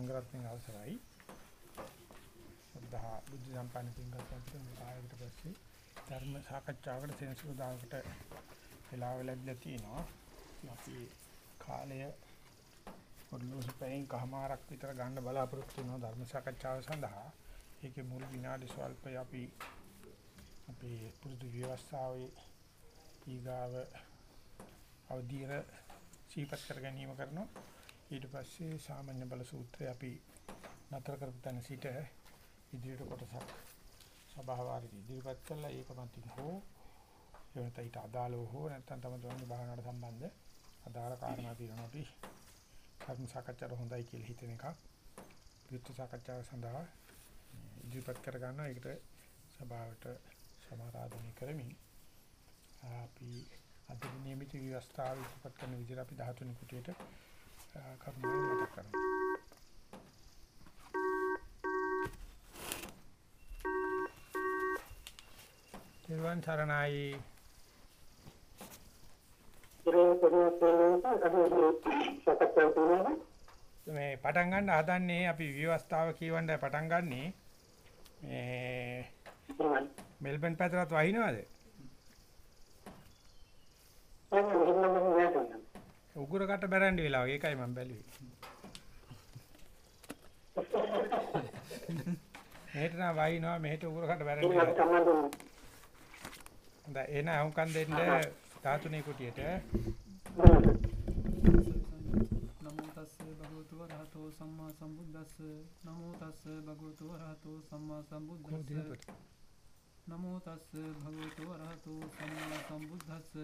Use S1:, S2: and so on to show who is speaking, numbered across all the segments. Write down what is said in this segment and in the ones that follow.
S1: ගෞරවනීය සංඝරත්නයේ අවසරයි. සද්ධා බුද්ධ සම්පන්න පින්වත් අපිට මේ කායකට පස්සේ ධර්ම සාකච්ඡාවකට සෙනසුරාදාකට වෙලාව ලැබිලා තිනවා. අපි කාලය පොඩ්ඩක් පැයෙන් කහමාරක් විතර ගන්න බලාපොරොත්තු වෙනවා ධර්ම සාකච්ඡාව සඳහා. ඒකේ මුල් විනාඩි ස්වල්පය අපි අපේ පුරුදු ව්‍යවස්ථාවේ ඊගාව අවධියර සීපත් කර ගැනීම කරනවා. ඊට පස්සේ සාමාන්‍ය බල සූත්‍රය අපි නතර කරපු තැන සිට ඉදිරියට කොටසක් සභාවාරයේ ඉදිරිපත් කළා. ඒක මතින් හෝ එවනත ඊට අදාළව හෝ නැත්නම් තම තමන්ගේ භාවනාවට සම්බන්ධ අදාළ කාරණා තියෙනවා අපි. කර්ම සාකච්ඡාවට හොඳයි කියලා හිතන එකක්. විත්ත සාකච්ඡාව සඳහා ඉදිරිපත් කර ගන්නවා ඒකට සභාවට සමාරාධනය කරමින් අපි අද නියමිත ව්‍යවස්ථාව ඉදිරිපත් කරන විදිහට අපි 13 වෙනි කුටියට කරුණාවෙන් මතක් කරනවා නිර්වාණ සරණයි. මේ පටන් ගන්න හදන්නේ අපි ව්‍යවස්ථාව කියවන්න පටන් ගන්නෙ. මේ මෙල්බන් පැතරත් වහිනවද උගුරකට බැරන්ඩි වෙලා වගේ ඒකයි මම බැලුවේ. මෙහෙට නම් වහිනවා මෙහෙට උගුරකට බැරන්ඩි වෙලා හොඳයි එන අහුම්කන් දෙන්න 13 කුටියට.
S2: නමෝ තස්ස භගවතු වරහතෝ සම්මා සම්බුද්දස්ස. නමෝ තස්ස භගවතු වරහතෝ සම්මා සම්බුද්දස්ස නමෝ තස්ස භගවතු වරහතෝ සම්මා සම්බුද්දස්ස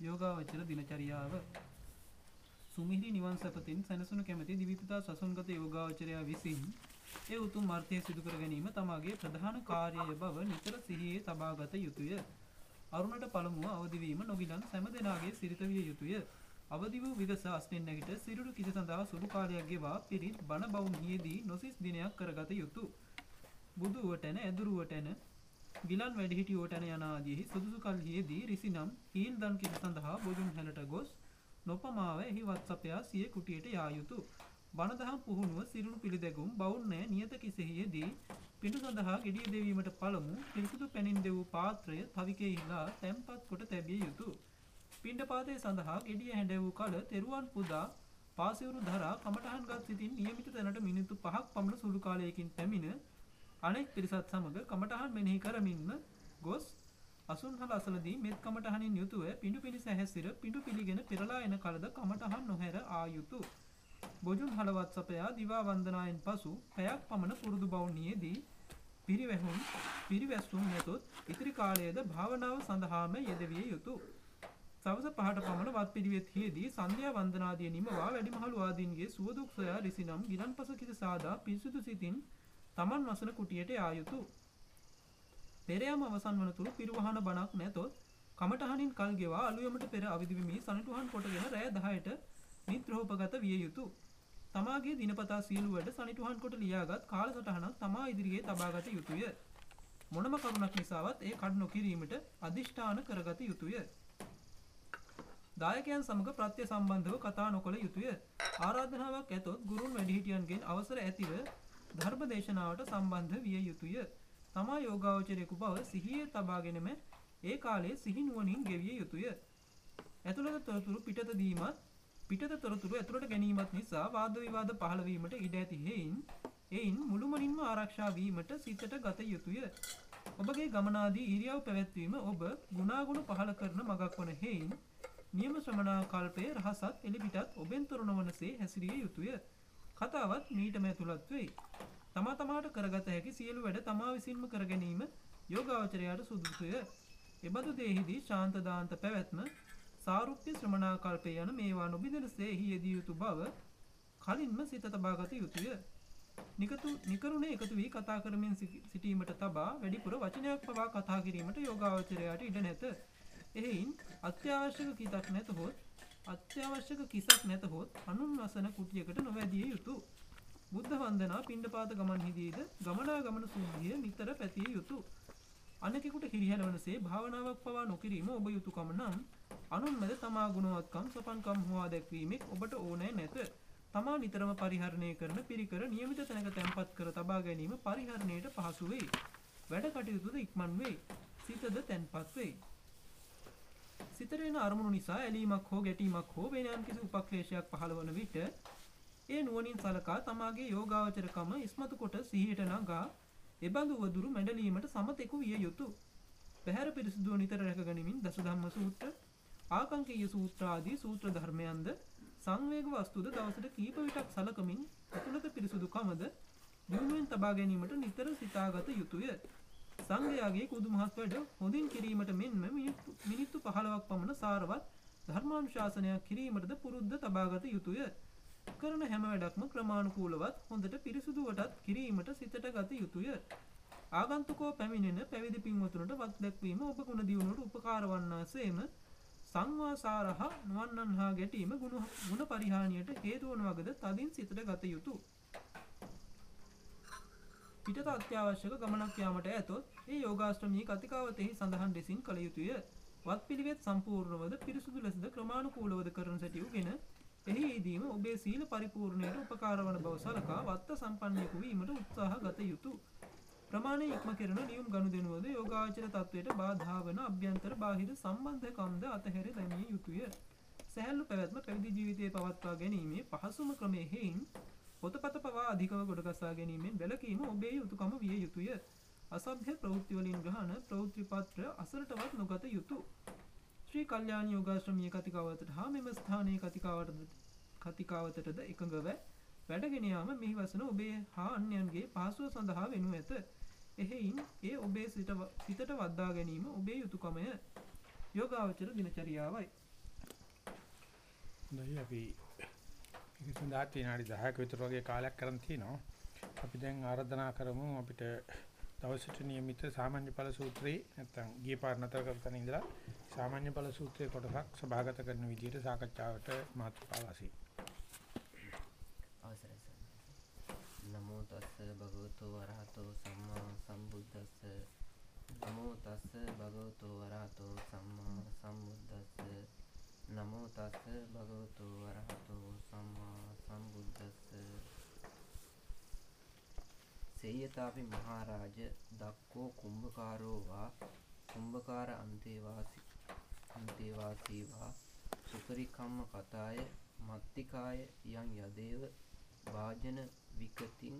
S2: යෝගාවචර දිනචරියාව සුමිහිරි නිවන් සපතින් සැනසුණු කැමැති දිවිපතා සසුන්ගත යෝගාවචරයා විසින් ඒ උතුම් අර්ථය සිදු කර ගැනීම තමාගේ ප්‍රධාන කාර්යය බව නිතර සිහියේ තබාගත යුතුය. අරුණට පළමුව අවදි වීම නොගිලන් සෑම දෙනාගේ සිරිත විය යුතුය. අවදි වූ විගස අස්නෙන් නැගිට සිරුරු කිස සඳහා සුළු කාලයක් ගෙවා පිරිත් බණ බවුන්හියේදී නොසිස් දිනයක් කරගත යුතුය. බුදුවටන ඇදුරුවටන ගිලන් වැඩිහිටියෝටන යන ආදීහි සුදුසු කල්හියේදී රිසිනම් හීල් දන් කිස සඳහා බොජුන් හැලට ගොස් නොපමාව එහි වත්සපයා සිය කුටියට යා යුතුය. බණදහම් පුහුණුව සිරුණු පිළිදැගුම් බෞන්නය නියත කිසෙහියේදී පිඬු සඳහා ගෙඩිය දෙවීමට පළමු පිරිසුදු පැනින් දෙවූ පාත්‍රය තවිකෙහිලා තැන්පත් කොට තැබිය යුතුය. පිණ්ඩපාතය සඳහා ගෙඩිය හැඬ වූ කල තෙරුවන් පුදා පාසිවුරු දරා කමටහන්ගත් සිතින් නියමිත තැනට මිනිත්තු පහක් පමණ සුළු කාලයකින් පැමිණ අනෙක් පිරිසත් සමග කමටහන් මෙනෙහි කරමින්ම ගොස් අසුන්හල අසලදී මෙත් කමටහනින් යුතුව පිඬු පිණිස හැසිර පිඬු පිළිගෙන පෙරලා එන කලද කමටහන් නොහැර ආ යුතුය. බොජුන් හලවත් සපයා දිවා වන්දනායෙන් පසු පැයක් පමණ පුරුදු බවුනියේදී පිරිවැහුම් පිරිවැස්සුම් නැතොත් ඉතිරි කාලයේද භාවනාව සඳහාම යෙදවිය යුතුය. සවස පහට පමණ වත් පිළිවෙත්හියේදී සන්ධ්‍යා වන්දනාදිය නිමවා වැඩිමහලු ආදීන්ගේ සුවදුක් සොයා රිසිනම් ගිලන්පස කිස සාදා පිරිසුදු සිතින් තමන් වසන කුටියට යා යුතුය. පෙරයම අවසන් වනතුරු පිරිවහන බණක් නැතොත් කමටහනින් කල් ගෙවා අලුයමට පෙර අවදිවිමි සනිටුහන් කොටගෙන රෑ 10ට නිත්‍රෝපගත විය යුතුය. තමාගේ දිනපතා සියලු වැඩ සනිටුහන් කොට ලියාගත් කාලසටහනක් තමා ඉදිරියේ තබාගත යුතුය. මොනම කරුණක් නිසාවත් ඒ කඩ නොකිරීමට අදිෂ්ඨාන කරගත යුතුය. දායකයන් සමග ප්‍රත්‍ය සම්බන්ධව කතා නොකළ යුතුය. ආරාධනාවක් ඇතොත් ගුරුන් වැඩිහිටියන්ගෙන් අවසර ඇතිව ධර්ම දේශනාවට සම්බන්ධ විය යුතුය. තමා යෝගාවචරයෙකු බව සිහියේ තබාගෙනම ඒ කාලයේ සිහි නුවණින් ගෙවිය යුතුය. ඇතුළත තොරතුරු පිටත දීමත් පිටත තොරතුරු ඇතුළට ගැනීමත් නිසා වාද විවාද පහළ වීමට ඉඩ ඇති හේයින් එයින් මුළුමනින්ම ආරක්ෂා වීමට සිතට ගත යුතුය. ඔබගේ ගමනාදී ඉරියව් පැවැත්වීම ඔබ ගුණාගුණ පහළ කරන මගක් වන හේයින් නියම ශ්‍රමණාකල්පයේ රහසත් එලිපිටත් ඔබෙන් තොර නොවනසේ හැසිරිය යුතුය. කතාවත් මීටම ඇතුළත් වෙයි. තමා තමාට කරගත හැකි සියලු වැඩ තමා විසින්ම කර ගැනීම යෝගාවචරයාට සුදුසුය. එබඳු දේහිදී ශාන්ත දාන්ත පැවැත්ම සාරුප්‍ය ශ්‍රමණාකල්පය යන මේවා නොබිඳනසේ එහි යෙදිය යුතු බව කලින්ම සිත තබාගත යුතුය. නිකතු නිකරුණේ එකතු වී කතා කරමින් සිටීමට තබා වැඩිපුර වචනයක් පවා කතා කිරීමට යෝගාවචරයාට ඉඩ නැත. එහෙයින් අත්‍යවශ්‍යක කිතක් නැතහොත් අත්‍යවශ්‍යක කිසක් නැතහොත් අනුන් වසන කුටියකට නොවැදිය යුතු. බුද්ධ වන්දනා පිණ්ඩපාත ගමන්හිදීද ගමනාගමන සුද්ධිය නිතර පැතිය යුතු. අනෙකෙකුට හිරිහැරවනසේ භාවනාවක් පවා නොකිරීම ඔබ යුතුකම නම් අනුන් මැද තමා ගුණවත්කම් සපන්කම් හොවා දැක්වීමෙක් ඔබට ඕනෑ නැත. තමා නිතරම පරිහරණය කරන පිරිකර නියමිත තැනක තැන්පත් කර තබා ගැනීම පරිහරණයට පහසු වෙයි. වැඩ කටයුතුද ඉක්මන් වෙයි. සිතද තැන්පත් වෙයි. සිතට එන අරමුණු නිසා ඇලීමක් හෝ ගැටීමක් හෝ වෙන යම්කිසි උපක්ලේශයක් පහළ වන විට ඒ නුවණින් සලකා තමාගේ යෝගාවචරකම ඉස්මතු කොට සිහියට නගා එබඳු වදුරු මැඩලීමට සමතෙකු විය යුතුය. පැහැර පිරිසිදුව නිතර රැකගනිමින් දසධම්ම සූත්‍ර, ආකංකීය සූත්‍ර ආදී සූත්‍ර ධර්මයන්ද සංවේග වස්තුද දවසට කීප විටක් සලකමින් අතුලත පිරිසුදුකමද දියුණුවෙන් තබා ගැනීමට නිතර සිතාගත යුතුය. සංඝයාගේ කුදු මහත් වැඩ හොඳින් කිරීමට මෙන්ම මිනිත්තු මිනිත්තු 15ක් පමණ සාරවත් ධර්මානුශාසනයක් කිරීමටද පුරුද්ද තබාගත යුතුය. කරන හැම වැඩක්ම ක්‍රමානුකූලවත් හොඳට පිරිසුදුවටත් කිරීමට සිතට ගත යුතුය. ආගන්තුකෝ පැමිණෙන පැවිදි පින්වතුන්ට වත් දැක්වීම ඔබ ගුණ දියුණුවට උපකාර වන්නාසේම සංවාසාරහ නොවන්නන් හා ගැටීම ගුණ ගුණ පරිහානියට හේතු වන වගද තදින් සිතට ගත යුතුය. පිටත අත්‍යවශ්‍යක ගමනක් යාමට ඇතොත් ඒ යෝගාශ්‍රමී කතිකාවතෙහි සඳහන් ලෙසින් කළ යුතුය. වත් පිළිවෙත් සම්පූර්ණවද පිරිසුදු ලෙසද ක්‍රමානුකූලවද කරන සැටියුගෙන එහි යෙදීම ඔබේ සීල පරිපූර්ණයට උපකාර වන බව සලකා වත්ත සම්පන්නයෙකු වීමට උත්සාහ ගත යුතුය. ප්‍රමාණය ඉක්ම කෙරෙන ලියුම් ගනුදෙනුවද යෝගාචර තත්වයට බාධා වන අභ්‍යන්තර බාහිර සම්බන්ධකම්ද අතහැර දැමිය යුතුය. සැහැල්ලු පැවැත්ම පැවිදි ජීවිතයේ පවත්වා ගැනීමේ පහසුම ක්‍රමය හේයින් පොතපත පවා අධිකව ගොඩගසා ගැනීමෙන් වැළකීම ඔබේ යුතුයකම විය යුතුය. අසභ්‍ය ප්‍රවෘත්ති වලින් ග්‍රහණ ප්‍රවෘත්ති පත්‍ර අසරටවත් නොගත යුතුය. ශ්‍රී කල්යාණ යෝගාශ්‍රමීය කතිකාවතට හා මෙම ස්ථානයේ කතිකාවතට කතිකාවතටද එකඟව වැඩගෙන යාම මෙහි වසන ඔබේ හා අන්‍යයන්ගේ පහසුව සඳහා වෙනු ඇත. එහෙයින් ඒ ඔබේ සිත සිතට වද්දා ගැනීම ඔබේ යුතුයකමය. යෝගාවචර දිනචරියාවයි.
S1: හොඳයි අපි ඒක සඳහා විනාඩි 10ක විතර වගේ කාලයක් කරන් තිනවා. අපි දැන් ආරාධනා කරමු අපිට දවසට નિયમિત සාමාන්‍ය ඵල සූත්‍රේ නැත්නම් ගිය පාර නතර කරතන ඉඳලා සාමාන්‍ය ඵල සූත්‍රයේ කොටසක් සභාගත කරන විදිහට සාකච්ඡාවට මාතෘකාව වශයෙන්
S3: අවසරයි සර්. නමෝ තස්ස භගවතු වරහතෝ සම්මා සම්බුද්දස්ස නමෝ තස්ස භගවතු වරහතෝ සම්මා සම්බුද්දස්ස නමෝ තස්ස භගවතු වරහතෝ සම්මා සම්බුද්දස්ස සේයතාපි මහරජ දක්කෝ කුම්භකාරෝ වා කුම්භකාර අන්තේවාසි අන්තේවාසී වා සුපරිකම්ම කතාය මත්තිකාය යං යදේව වාජන විකතින්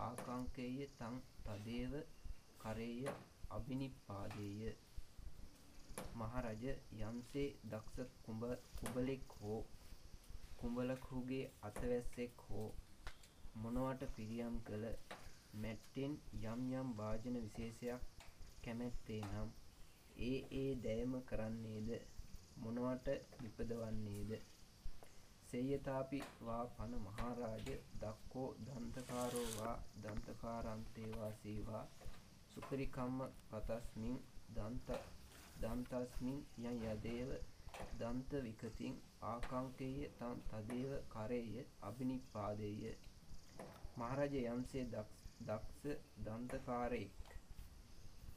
S3: ආකාංකේය තං තදේව කරේය අබිනිපාදේය. මහරජ යම්සේ දක්ෂ කුඹ කුඹලෙක් හෝ කුඹලකුගේ අතවැස්සෙක් හෝ මොනවට පිරියම් කළ මැට්ටෙන් යම් යම් වාජන විශේෂයක් කැමැත්තේ නම් ඒ ඒ දෑම කරන්නේද? මොනවට නිපදවන්නේද සේයතාපි වා පන මහරාජ දක්කෝ දන්තකාරෝ වා දන්තකාරන්තේවාසී වා සුපරිකම්ම පතස්මින් දන්ත දන්තස්මින් යන් යදේව දන්ත විකතින් ආකාංකේය තන් තදේව කරේය අබිනිපාදේය මහරජ යම්සේ දක්ෂ දන්තකාරයෙක්.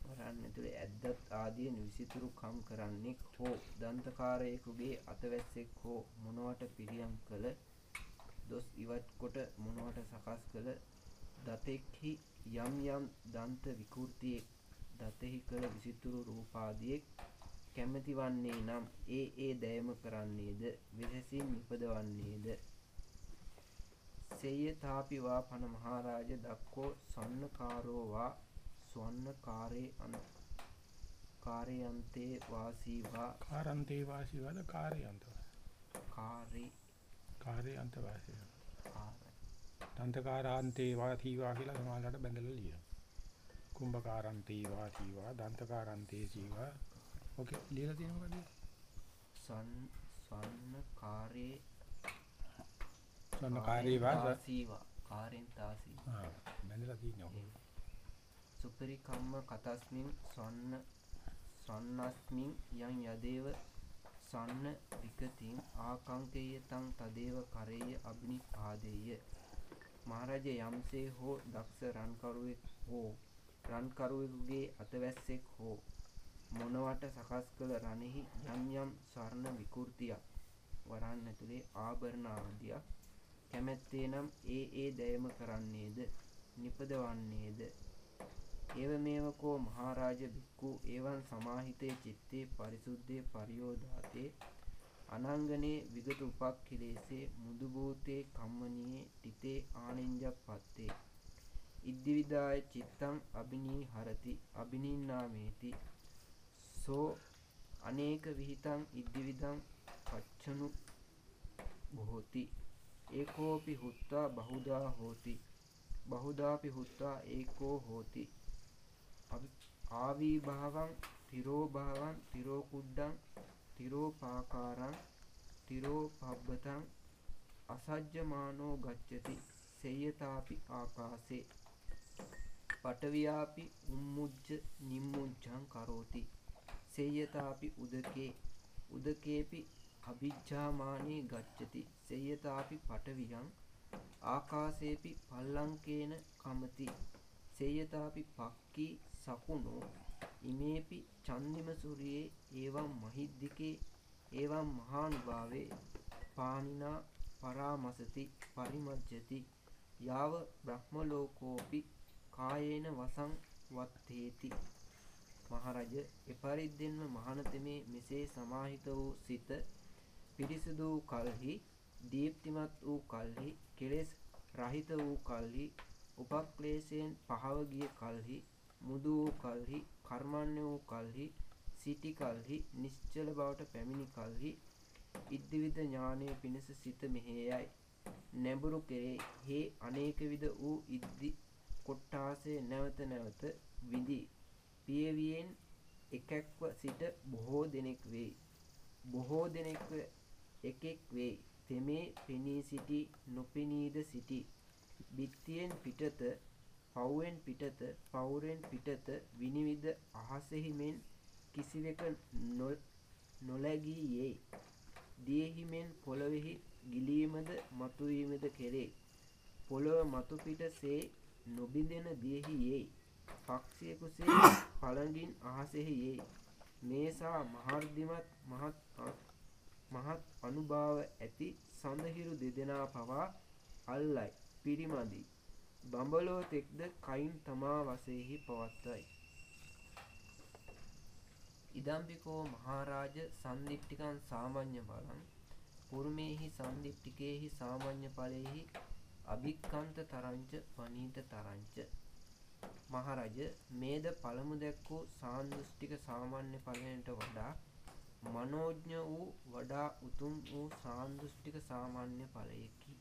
S3: වරන් ඇතුළේ ඇද්දත් ආදිය විසිතුරු කම් කරන්නෙක් හෝ දන්තකාරයෙකුගේ අතවැස්සෙක් හෝ මොනවට පිරියම් කළ දොස් ඉවත් කොට මොනවට සකස් කළ දතෙක්හි යම් යම් දන්ත විකෘතියෙක් දතෙහි කළ විසිතුරු රූපාදියෙක් කැමැති වන්නේ නම් ඒ ඒ දෑම කරන්නේද වෙසසින් නිපදවන්නේද සේයතාපි වා පන මහරජ දක්කෝ සන්නකාරෝ වා ස්වන්නකාරේ අන කාර්යයන්තේ වාසී වා
S1: කාරන්තේ වාසී වල කාර්යයන්ත
S3: කාරේ
S1: කාර්යයන්ත වාසී
S3: කාර
S1: දන්තකාරාන්තේ වාසී වා කියලා සමාලලට බැඳලා ලියනවා. කුම්භකාරන්තේ වාසී වා දන්තකාරන්තේ සීවා. ඕකේ ලියලා තියෙනවා මොකද
S3: සන් ස්වන්නකාරේ
S1: සන්නකාරී වා
S3: වාසීවා කාරෙන් තාසී
S1: බැඳලා තියෙනවා.
S3: සුපරිකම්ම කතස්මින් ස්වන්න සන්නස්මින් යං යදේව සන්න විකතින් ආකංකේය තං තදේව කරේය අබිනිපාදේය. මහරජ යම්සේ හෝ දක්ෂ රන්කරුවෙක් හෝ රන්කරුවෙකුගේ අතවැස්සෙක් හෝ මොනවට සකස් කළ රණෙහි යම් යම් ස්වර්ණ විකෘතියක් වරන් ඇතුලේ ආභරණ ආදියක් කැමැත්තේ නම් ඒ ඒ දයම කරන්නේද? නිපදවන්නේද? ඒවමේවකෝ මහරජ බික්කු එවං සමාහිතේ චිත්තේ පරිසුද්ධේ පරියෝධාතේ අනංගනේ විගත උපක්ඛිලේසේ මුදුබෝතේ කම්මනියේ තිතේ ආනෙන්ජප්පත්තේ ඉද්දිවිදාය චිත්තං අබිනී හරති අබිනින්නාමේති. සෝ අනේක විහිතං ඉද්දිවිදං පච්චනු බොහෝති. ඒකෝපි හුත්තා බහුදා හෝති. බහුදාපි හුත්තා ඒකෝ හෝති. ආවී භාවං තිරෝ භාවං තිරෝ කුඩ්ඩං තිරෝ පාකාරං තිරෝ පබ්බතං අසජ්ජමානෝ ගච්ඡති. සේයතාපි ආකාසේ. පටවියාපි උම්මුජ්ජ නිම්මුජ්ජං කරෝති. සේයතාපි උදකේ. උදකේපි අභිජ්ජාමානේ ගච්ඡති. සේයතාපි පටවියං ආකාසේපි පල්ලංකේන කමති. සේයතාපි පක්කී සකුණෝ ඉමේපි චන්දිම සූරියේ ඒවම් මහිද්దికේ ඒවම් මහානුභාවේ පානිනා පරාමසති පරිමජ්ජති. යාව බ්‍රහ්මලෝකෝපි කායේන වසං වත්තේති. මහරජ එපරිද්දෙන්ම මහානතමේ මෙසේ සමාහිත වූ සිත පිරිසුදු වූ කල්හි දීප්තිමත් වූ කල්හි කෙලෙස් රහිත වූ කල්හි උපක්ලේශයෙන් පහව ගිය කල්හි මුදු වූ කල්හි කර්මණ්‍ය වූ කල්හි සිටි කල්හි නිශ්චල බවට පැමිණි කල්හි ඉද්දිවිද ඥානය පිණිස සිත මෙහෙයයි. නැඹුරු කෙරේ හේ අනේක විද වූ ඉද්දි කොට්ටාසේ නැවත නැවත විඳි. පියවියෙන් එකෙක්ව සිට බොහෝ දෙනෙක් වේ බොහෝ දෙනෙක්ව එකෙක් වේ තෙමේ පෙනී සිටි නොපෙනීද සිටි බිත්තියෙන් පිටත පව්වෙන් පිටත පවුරෙන් පිටත විනිවිද අහසෙහි මෙන් කිසිවෙක නොලැගී යයි. දියෙහි මෙන් පොළොවෙහි ගිලීමද මතුවීමද කෙරේ. පොළොව මතු පිටසේ නොබිඳෙන දියෙහි යයි. පක්ෂියෙකුසේ පළඟින් අහසෙහි යයි. මේසා මහර්දිමත් මහත් මහත් අනුභාව ඇති සඳහිරු දෙදෙනා පවා අල්ලයි. පිරිමදියි බඹලෝ තෙක්ද කයින් තමා වසයෙහි පවත්වයි. ඉදම්පිකෝ මහාරාජ සන්දිිට්ටිකන් සාමං්්‍ය බලන් පුරමේහි සන්දිිට්ටිකයෙහි සාමං්්‍ය පලයෙහි අභික්කන්ත තරංච පනීත තරංච. මහරජ මේද පළමු දැක්වූ සාන්දෘෂ්ටික සාමාන්‍ය පලයනට වඩා මනෝජ්ඥ වූ වඩා උතුම් වූ සාන්දෘෂ්ටික සාමාන්‍ය පලයකි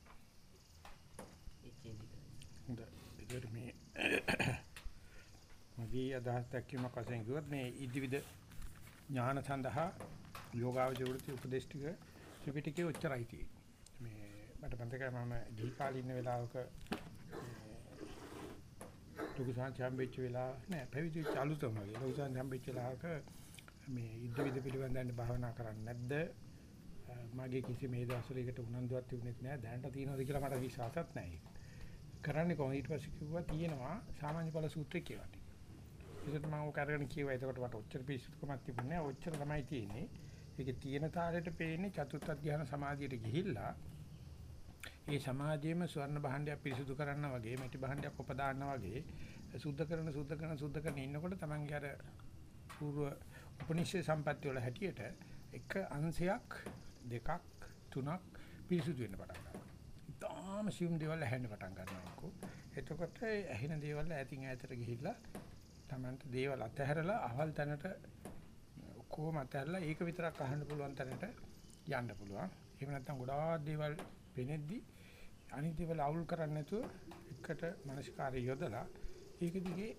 S3: එච්චේදික
S1: හොඳ. ඒකට මේ මගේ අදහස් දැක්වීමක් වශයෙන් කිව්වොත් මේ ඉදිවිද ඥාන සඳහා යෝගාවචරෘති උපදේශ ටික ත්‍රිපිටකයේ උච්චරයි තියෙන්නේ. මේ මට මතකයි මම දීපාලි ඉන්න වෙලාවක ලුකුසාන් හම්බෙච්ච වෙලාව නෑ පැවිදි චාලුතම වගේ. ලුකුසාන් හම්බෙච්ච වෙලාවක මේ ඉදිවිද පිළිබඳව භාවනා කරන්නේ නැද්ද මගේ කිසි මේ දවස්වලකට උනන්දුවක් තිබුණෙත් නෑ දැනට තියෙනවද කියලා මට විශ්වාසත් නෑ කරන්නේ කොහොමද ඊට පස්සේ කිව්වා තියෙනවා සාමාන්‍ය ඵල සූත්‍රය කියවන්නේ. ඒකට මම ඔක අරගෙන කිව්වා. එතකොට මට ඔච්චර පිස්සුකමක් තිබුණේ නැහැ. ඔච්චර තමයි තියෙන්නේ. ඒකේ තියෙන තාලෙට පේන්නේ චතුත්ථ ධ්‍යාන සමාධියට ගිහිල්ලා ඒ සමාධියේම ස්වර්ණ භාණ්ඩයක් පිරිසුදු කරන්න වගේ, මෙටි භාණ්ඩයක් උපදාන්න වගේ සුද්ධ කරන සුද්ධ කරන සුද්ධ කරන ඉන්නකොට තමන්ගේ අර పూర్ව උපනිෂේ සම්පත්‍ය වල හැටියට එක අංශයක් දෙකක් තුනක් පිරිසුදු වෙන්න පටන් ගන්නවා. තාම සියුම් දේවල් ඇහෙන්න පටන් ගන්නවාකෝ. එතකොට ඇහෙන දේවල් ඈතින් ඈතට ගිහිල්ලා Tamanට දේවල් අතහැරලා අහවල් තැනට ඔක්කොම අතහැරලා ඒක විතරක් අහන්න පුළුවන් තැනට යන්න පුළුවන්. එහෙම නැත්නම් ගොඩාක් දේවල් පෙනෙද්දි අනිත් දේවල් අවුල් කරන්නේ නැතුව එකට මානසිකාරය යොදලා ඒක දිගේ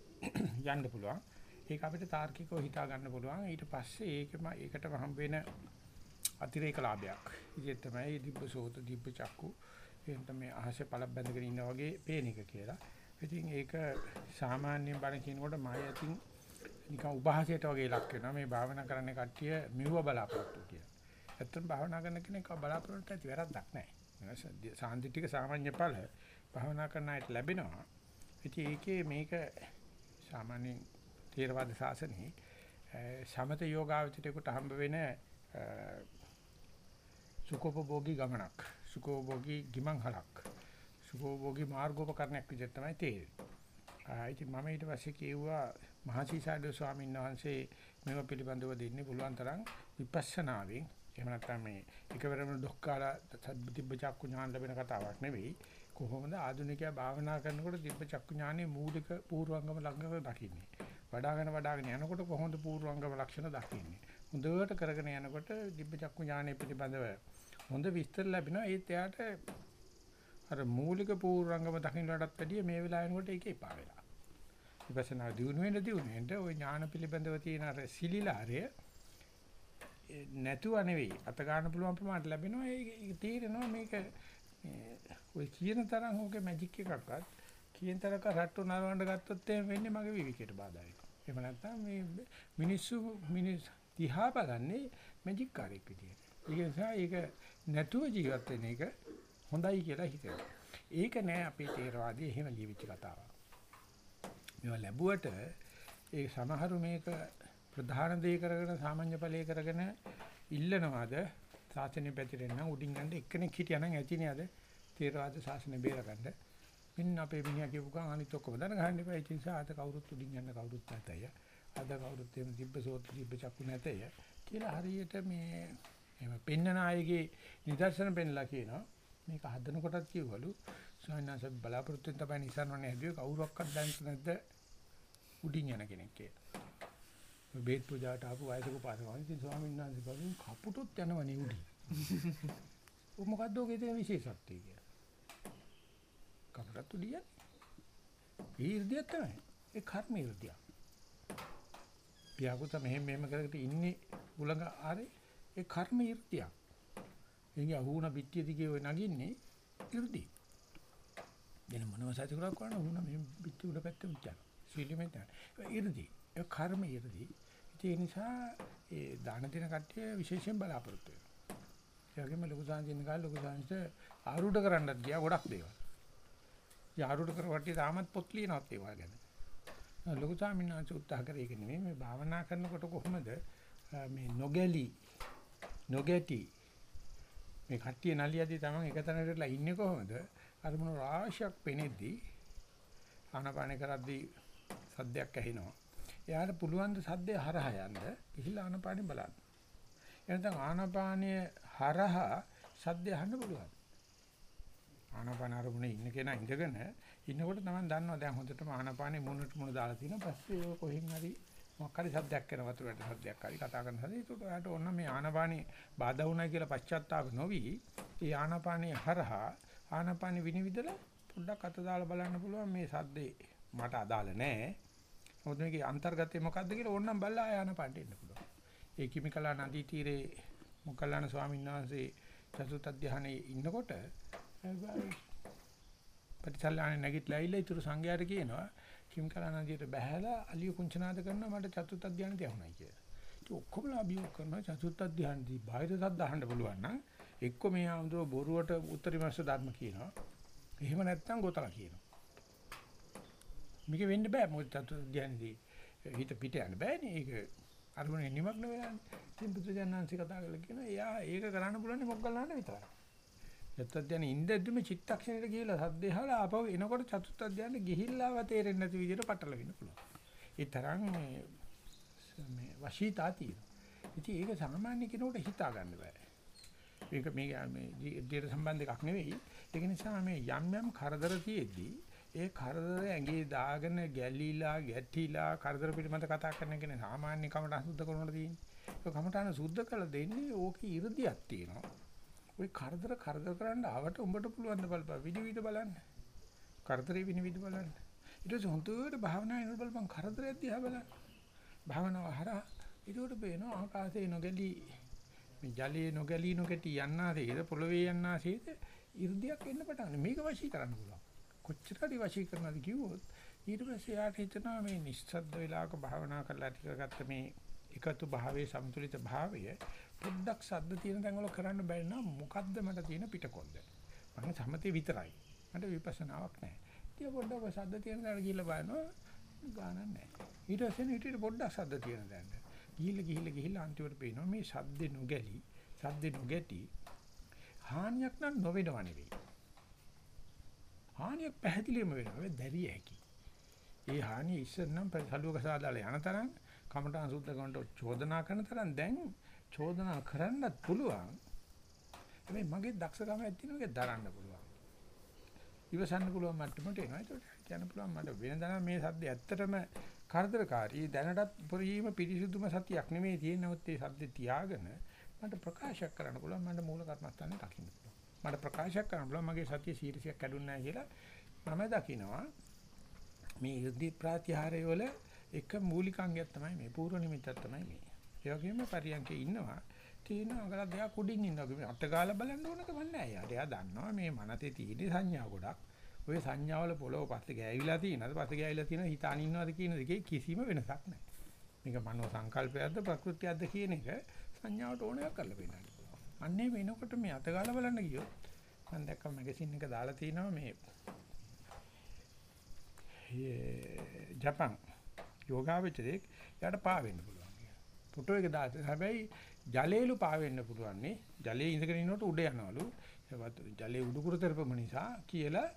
S1: යන්න පුළුවන්. ඒක අපිට තාර්කිකව හිතා ගන්න පුළුවන්. ඊට පස්සේ ඒකම ඒකටම හම්බ වෙන අතිරේක ලාභයක්. ඉතින් තමයි දිබ්බ සෝත දිබ්බ චක්කු එහෙනම් මේ අහසේ පළක් බැඳගෙන ඉන්නා වගේ පේන එක කියලා. ඉතින් ඒක සාමාන්‍යයෙන් බණ කියනකොට මාය අතින් නිකන් උපහාසයට වගේ ලක් වෙනවා මේ භාවනා කරන්න කට්ටිය මෙව බලාපොරොත්තු කියලා. ඇත්තටම භාවනා කරන කෙනෙක් බලාපොරොත්තු ඇති වැරද්දක් නැහැ. සාන්තිතික සාමාන්‍ය ඵල භාවනා කරන අයට ලැබෙනවා. ඉතින් ඒකේ මේක සාමාන්‍ය තේරවාද ශාසනයේ සමත යෝගාවචරයකට හම්බ වෙන සුඛෝපභෝගී ගමනක් සුඛෝපභෝගී ගිමන් හලක් සුඛෝපභෝගී මාර්ගෝපකරණයක් විදිහට තමයි තේරෙන්නේ. ඉතින් මම ඊට පස්සේ කිව්වා මහසීසාරද ස්වාමීන් වහන්සේ මේව පිළිබඳව දෙන්නේ පුළුවන් තරම් විපස්සනාවෙන්. එහෙම නැත්නම් මේ එකවරම ඩොක්කාලා තිබ්බ චක්කු ඥාන ලැබෙන කතාවක් නෙවෙයි. කොහොමද ආධුනිකයා භාවනා කරනකොට තිබ්බ චක්කු ඥානයේ මූලික පූර්වංගම ලංඝව දකින්නේ? වඩාගෙන වඩාගෙන යනකොට කොහොමද පූර්වංගම ලක්ෂණ දකින්නේ? හොඳට කරගෙන යනකොට තිබ්බ චක්කු ඥානය පිළිබඳව හොඳ විස්තර ලැබෙනවා. ඒත් එයාට අර මූලික පූර්වංගම දකින්නටත් වැඩිය මේ වෙලාවෙනකොට ඒක එපා වෙලා. විපස්සනා දිනු වෙන දිනු වෙන ওই ඥාන පිළිබඳව තියෙන අර සිලිලාරය නැතුව නෙවෙයි. අත ගන්න පුළුවන් ප්‍රමාණයට ලැබෙනවා. ඒක තීරෙනවා මේක ඔය කියන තරම් ඕකේ මැජික් එකක්වත් කියන තරක රට්ටු නරවන්න ගත්තොත් එහෙම වෙන්නේ මගේ විවිකයට බාධා වෙනවා. එහෙම නැත්නම් මේ මිනිස්සු මිනිස් දිහා බලන්නේ මැජික් කාර්යයක් විදියට. ඒක නිසා ඒක නැතුව ජීවත් වෙන එක හොඳයි කියලා හිතෙනවා. ඒක නෑ අපේ තේරවාදී එහෙම ලියවිච්ච කතාවක්. මේවා ලැබුවට ඒ සමහරු මේක ප්‍රධාන දේ කරගෙන සාමාන්‍ය ඵලයේ කරගෙන ඉල්ලනවාද සාසනෙ පැතිරෙන්න උඩින් ගන්න එක්කෙනෙක් හිටියානම් ඇතිනේ අද තේරවාද සාසනෙ බේරගන්න. මෙන්න අපේ මිනිහා කියපු ගමන් අනිත් ඔක්කොම දැනගන්න එපා. ඒ නිසා අද කවුරුත් උඩින් යන්න කවුරුත් නැතය. අද කවුරුත් එහෙම දිබ්බසෝත් දිබ්බ චක්කු නැතය කියලා හරියට මේ එහෙම පෙන්නන අයගේ නිදර්ශන පෙන්නලා කියනවා. මේක හදන කොටත් කිව්වලු සෝයනාස බලාපොරොත්තු වෙන තමයි නිසන්වන්නේ හැදුවේ කවුරක්වත් දැනට නැද්ද උඩින් යන කෙනෙක් කියලා. බේත් පූජාවට ආපු වයසක පාසකවන් ඉතින් ස්වාමීන් වහන්සේ බලුන් කපුටොත් යනවනේ උඩි. ඔ මොකද්ද ඔගේ තියෙන විශේෂත්වය කියලා. කපුටත් උඩිය. ඒ ඉර්ධියක් තමයි. ඒ කර්ම ඉර්ධිය. පියාකුත මෙහෙම මෙහෙම කරකට ඉන්නේ උලඟ ආරේ ඒ කර්ම ඉර්ධිය. එංග අහුණ පිටිය දිගේ ඔය නගින්නේ ඉර්ධිය. දෙන මොනවද සතුටක් කරන උන මේ පිටි උඩ පැත්තේ උච්චන. සීලිමෙන් තමයි. ඉර්ධිය. ඒ කර්ම ඉරදී. ඒ නිසා ඒ දාන දෙන කට්ටිය විශේෂයෙන් බලාපොරොත්තු වෙනවා. ඒ වගේම ලොකු සාංශින් කාලේ ලොකු සාංශ ආරූඪ කරන්නත් ගියා ගොඩක් දේවල්. ඒ ආරූඪ කර කට්ටිය තාමත් පොත් ලියනවත් ඒවා ගැන. ලොකු ස්වාමීන් වහන්සේ උත්සාහ කරේ ඒක නෙමෙයි මේ භාවනා කරනකොට කොහොමද මේ නොගැලි නොගැටි මේ කට්ටිය නලියදී තමන් එක තැනකටලා ඉන්නේ කොහොමද අරමුණු රාශියක් පෙනෙද්දී ආනපාන කරද්දී සද්දයක් ඇහෙනවා එයාට පුළුවන් ද සද්දේ හරහා යන්න ගිහිල්ලා ආනපානෙ බලන්න. එනතන් ආනපානය හරහා සද්දේ අහන්න පුළුවන්. ආනපාන අරමුණේ ඉන්න කෙනා ඉඳගෙන ඉන්නකොට තමයි දන්නවා දැන් හොඳටම ආනපානේ මුණට මුණ දාලා තියෙනවා. පස්සේ ඔය කොහෙන් හරි මොකක් හරි සද්දයක් කරන වතුරට සද්දයක් හරි කතා කරන සද්දේ ඒකට ඔයාලට ඕන මේ ආනපානේ බාධා වුණා කියලා පශ්චාත්තාප නොවි ඒ ආනපානේ හරහා ආනපානේ විනිවිදලා පොඩ්ඩක් අත දාලා බලන්න පුළුවන් මේ සද්දේ මට අදාළ නැහැ මොකද මේකේ අන්තර්ගතය මොකද්ද කියලා ඕනනම් බලලා ආයන පාඩේ ඉන්න පුළුවන්. ඒ කිමිකලා නදී තීරේ මොකල්ලාන ස්වාමීන් වහන්සේ චතුත් අධ්‍යාහනේ ඉන්නකොට ප්‍රතිසල්ලානේ නැගිටලා ඇවිල්ලා ඊටු සංඝයාට කියනවා කිමිකලා නදියට බහැලා අලිය කුංචනාද කරනවා මට චතුත් අධ්‍යාහන තියුණා කියලා. ඉතින් ඔක්කොම අභියෝග කරනවා චතුත් අධ්‍යාහනදී බාහිර සද්ද අහන්න පුළුවන් නම් එක්ක මේ ආමතුරු බොරුවට උත්තරීමස්ස ධර්ම කියනවා. එහෙම නැත්නම් ගොතලා කියනවා. මේක වෙන්න බෑ මොකද චතුර් ධ්‍යානදී හිත පිට යන්න බෑනේ ඒක අරමුණේ නිමග්න වෙලානේ ඉතින් බුදුජානනාංශي කතා කරලා කියනවා එයා ඒක කරන්න පුළුවන් මොකක්ගල්ලාන්න විතරයි චතුර් ධ්‍යානෙ ඉඳද්දිම චිත්තක්ෂණයට ගිහිලා සද්දේ හලා ආපහු එනකොට චතුර් ධ්‍යානෙ ගිහිල්ලාව තේරෙන්නේ නැති විදිහට පටල වෙන්න පුළුවන් ඒ තරම් මේ මේ වශීතා තියෙනවා ඉතින් ඒක සාමාන්‍ය කෙනෙකුට හිතා ගන්න බෑ මේක මේ මේ දියට සම්බන්ධ එකක් නෙවෙයි ඒක නිසා මේ යම් යම් කරදර තියෙද්දී ඒ කරදර ඇඟේ දාගෙන ගැලිලා ගැටිලා කරදර පිළිබඳ කතා කරන කෙනේ සාමාන්‍ය කමටහන් සුද්ධ කරනකොට තියෙන්නේ. ඒ කමටහන් සුද්ධ කළ දෙන්නේ ඕකේ 이르දියක් තියෙනවා. ඔය කරදර කරදර කරන්න ආවට උඹට පුළුවන් බලපන් විදි විදි බලන්න. කරදරේ විනි විදි බලන්න. ඊට පස්සේ හොඳට භාවනා කරන බලපන් කරදරය දිහා බලන්න. භාවනාව හරහා ඊට පේනවා ආකාශයේ නොගැලී මේ ජලයේ නොගැලී නොකැටි යන්නාසේද පොළවේ යන්නාසේද 이르දියක් එන්න පටන් මේක වශී කරන්න පුළුවන්. කොච්චරද වශී කරනවද කිව්වොත් ඊට පස්සේ යාට හිතනවා මේ නිස්සද්ද වෙලාවක භාවනා කරලා ටිකගත්ත මේ එකතු භාවයේ සම්තුලිත භාවය පොඩ්ඩක් සද්ද තියෙන තැන් වල කරන්න බැරි නම් මොකද්ද මට තියෙන පිටකොන්ද? මම සමතේ විතරයි. මට විපස්සනාවක් නැහැ. ඉතින් පොඩ්ඩක් සද්ද තියෙන තැන ගිහිල්ලා බලනවා ගානක් නැහැ. ඊට පස්සේ ඊට පොඩ්ඩක් සද්ද තියෙන තැනට ගිහිල්ලා ගිහිල්ලා ගිහිල්ලා අන්තිමට පේනවා මේ සද්දේ නොගැලි සද්දේ නොගැටි හානියක් නම් නොවෙනව නෙවෙයි. හානියක් පැහැදිලිවම වෙනවා. ඒ දැරිය හැකි. ඒ හානිය ඉස්සර නම් සලුවක සාදාලා යන තරම් කමඨාන් සුද්ධ කරනට චෝදනා කරන තරම් දැන් චෝදනා කරන්නත් පුළුවන්. හැබැයි මගේ දක්ෂකම ඇත්තිනු ඒක දරන්න පුළුවන්. ඉවසන්න පුළුවන් මට්ටමට එනවා. ඒකට කියන්න පුළුවන් මට වෙනදා මේ සද්ද ඇත්තටම කරදරකාරී දැනටත් පරිම පිරිසුදුම සතියක් නෙමෙයි තියෙනවත් ඒ සද්ද තියාගෙන මට ප්‍රකාශ කරන්න පුළුවන් මට මූල කර්මස්ථානේ දකින්න පුළුවන්. මට ප්‍රකාශ කරන්න පුළුවන් මගේ සතිය සීරසියක් කැඩුන්නේ නැහැ කියලා මම දකිනවා. මේ යුද්ධ ප්‍රාතිහාරය වල එක මූලික අංගයක් තමයි මේ පූර්ව නිමිත්තක් තමයි මේ. ඒ වගේම පරියන්කේ ඉන්නවා. තියෙන අගල දෙයක් උඩින් ඉන්නවා කියන්නේ අටගාලා බලන්න ඕනකම නැහැ. යාට එයා දන්නවා මේ මනසේ තියෙන සංඥා ගොඩක්. ওই සංඥාවල පොළොව පස්සේ ගෑවිලා තියෙනවද? පස්සේ ගෑවිලා තියෙනවද? හිතාන ඉන්නවද කියන දෙකේ කිසිම වෙනසක් නැහැ. මේක මනෝ සංකල්පයක්ද ප්‍රകൃතියක්ද කියන එක සංඥාවට ඕන එකක් කරලා පෙන්නන්න පුළුවන්. අන්නේ වෙනකොට මේ අටගාලා බලන්න ගියොත් මම දැක්ක මැගසින් එක දාලා තිනවා මේ ජපන් යෝගාවචරයේ යාට පා වෙන්න පුළුවන්. කියලා. ෆොටෝ එක දාත හැබැයි ජලේලු පා වෙන්න පුළුවන් නේ. ජලයේ ඉඳගෙන ඉන්නකොට උඩ යනවලු. ඒවත් ජලයේ උඩුකුරු තරපම නිසා කියලා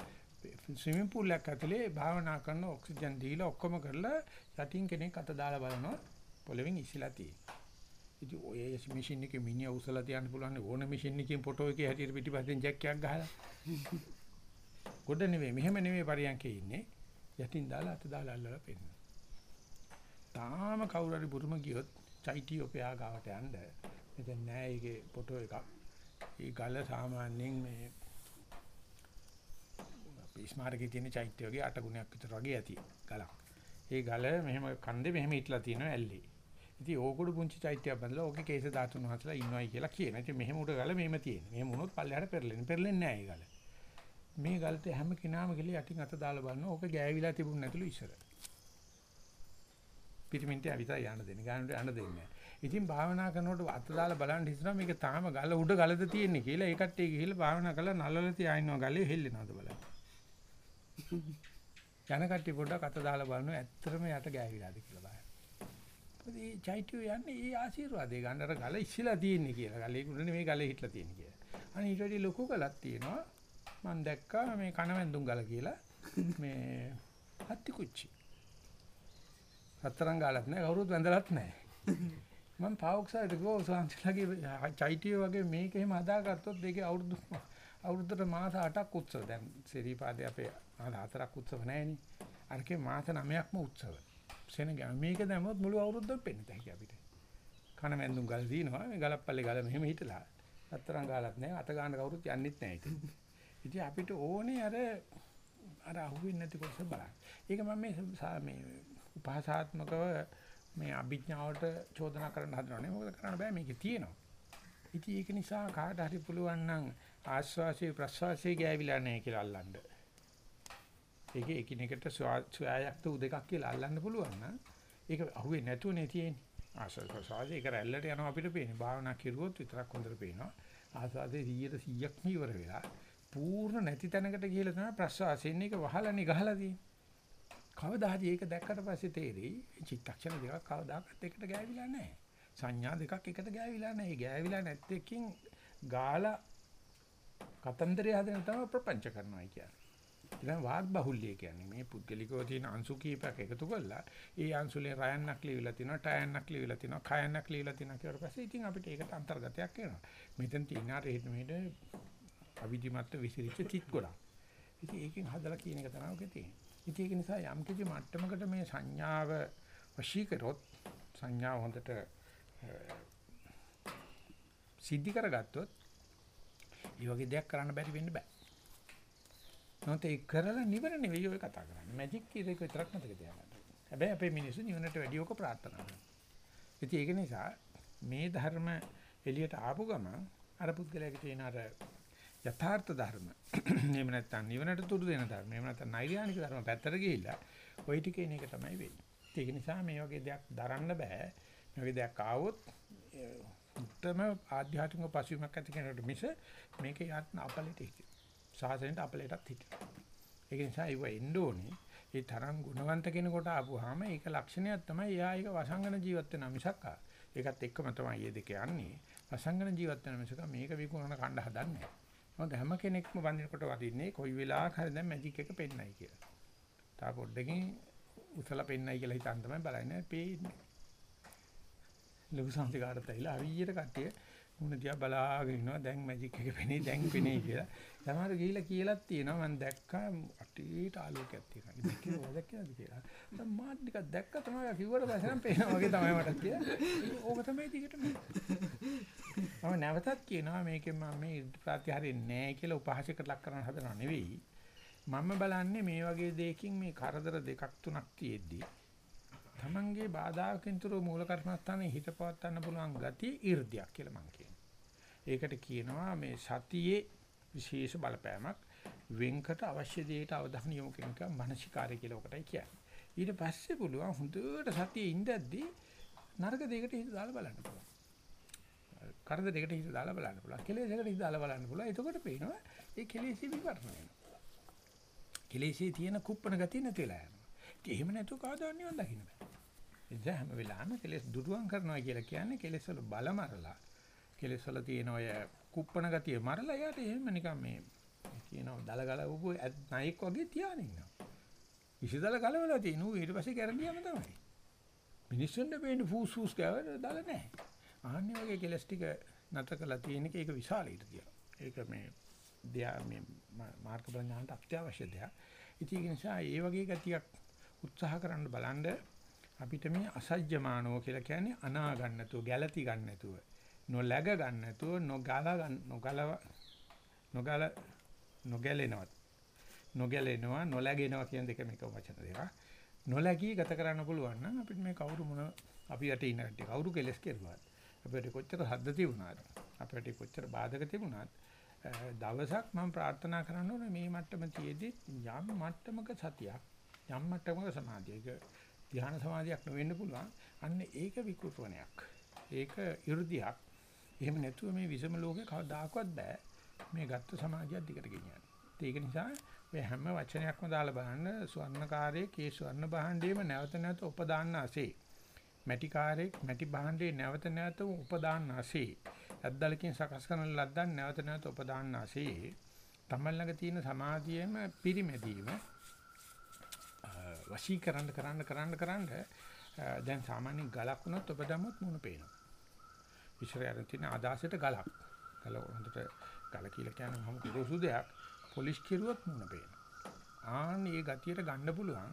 S1: ස්විමින් pool එකක් ඇතුලේ භාවනා කරන ඔක්සිජන් දීලා ඔක්කොම කරලා යටින් කෙනෙක් අත දාලා බලනවා පොළවෙන් ඉසිලා තියෙනවා. ඉතින් ඔය මැෂින් එකේ මිනිහ උසලා තියන්න පුළුවන් ඕන මැෂින් එකකින් ෆොටෝ එකේ හැටියට පිටිපස්සෙන් ජැක් එකක් ගහලා. ගොඩ නෙවෙයි මෙහෙම නෙවෙයි පරියන්කේ ඉන්නේ. යටින් දාලා අත දාලා අල්ලලා පෙන්නන. තාම කවුරු හරි බුරුම ගියොත් චෛත්‍යෝපයා ගාවට යන්න. මෙතන නෑ ඒකේ ෆොටෝ එකක්. ඒ ගල සාමාන්‍යයෙන් මේ අපේ ස්මාරකයේ තියෙන චෛත්‍ය වගේ අට ගුණයක් විතර වගේ ඇති ගලක්. ඒ ගල මෙහෙම කන්දේ මෙහෙම හිටලා තියෙනවා ඇල්ලේ. ඉතින් ඕකුඩු පුංචි චෛත්‍යයක් බඳලා ඕකේ කේස ධාතුන් වහන්සලා ඉන්නවයි කියලා කියන. ඉතින් මෙහෙම උඩ ගල මෙහෙම තියෙන. මෙහෙම වුණොත් පල්ලෙහාට පෙරලෙන්නේ. පෙරලෙන්නේ නැහැ ඒ ගල. මේ ගලට හැම කෙනාම ගිහලා යටින් අත දාලා බලනවා. ඕක ගෑවිලා තිබුණ නැතුළු ඉස්සර. පිරිමින්ට අවිතර යන්න දෙන්නේ. ගානට යන්න දෙන්නේ නැහැ. ඉතින් භාවනා කරනකොට අත දාලා බලන්න හිතනවා මේක තාම ගල උඩ ගලද තියෙන්නේ කියලා. ඒ කට්ටිය ගිහලා භාවනා කරලා නලල තියා ඉන්නවා ගලේ හෙල්ලෙනවද බලන්න. යන කට්ටිය පොඩ්ඩක් අත දාලා බලනවා ඇත්තටම යට ගෑවිලාද කියලා බලන්න. මොකද මේ චෛත්‍ය යන්නේ ඒ ආශිර්වාදේ ගන්න අර ගල ඉස්සලා තියෙන්නේ කියලා. ගලේ උඩ නෙමෙයි ගලේ හිටලා තියෙන්නේ කියලා. අනේ ඊට වඩා ලොකු ගලක් තියෙනවා. මම දැක්කා මේ කණවැන්දුන් ගල කියලා. මේ හත්ති කුච්චි. හතරන් ගාලක් නැහැ කවුරුත් වැඳලත් නැහැ. මම පාවොක්සයිඩ් ගෝ සංචලගේ චෛත්‍ය වගේ මේක එහෙම හදාගත්තොත් ඒකේ අවුරුදු අවුරුද්දට මාස 8ක් උත්සව දැන් සිරිපාදේ අපේ මාස 4ක් උත්සව නැහෙනි. අරකේ මාස 9ක්ම උත්සව. සෙනග මේක දැම්මොත් මුළු අවුරුද්දම පෙන්නත හැකි අපිට. කන මැන්දුම් ගල් දිනවා මේ ගලප්පල්ලේ ගල මෙහෙම හිටලා. හතරන් ගාලක් නැහැ අත ගන්න කවුරුත් යන්නෙත් නැහැ ඉතින්. ඉතින් අපිට ඕනේ අර අර අහුවෙන්නේ නැති කොටස බලන්න. ඒක මම මේ මේ උපහාසාත්මකව මේ අභිඥාවට චෝදනා කරන්න හදනවනේ. මොකද කරන්න බෑ මේකේ තියෙනවා. ඉතින් ඒක නිසා කාට හරි පුළුවන් නම් ආශ්වාසයේ ප්‍රශ්වාසයේ ගෑවිලා නැහැ කියලා අල්ලන්න. ඒකේ එකිනෙකට ස්වයයක්ත උදකක් කියලා අල්ලන්න පුළුවන් නම් ඒක අහුවෙන්නේ නැතුවනේ තියෙන්නේ. ආශ්වාස ප්‍රශ්වාසයේ ඒක රැල්ලට යනවා අපිට පේන්නේ. භාවනා කෙරුවොත් විතරක් හොඳට පේනවා. ආශ්වාසයේ 100%ක්ම ඉවර වෙලා පූර්ණ නැති තැනකට ගිහලා තමයි ප්‍රශ්වාසයෙන් එක වහලානේ ගහලා තියෙන්නේ. කවදා හරි ඒක දැක්කට පස්සේ තේරෙයි චිත්තක්ෂණ දෙකක් කවදාකවත් එකට ගෑවිලා නැහැ. සංඥා දෙකක් එකට ගෑවිලා නැහැ. ඒ ගෑවිලා නැත්තේකින් ගාලා කතන්දරය හදන තමයි ප්‍රපංච කරනවා කියන්නේ. ඉතින් වාග් බහුල්‍ය කියන්නේ මේ පුද්ගලිකව තියෙන අංශු කීපයක් එකතු කරලා ඒ අංශුලේ රයන්නක් ලියවිලා තිනවා, ටයන්නක් ලියවිලා තිනවා, කයන්නක් ලියවිලා තිනවා කියලා පස්සේ ඉතින් අපිට ඒකට අන්තර්ගතයක් වෙනවා. මෙතෙන් තියෙන අර මෙහෙට අවිධිමත්ව විසිරිච්ච තිත් ගොඩක්. ඉතින් ඒකෙන් හදලා කියන එක තමයි ඔකේ තියෙන්නේ. ඉතින් ඒක නිසා යම් කිසි මට්ටමකට මේ සංඥාව වශී කරොත් සංඥාව හොඳට සිද්ධි කරගත්තොත් ඒ වගේ දෙයක් කරන්න බැරි වෙන්න බෑ. නැත්නම් ඒක කරලා නිවන නෙවෙයි ඔය කතා කරන්නේ. මැජික් කීරේක විතරක් මතක තියාගන්න. හැබැයි අපේ මිනිස්සු නිවනට වැඩි ඕක ප්‍රාර්ථනා කරනවා. ඉතින් ඒක නිසා මේ ධර්ම එළියට ආපු ගමන් අර පුද්ගලයාගේ තියෙන අර යථාර්ථ ධර්ම. එහෙම නැත්නම් නිවනට තුරු දෙන ධර්ම. එහෙම නැත්නම් නෛර්යානික ධර්ම පැත්තට ගිහිල්ලා ওই ටිකේ එක තමයි වෙන්නේ. ඒක නිසා මේ වගේ දෙයක් දරන්න බෑ. මේ වගේ දෙයක් ආවොත් උත්තම ආධ්‍යාත්මික පසුබිමක් ඇති කෙනෙකුට මිස මේක යත් අපලෙට හිටිය. සාසනෙට අපලෙටත් හිටිය. ඒක නිසා ඒව එන්න ඕනේ. ඒ තරම් ගුණවන්ත කෙනෙකුට ආපුවාම ඒක ලක්ෂණයක් තමයි එයා ඒක වසංගන ජීවත් වෙන මිසක් ඒකත් එක්කම තමයි මේ දෙක යන්නේ. වසංගන ජීවත් වෙන මිසක මේක විකුණන කණ්ඩ හදන්නේ. මොකද හැම කෙනෙක්ම වඳිනකොට වදින්නේ කොයි වෙලාවක හරි දැන් මැජික් එක පෙන්නයි කියලා. තා පොඩ්ඩකින් උසලා පෙන්නයි කියලා හිතන් තමයි බලන්නේ. පේන්නේ. ලොකු සංසිකාරත් ඇවිල්ලා හරියට කට්ටිය මුණ දිහා බලාගෙන ඉනවා දැන් මැජික් එක පෙනේ දැන් පෙනේ කියලා. සමහර ගිහිලා කියලාත් තියෙනවා මම දැක්කා අටේට ආලෝකයක් තියෙනවා. ඉතින් කිව්වා දැක්කද කියලා. දැන් මාත් ටිකක් දැක්ක තමයි කිව්වට පස්සේ නම් පේනවා වගේ තමයි මට කියලා. ඕක තමයි දිගටම. මම නැවතත් කියනවා මේකෙන් මම මේ ප්‍රත්‍යහරින්නේ නැහැ කියලා උපහාසයකට ලක් කරන්න හදනව නෙවෙයි. මම බලන්නේ මේ වගේ දෙයකින් මේ කරදර දෙකක් තුනක් තියෙද්දී තමන්ගේ බාධාකින් තුර මූල කර්මස්ථානේ හිත පවත්වන්න පුළුවන් ගතිය 이르දියක් කියලා මම කියනවා. ඒකට කියනවා මේ සතියේ විශේෂ බලපෑමක් වෙන්කට අවශ්‍ය දෙයට අවධානය යොමු කරන එක මානසිකාරය කියලා ඔකටයි කියන්නේ. ඊට පස්සේ පුළුවන් හොඳට සතියේ ඉඳද්දී නරක දෙයකට හිත දාලා බලන්න පුළුවන්. කරදරයකට හිත දාලා බලන්න පුළුවන්. කෙලෙසකට හිත දාලා බලන්න පුළුවන්. එතකොට පේනවා ඒ කෙලෙසි විවරණ වෙනවා. කෙලෙසි තියෙන කුප්පණ ගතිය නැති වෙලා යනවා. එහෙම නැතුව කවදාවත් නිවන් දකින්න බෑ. එදා හැම වෙලාවෙම කෙලෙස් දුරුවන් කරනවා කියලා කියන්නේ කෙලෙස් වල බල මරලා කෙලෙස් වල තියෙන ඔය කුප්පණ ගතිය මරලා යාට එහෙම නිකන් මේ කියනවා දලගල උපු නයික් වගේ තියාගෙන ඉන්නවා. විසදල ගලවලා තියෙන ඌ ඊට පස්සේ කැරලියම තමයි. මිනිස්සුන්ට පේන්නේ ෆූස් ෆූස් ගාවල දල නැහැ. ආන්නේ වගේ කෙලස් ටික නැත කළා තියෙන එක ඒක විශාල ඊට ඒක මේ දෙයා මේ මාර්ග බලඥාන්ට අත්‍යවශ්‍ය දෙයක්. ඉතින් ඒ නිසා ඒ වගේ ගතියක් උත්සාහ කරන්න බලන්න. අපිට මේ අසජ්ජමානෝ කියලා කියන්නේ අනා ගන්න නැතුව ගැළති ගන්න නැතුව නොläග ගන්න නැතුව නොගල ගන්න නොගලව නොගල නොගැලෙනවත් නොගැලෙනවා නොläගෙනවා කියන දෙක මේක වචන දෙක නොläගී ගත කරන්න පුළුවන් නම් අපිට මේ කවුරු මොන අපි යට ඉන්න කට්ටිය කවුරු කෙලස් කෙරුවාද අපිට කොච්චර හද්ද තිබුණාද අපිට කොච්චර බාධක තිබුණාද දවසක් මම ප්‍රාර්ථනා කරන්න ඕනේ මේ මට්ටම තියේදී යම් මට්ටමක සතියක් යම් මට්ටමක සමාධියක ධ්‍යාන සමාධියක් නොවෙන්න පුළුවන්. අන්න ඒක විකෘතවණයක්. ඒක 이르දියක්. එහෙම නැතුව මේ විසම ලෝකේ කවදාකවත් බෑ මේ ගත්ත සමාධියක් දිගට ගෙනියන්න. ඒක නිසා මේ හැම වචනයක්ම දාලා බලන්න ස්වර්ණකාරයේ කේ ස්වර්ණ භාණ්ඩේම නැවත නැවත උපදාන්න ASCII. මැටි කාර්යයක් මැටි භාණ්ඩේ නැවත නැවත උපදාන්න ASCII. ඇද්දලකින් සකස් කරන ලද්දන් නැවත නැවත උපදාන්න ASCII. තමන් ළඟ තියෙන සමාධියෙම පිරිමැදීම වශී කරන්න කරන්න කරන්න කරන්න දැන් සාමාන්‍ය ගලක් වුණොත් ඔබ දැම්මොත් මුණ පේනවා. ඉස්සර යන තියෙන ආදාසයට ගලක්. ගල හොඳට ගල කියලා කියන්නේ මම කුරුසු දෙයක් පොලිෂ් කිරුවොත් මුණ පේනවා. ආන් මේ ගතියට ගන්න පුළුවන්.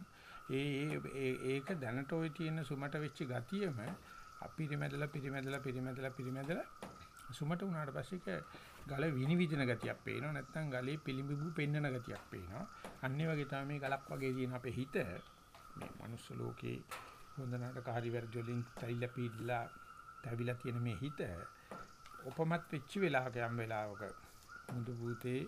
S1: ඒ ඒ ඒක දැනට ওই තියෙන සුමට වෙච්ච ගතියෙම අපිරිමැදලා පිරිමැදලා පිරිමැදලා පිරිමැදලා සුමට උනාට පස්සේ ගල විනිවිදින ගතියක් පේනවා නැත්නම් ගලේ පිළිඹු පෙන්නන ගතියක් පේනවා අන්නේ වගේ තමයි මේ ගලක් වගේ තියෙන අපේ හිත මේ මනුස්ස ලෝකේ හොඳ නරක හරි වැරදි වලින් තැවිලා පීඩලා තැවිලා තියෙන මේ හිත උපමත් වෙච්ච වෙලාවක යම් වෙලාවක මුදු භූතේ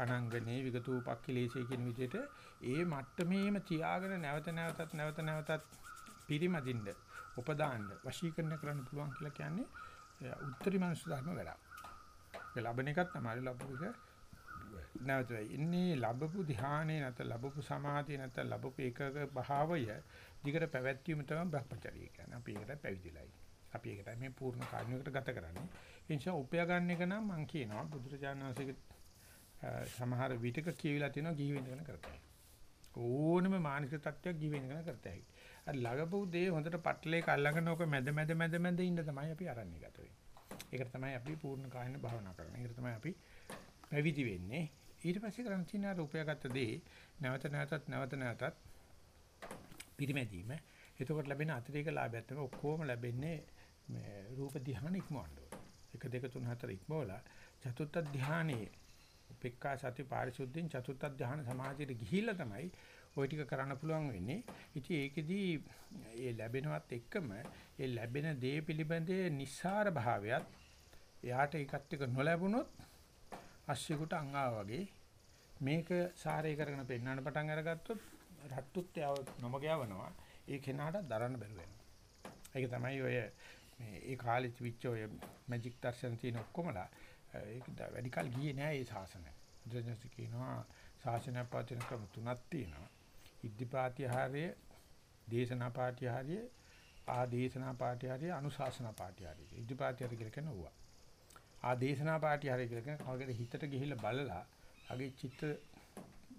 S1: අනංගනේ විගතූ පක්ඛිලේශේ කියන විදිහට ඒ මට්ටමේම තියාගෙන නැවත නැවතත් නැවත නැවතත් පිරිමදින්න උපදාන්න වශීකරණ කරන්න පුළුවන් කියලා කියන්නේ උත්තරී මනුස්ස ධර්ම වැඩක්. ඒ ලබන එකත් තමයි ලැබපු එක නැවත ඉන්නේ ලැබපු ධානයේ නැත ලැබපු සමාධිය නැත ලැබපු එකක භාවය දිගට පැවැත්වීම තමයි බ්‍රහ්මචර්යය කියන්නේ. අපි ඒකට පැවිදිලායි. අපි ඒකට මේ පූර්ණ කාර්යයකට ගත කරන්නේ. ඒ නිසා උපය ගන්න එක නම් මම කියනවා බුදුරජාණන් වහන්සේගේ සමහර විටක කියවිලා තියෙනවා ගිහි වෙනකන කරතයි. ඕනම මානසික තත්ත්වයක් ගිහි වෙනකන කරතයි. අර ළඟපු දේ හොඳට පටලයක අල්ලගෙන ඕක මැද මැද මැද මැද ඉන්න තමයි අපි අරන්නේ ගත වෙන්නේ. ඒකට තමයි අපි පූර්ණ කායන භාවනා කරන්නේ. ඒකට තමයි අපි පැවිදි වෙන්නේ. ඊට පස්සේ කරන් තියෙන අර උපයාගත්ත දේ නැවත නැවතත් නැවත නැවතත් පිරිමැදීම. එතකොට ලැබෙන අතිරේක ලාභයත් තමයි ඔක්කොම ලැබෙන්නේ මේ රූප ධ්‍යාන ඉක්මවන්න. 1 2 3 4 ඉක්මවලා චතුත්ථ ධ්‍යානයේ උපේක්ඛා සති පාරිශුද්ධින් චතුත්ථ ධ්‍යාන සමාධියට ගිහිල්ලා තමයි ওই ටික කරන්න පුළුවන් වෙන්නේ. ඉතින් ඒකෙදී ඒ ලැබෙනවත් එක්කම ඒ ලැබෙන දේ පිළිබඳේ නිස්සාර භාවයත් එයාට ඒකත් එක නොලැබුණොත් අස්සියෙකුට අංගා වගේ මේක සාරේ කරගෙන පෙන්වන්න පටන් අරගත්තොත් රට්ටුත් යව නොමග යවනවා. ඒ කෙනාට දරන්න බැරුව වෙනවා. ඒක තමයි ඔය මේ ඒ කාලේ තිබිච්ච ඔය මැජික් දර්ශන තියෙන ඔක්කොමලා ඒක වැඩි කල ගියේ නෑ ඒ ශාසනය. බුදුරජාණන් කියනවා ශාසනය පවතින ක්‍රම තුනක් තියෙනවා. ඉද්ධිපාතිහාරය, දේශනා පාටිහාරය, ආදේශනා පාටිහාරය, අනුශාසනා පාටිහාරය. ඉද්ධිපාතිහාරය කියලා කියන ඕවා. ආදේශනා පාටිහාරය කියලා කියන කවගෙද හිතට ගිහිල්ලා බලලා අගේ චිත්ත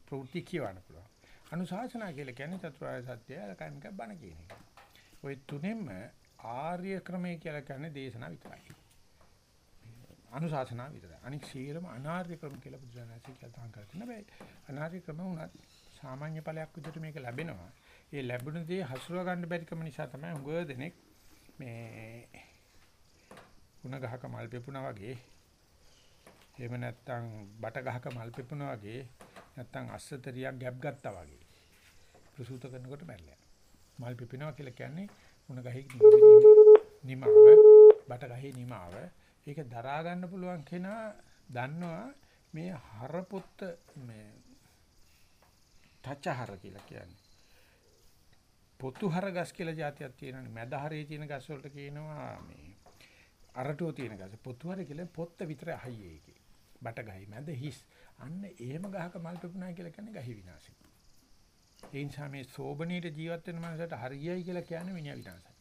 S1: ප්‍රවෘත්ති කියවන්න පුළුවන්. අනුශාසනා කියලා කියන්නේ චතුරාර්ය සත්‍යය අලකමික බණ කියන එක. ওই තුනෙන්ම ආර්ය ක්‍රමය කියලා කියන්නේ දේශනා විතරයි. අනුශාසනා විතරයි. අනික සියලුම අනාර්ය ක්‍රම කියලා බුදුසසුන කියලා තහං කරලා තියෙනවා. හැබැයි අනාර්ය ක්‍රම උනත් සාමාන්‍ය ඵලයක් විදිහට මේක ලැබෙනවා. ඒ ලැබුණ දේ හසුරව ගන්න බැරි කම නිසා තමයි උගව දෙනෙක් මේ උණ ගහක මල් පෙපුණා වගේ එහෙම නැත්නම් බට ගහක මල් පෙපුණා වගේ නැත්නම් අස්සතරියක් ගැප් ගත්තා වගේ ප්‍රසූත කරනකොට මැරලා මල් පිපිනවා කියලා කියන්නේ උණ ගහේ නිමාව බට ගහේ නිමාව ඒක දරා ගන්න පුළුවන් කෙනා දන්නවා මේ හරපොත්ත මේ තචහර කියලා කියන්නේ. පොතුහර ගස් කියලා જાතියක් තියෙනවානේ. මැද හරේ තියෙන ගස් වලට කියනවා මේ අරටුව තියෙන ගස්. පොතුහර කියලා පොත්ත විතර අහයි ඒකේ. බට ගහයි මැද හිස්. අන්න එහෙම ගහක මල් පෙපුණා කියලා කියන්නේ ගහි විනාශය. ඒ නිසා මේ සෝබනීට ජීවත් වෙන මනසට හරියයි කියලා කියන්නේ මිනිහා විනාශයි.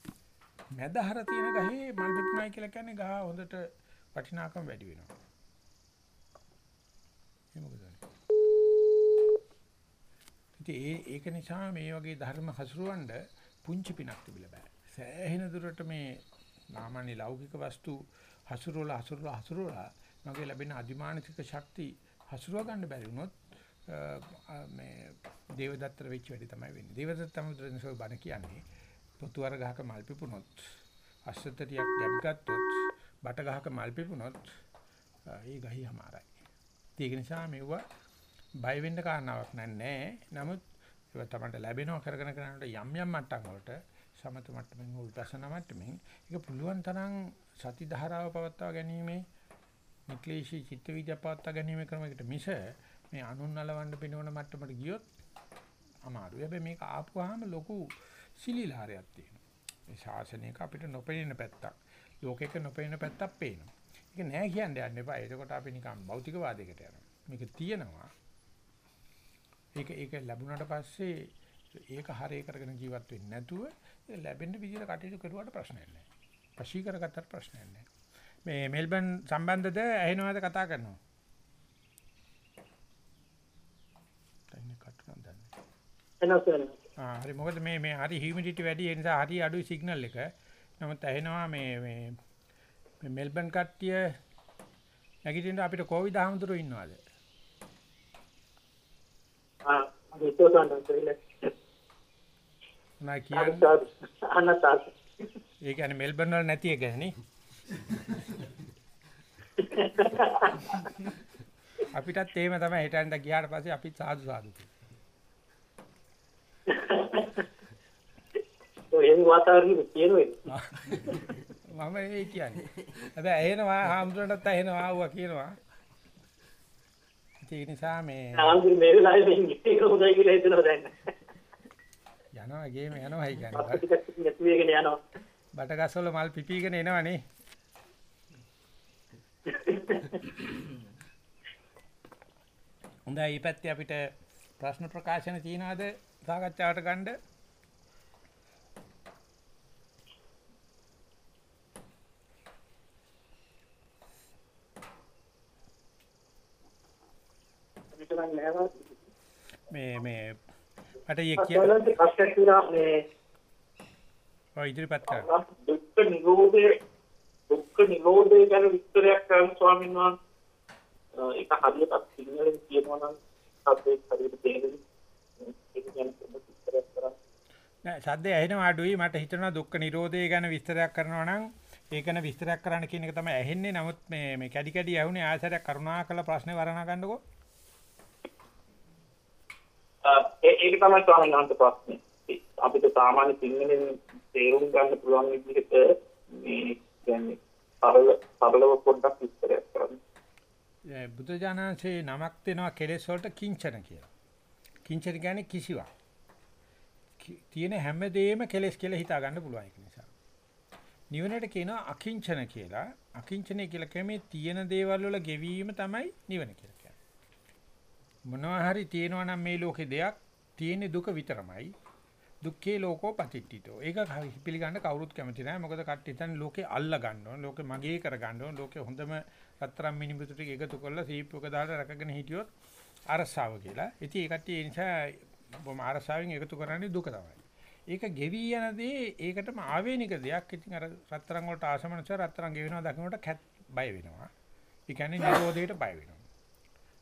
S1: මැදහර තියෙන ගහේ මල් පිපුණයි කියලා කියන්නේ ගහ හොඳට වටිනාකම වැඩි වෙනවා. ඒ මොකද? ඒ ඒක නිසා මේ වගේ ධර්ම හසුරවන්න පුංචි පිනක් තිබිලා බෑ. සෑහෙන දුරට මේ සාමාන්‍ය ලෞකික වස්තු හසුරවලා හසුරවලා හසුරවලා මගේ ලැබෙන අධිමානසික ශක්ති හසුරව ගන්න බැරි වුණොත් මේ දේවදත්තර වෙච්ච වැඩි තමයි වෙන්නේ. දේවදත්ත තමයි දුරන්සෝ බණ කියන්නේ. පොතුවර ගහක මල් පිපුණොත් අස්සතරියක් ගැබ් ගත්තොත් බට ගහක මල් පිපුණොත් ඒ ගහයි හමාරයි. ඒක නිසා මෙවුවා බය වෙන්න කාරණාවක් නැහැ. නමුත් ඒවා තමයි ලැබෙනවා කරගෙන කරනකොට යම් යම් මට්ටම් වලට සමත මට්ටමින් හෝ විපස්සනා මට්ටමින් ඒක පුළුවන් තරම් සති ධාරාව පවත්වා ගැනීමේ නික්ලේශී චිත්ත විද්‍යාව පවත්වා ගැනීමේ ක්‍රමයකට මිස මේ අනුන් නලවන්න පිනවන මට්ටමට ගියොත් අමාරුයි. හැබැයි මේක ආපුවාම ලොකු සිලිලාරයක් තියෙනවා. මේ ශාසනයක අපිට නොපෙනෙන පැත්තක්, ලෝකෙක නොපෙනෙන පැත්තක් පේනවා. ඒක නෑ කියන්න යන්න එපා. එතකොට අපි නිකන් භෞතිකවාදයකට යනවා. මේක තියෙනවා. ඒක ඒක ලැබුණාට පස්සේ ඒක හරය කරගෙන ජීවත් වෙන්නේ නැතුව ලැබෙන්න විදිහට කටයුතු කරුවාට ප්‍රශ්නයක් නෑ. වශී කරගත්තට ප්‍රශ්නයක් නෑ. මේ මෙල්බන් සම්බන්ධද ඇහෙනවද කතා කරනවා? තන්නේ කටුනම් දන්නේ.
S4: එනසෙන
S1: ආ හරි මොකද මේ මේ හරි හියුමිඩිටි වැඩි ඒ නිසා හරි අඩුයි සිග්නල් එක. නමුත් ඇහෙනවා මේ මේ මේ මෙල්බන් කට්ටිය නැගිටින්න අපිට කොවිඩ් ආහඳුරු ඉන්නවද?
S4: දෙවිල
S1: නෑ කියන්නේ
S4: අනසාර
S1: ඒ කියන්නේ මෙල්බන් වල නැති එක නේ. අපිටත් එහෙම තමයි හිටන්ට ගියාට පස්සේ අපිත් සාදු සාදු.
S4: ඔය එනි වාතාවරණෙ කියනවා
S1: මම ඒ කියන්නේ. හැබැයි ඇහෙනවා හාමුදුරන්ටත් ඇහෙනවා ආවා කියනවා. ඒ නිසා මේ
S4: ආන්දර මේ වෙලාවේ ඉන්නේ හොඳයි කියලා හිතනවා දැන්
S1: යනවා ගේම යනවා හයි කියන්නේ.
S4: යනවා
S1: බටගස්වල මල් පිපිගෙන එනවනේ. හොඳයි මේ පැත්තේ අපිට ප්‍රශ්න ප්‍රකාශන තියනවාද සාකච්ඡාවට ගන්න?
S4: විතරක් නෑ
S1: මේ මේ මට ඊ කිය
S4: බලන්න ප්‍රශ්න තියෙනවා. මේ
S1: ඔය ඉදිරිපත් කරන්න.
S4: දුක්ඛ නිරෝධය දුක්ඛ නිරෝධය ගැන විස්තරයක් කරන්න ස්වාමීන් වහන්සේ. ඒක හරියට සිංහලෙන් කියනවා නම් සබ්දේ හරියට තේරෙන්නේ ඒක ගැන විස්තරයක් කරන්න?
S1: නෑ සද්දේ ඇහෙනවා අඩුයි. මට හිතෙනවා දුක්ඛ නිරෝධය ගැන විස්තරයක් කරනවා නම් ඒක ගැන විස්තරයක් කරන්න කියන එක තමයි ඇහෙන්නේ. නමුත් මේ මේ කැඩි කැඩි ඇහුනේ ආයතරයක් කරුණාකර ප්‍රශ්නේ වරණා ගන්නකෝ
S4: ඒක තමයි ස්වාමීන් වහන්සේ ප්‍රශ්නේ. අපිට සාමාන්‍ය සිංහලෙන් තේරුම් ගන්න පුළුවන් විදිහට මේ කියන්නේ සරල සරලව පොඩ්ඩක් විස්තරයක් කරන්න.
S1: බුදුජානන්සේ නමක් දෙනවා කෙලෙස් වලට කිංචන කියලා. කිංචන කියන්නේ කිසිවක්. තියෙන හැමදේම කෙලෙස් කියලා හිතා ගන්න පුළුවන් ඒක නිසා. නිවනට කියනවා අකිංචන කියලා. අකිංචනය කියලා කියන්නේ තියෙන දේවල් වල ගෙවීම තමයි නිවන කියලා කියන්නේ. මොනවා හරි තියෙනවා නම් මේ ලෝකේ දෙයක් තියෙන දුක විතරමයි. දුක්ඛේ ලෝකෝ පතිට්ඨිතෝ. ඒක පිළිගන්න කවුරුත් කැමති නැහැ. මොකද කට්ටිය හිතන්නේ ලෝකේ අල්ල ගන්න ඕන. ලෝකේ මගේ කර ගන්න ඕන. ලෝකේ හොඳම රත්තරන් මිනිමුතු ටික එකතු කරලා සීප්පුවක දාලා රැකගෙන හිටියොත් අරසාව කියලා. ඉතින් ඒ කට්ටිය ඒ නිසා බොම අරසාවෙන් එකතු කරන්නේ දුක තමයි. ඒක ගෙවි යනදී ඒකටම ආවේනික දෙයක්. ඉතින් අර රත්තරන් වලට ආසමනස රත්තරන් ගෙවෙනවා දකින්නට කැත් බය වෙනවා. ඒ කියන්නේ නිරෝධයට බය වෙනවා.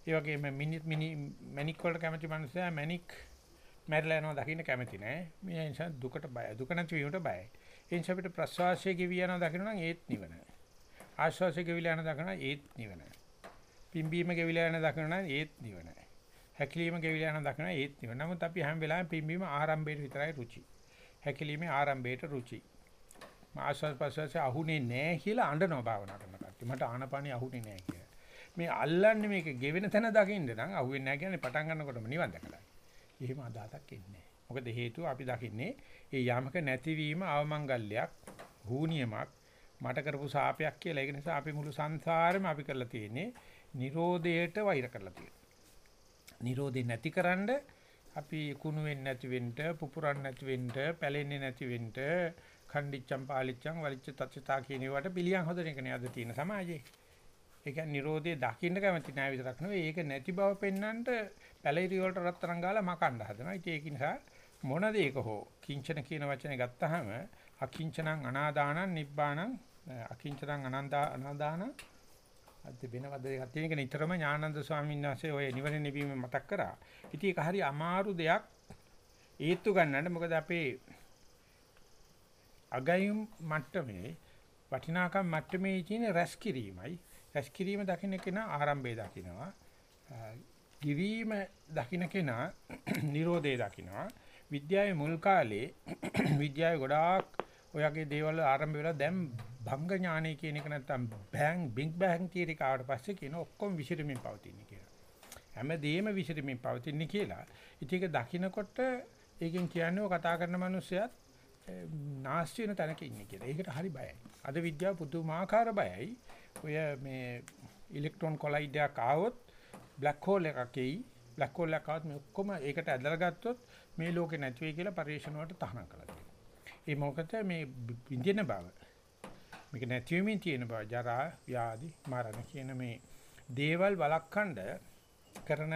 S1: ඒ වගේම මිනිත් මිනි මැනික් වලට කැමති මනුස්සයා මැනික් මැරිලා යනවා දකින්න කැමති නෑ. මේ නිසා දුකට බයයි. දුක නැති වීමට බයයි. ඒ නිසා අපිට ප්‍රසවාසයේ ගෙවි යනවා දකින්න නම් ඒත් නිවන. ආශ්වාසයේ ගෙවිලා යන දකින්න ඒත් නිවන. පිම්බීම ගෙවිලා යන දකින්න නම් ඒත් නිවන. හැකිලිම ගෙවිලා යන දකින්න ඒත් නිවන. නමුත් අපි හැම වෙලාවෙම පිම්බීම ආරම්භයේ විතරයි රුචි. හැකිලිමේ ආරම්භයට රුචි. ආශ්වාස ප්‍රශ්වාසයේ අහුනේ නෑ කියලා අඬනවා භාවනා කරන කට්ටිය. මට ආනපානිය අහුනේ නෑ කියලා. මේ අල්ලන්නේ මේක ගෙවෙන තැන දකින්න නම් අහුවෙන්නේ නැහැ කියන්නේ පටන් ගන්නකොටම නිවන් දැකලා. එහෙම අදහසක් එන්නේ මොකද හේතුව අපි දකින්නේ ඒ යමක නැතිවීම අවමංගල්‍යයක්, හූනියමක්, මට කරපු සාපයක් කියලා. ඒක නිසා අපි මුළු සංසාරෙම අපි කරලා තියෙන්නේ Nirodheයට වෛර කරලා තියෙනවා. Nirodhe නැතිකරන්න අපි කුණු වෙන්නේ නැති වෙන්න, පුපුරන් නැති වෙන්න, පැලෙන්නේ නැති වෙන්න, khණ්ඩිච්චම් පාලිච්චම් වලිච්ච තත්ත්‍තා කියන ඒවාට පිළියම් හොදන එකනේ අද තියෙන සමාජයේ. ඒ කියන්නේ Nirodhe දකින්න කැමති නෑ විතරක් නෙවෙයි ඒක නැති බව පෙන්වන්නට පැලිරි වලට රත්තරන් ගාලා මකන්න හදනවා. ඉතින් ඒක නිසා මොන දේක හෝ කිංචන කියන වචනේ ගත්තාම අකිංචනං අනාදානං නිබ්බාණං අකිංචනං අනන්දා අනාදාන අද වෙනවද දෙකක් තියෙන එක නිතරම ඥානන්ද ස්වාමීන් වහන්සේ ඔය නිවන නිවීම මතක් කරා. ඉතින් ඒක හරි අමාරු දෙයක් ඒත්තු ගන්නන්න මොකද අපේ අගයුම් මට්ටමේ වටිනාකම් මට්ටමේ තියෙන රැස් කිරීමයි රැස් කිරීම දකින්න කෙනා ආරම්භය දකින්නවා. ගිවීම දකින්න කෙනා Nirodhe දකින්නවා. විද්‍යාවේ මුල් කාලේ විද්‍යාවේ ගොඩාක් ඔයගේ දේවල් ආරම්භ වෙලා දැන් භංග ඥානය කියන එක නැත්තම් බෑන් බිග් බෑන් තියරි කාවට පස්සේ කියන ඔක්කොම විසිරමින් පවතින්නේ කියලා. හැමදේම විසිරමින් පවතින්නේ කියලා. ඉතින් ඒක දකින්නකොට ඒකෙන් කියන්නේ ඔය කතා කරන මිනිස්සයත් නාස්ති වෙන තැනක ඉන්නේ කියලා. ඒකට හරි බයයි. අද විද්‍යාව පුදුමාකාර බයයි. ඔය මේ ඉලෙක්ට්‍රෝන කොලයිඩ් එකක් ආවොත් බ්ලැක් හෝල් එකක් එයි. බ්ලැක් හෝල් එකක් ආවොත් මේ ඔක්කොම ඒකට ඇදලා ගත්තොත් මේ ලෝකේ නැති වෙයි කියලා පරිශන වලට තහනම් කරලා තියෙනවා. ඒ මොකද මේ විඳින බව. මේක නැති වෙමින් තියෙන බව ජරා, ව්‍යාධි, මරණ කියන මේ දේවල් වළක්වන්න කරන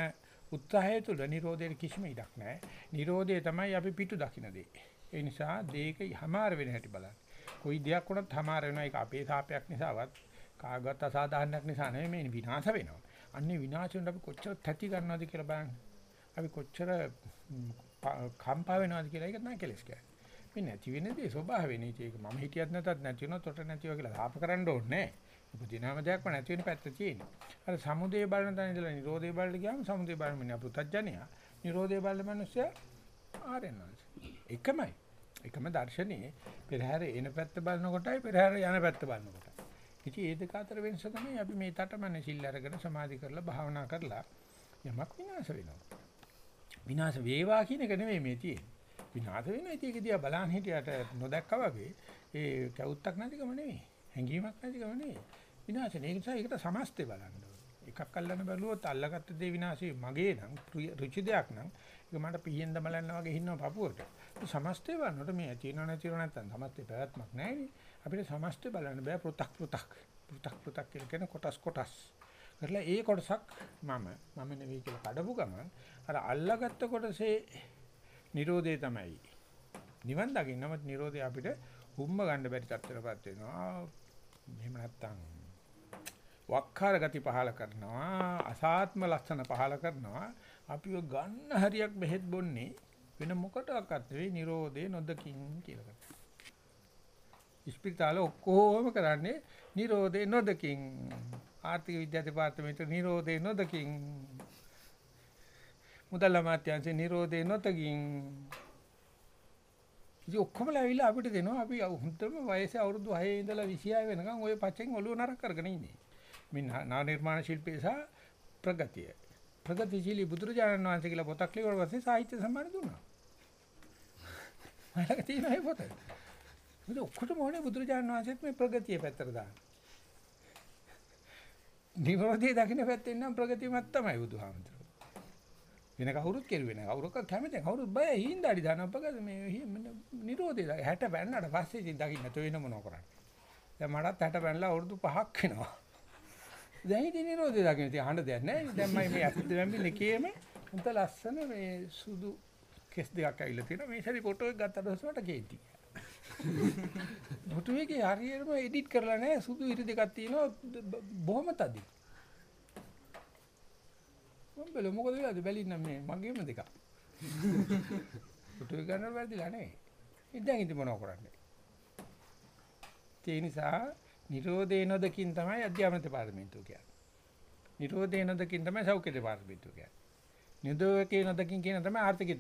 S1: උත්සාහය තුළ Nirodheට කිසිම ඉඩක් නැහැ. Nirodhe තමයි අපි පිටු දකින්න දේ. ඒ නිසා දේක හැමාර වෙන හැටි බලන්න. කොයි දෙයක් වුණත් හැමාර වෙනවා. ඒක අපේ සාපයක් නිසාවත් කාගවත් අසාධාරණයක් නිසා නෙමෙයි මේ විනාශ වෙනවා. අන්නේ විනාශයෙන් අපි කොච්චර තැති ගන්නවද කියලා බලන්න. අපි කොච්චර කම්පා වෙනවද කියලා ඒක තමයි කෙලස් කියන්නේ. මේ නැති වෙන දේ ස්වභාවයෙන් ඒක මම හිතියත් නැතත් නැති වෙනවා තොට නැතිව කියලා ආප කරන්න ඕනේ නැහැ. උපදිනාම දෙයක්ම නැති වෙන පැත්ත තියෙනවා. අර සමුදේ බලන තැන ඉඳලා නිරෝධේ බලන්න ගියාම සමුදේ බලන මිනිහා පුතඥයා නිරෝධේ බලන මිනිස්සයා ආරෙන්නාස්. එකමයි. එකම දර්ශනේ පෙරහැර එන පැත්ත බලනකොටයි පෙරහැර යන පැත්ත බලනකොටයි. ඉතින් ඒ දෙක අතර වෙනස තමයි අපි මේ තටමන සිල් අරගෙන සමාධි කරලා භාවනා කරලා යමක් විනාශ වෙනවා. විනාශ වේවා කියන එක නෙමෙයි මේ තියෙන්නේ. විනාශ වෙනවා ඉතින් ඒක දිහා බලන් හිටියට නොදැක්කා වගේ ඒ කවුත්තක් නැතිකම නෙමෙයි. හැංගීමක් නැතිකම නෙමෙයි. විනාශ නේ. ඒ නිසා ඒකට සමස්තේ බලන්න ඕනේ. එකක් අල්ලන්න බැලුවොත් අල්ලගත්ත දේ විනාශේ මගේ නම් රුචි දෙයක් නම් ඒක මට පීයෙන් දමලන්න වගේ ඉන්නවා පපුවට. සමස්තේ බලනකොට මේ ඇති වෙනව නැති වෙනව නැත්තම් සමස්තේ පැවැත්මක් නැහැ නේ. අපිට සමස්තය බලන්න බෑ පෘ탁 පෘ탁 පෘ탁 පෘ탁 කියලා කියන කොටස් කොටස්. කරලා ඒ කොටසක් මම මම නෙවෙයි කියලා කඩපු ගමන් අර අල්ලාගත්ත කොටසේ Nirodhe තමයි. නිවන් දකින්නම Nirodhe අපිට හුම්ම ගන්න බැරි තත්ත්වයකටපත් වෙනවා. එහෙම නැත්තම් වක්කාර ගති පහල කරනවා අසාත්ම ලක්ෂණ පහල කරනවා. අපිව ගන්න හරියක් බෙහෙත් බොන්නේ වෙන මොකටවත් නෙවෙයි Nirodhe නොදකින් කියලා. ඉස්පිරිතාල ඔක්කොම කරන්නේ නිරෝධේ නොදකින් ආර්ථික විද්‍යා දෙපාර්තමේන්තුවේ නිරෝධේ නොදකින් මුදල් අමාත්‍යාංශේ නිරෝධේ නොදකින් ඉතින් ඔක්කොම ලැබිලා අපිට දෙනවා අපි හුන්නම වයසේ අවුරුදු 6 ඉඳලා 26 වෙනකන් ওই පච්චෙන් ඔළුව නරක කරගෙන ඉන්නේ මේ නා නිර්මාණ ශිල්පය සහ ප්‍රගතිය. ප්‍රගතිශීලී බුදුරජාණන් වහන්සේ කියලා පොතක් ලියුවා පස්සේ සාහිත්‍ය සම්මාන දුන්නා. මලක තියෙන ඒ පොත. මොකද ඔක්කොටම ඕනේ බුදුරජාණන් වහන්සේත් මේ ප්‍රගතිය පැත්තට දාන්න. නිරෝධය දකින්න පැත්තෙන් නම් ප්‍රගතියමත් තමයි බුදුහාමුදුරුවෝ. වෙන කවුරුත් කෙරුවේ නැහැ. කවුරක්වත් කැමති නැහැ. කවුරුත් බය හින්දාඩි දාන අපකද මේ නිරෝධය 60 බැන්නට පස්සේ ඉතින් දකින්න තෝ වෙන මොනව කරන්නේ. දැන් මටත් 60 බැනලා අවුරුදු 5ක් වෙනවා. දැන් ඉතින් නිරෝධය දකින්න ඉතින් අහන්න දෙයක් නැහැ. දැන් මම මේ අසිත වැම්බි එකේම උන්ට ලස්සන මේ සුදු කෙස් දෙකක් ඇවිල්ලා තියෙනවා. මේ සැරේ ෆොටෝ එක ගත්තට පස්සේ මට කේන්ති. ෆොටෝ එකේ හරියටම එඩිට් කරලා නැහැ. සුදු ඉරි දෙකක් තියෙනවා බොහොම තදි. මම බැල මොකද වෙලාද බැලින්න මේ මගේම දෙකක්. ෆොටෝ එක ගන්න වැරදිලා නේ. ඉතින් ඉතින් මොනව කරන්නේ? ඒ නිසා නිරෝධේ නොදකින් තමයි අධ්‍යාපන දෙපාර්තමේන්තුව කියන්නේ. නිරෝධේ නොදකින් තමයි සෞඛ්‍ය දෙපාර්තමේන්තුව කියන්නේ. නිරෝධේ නොදකින් කියන තමයි ආර්ථික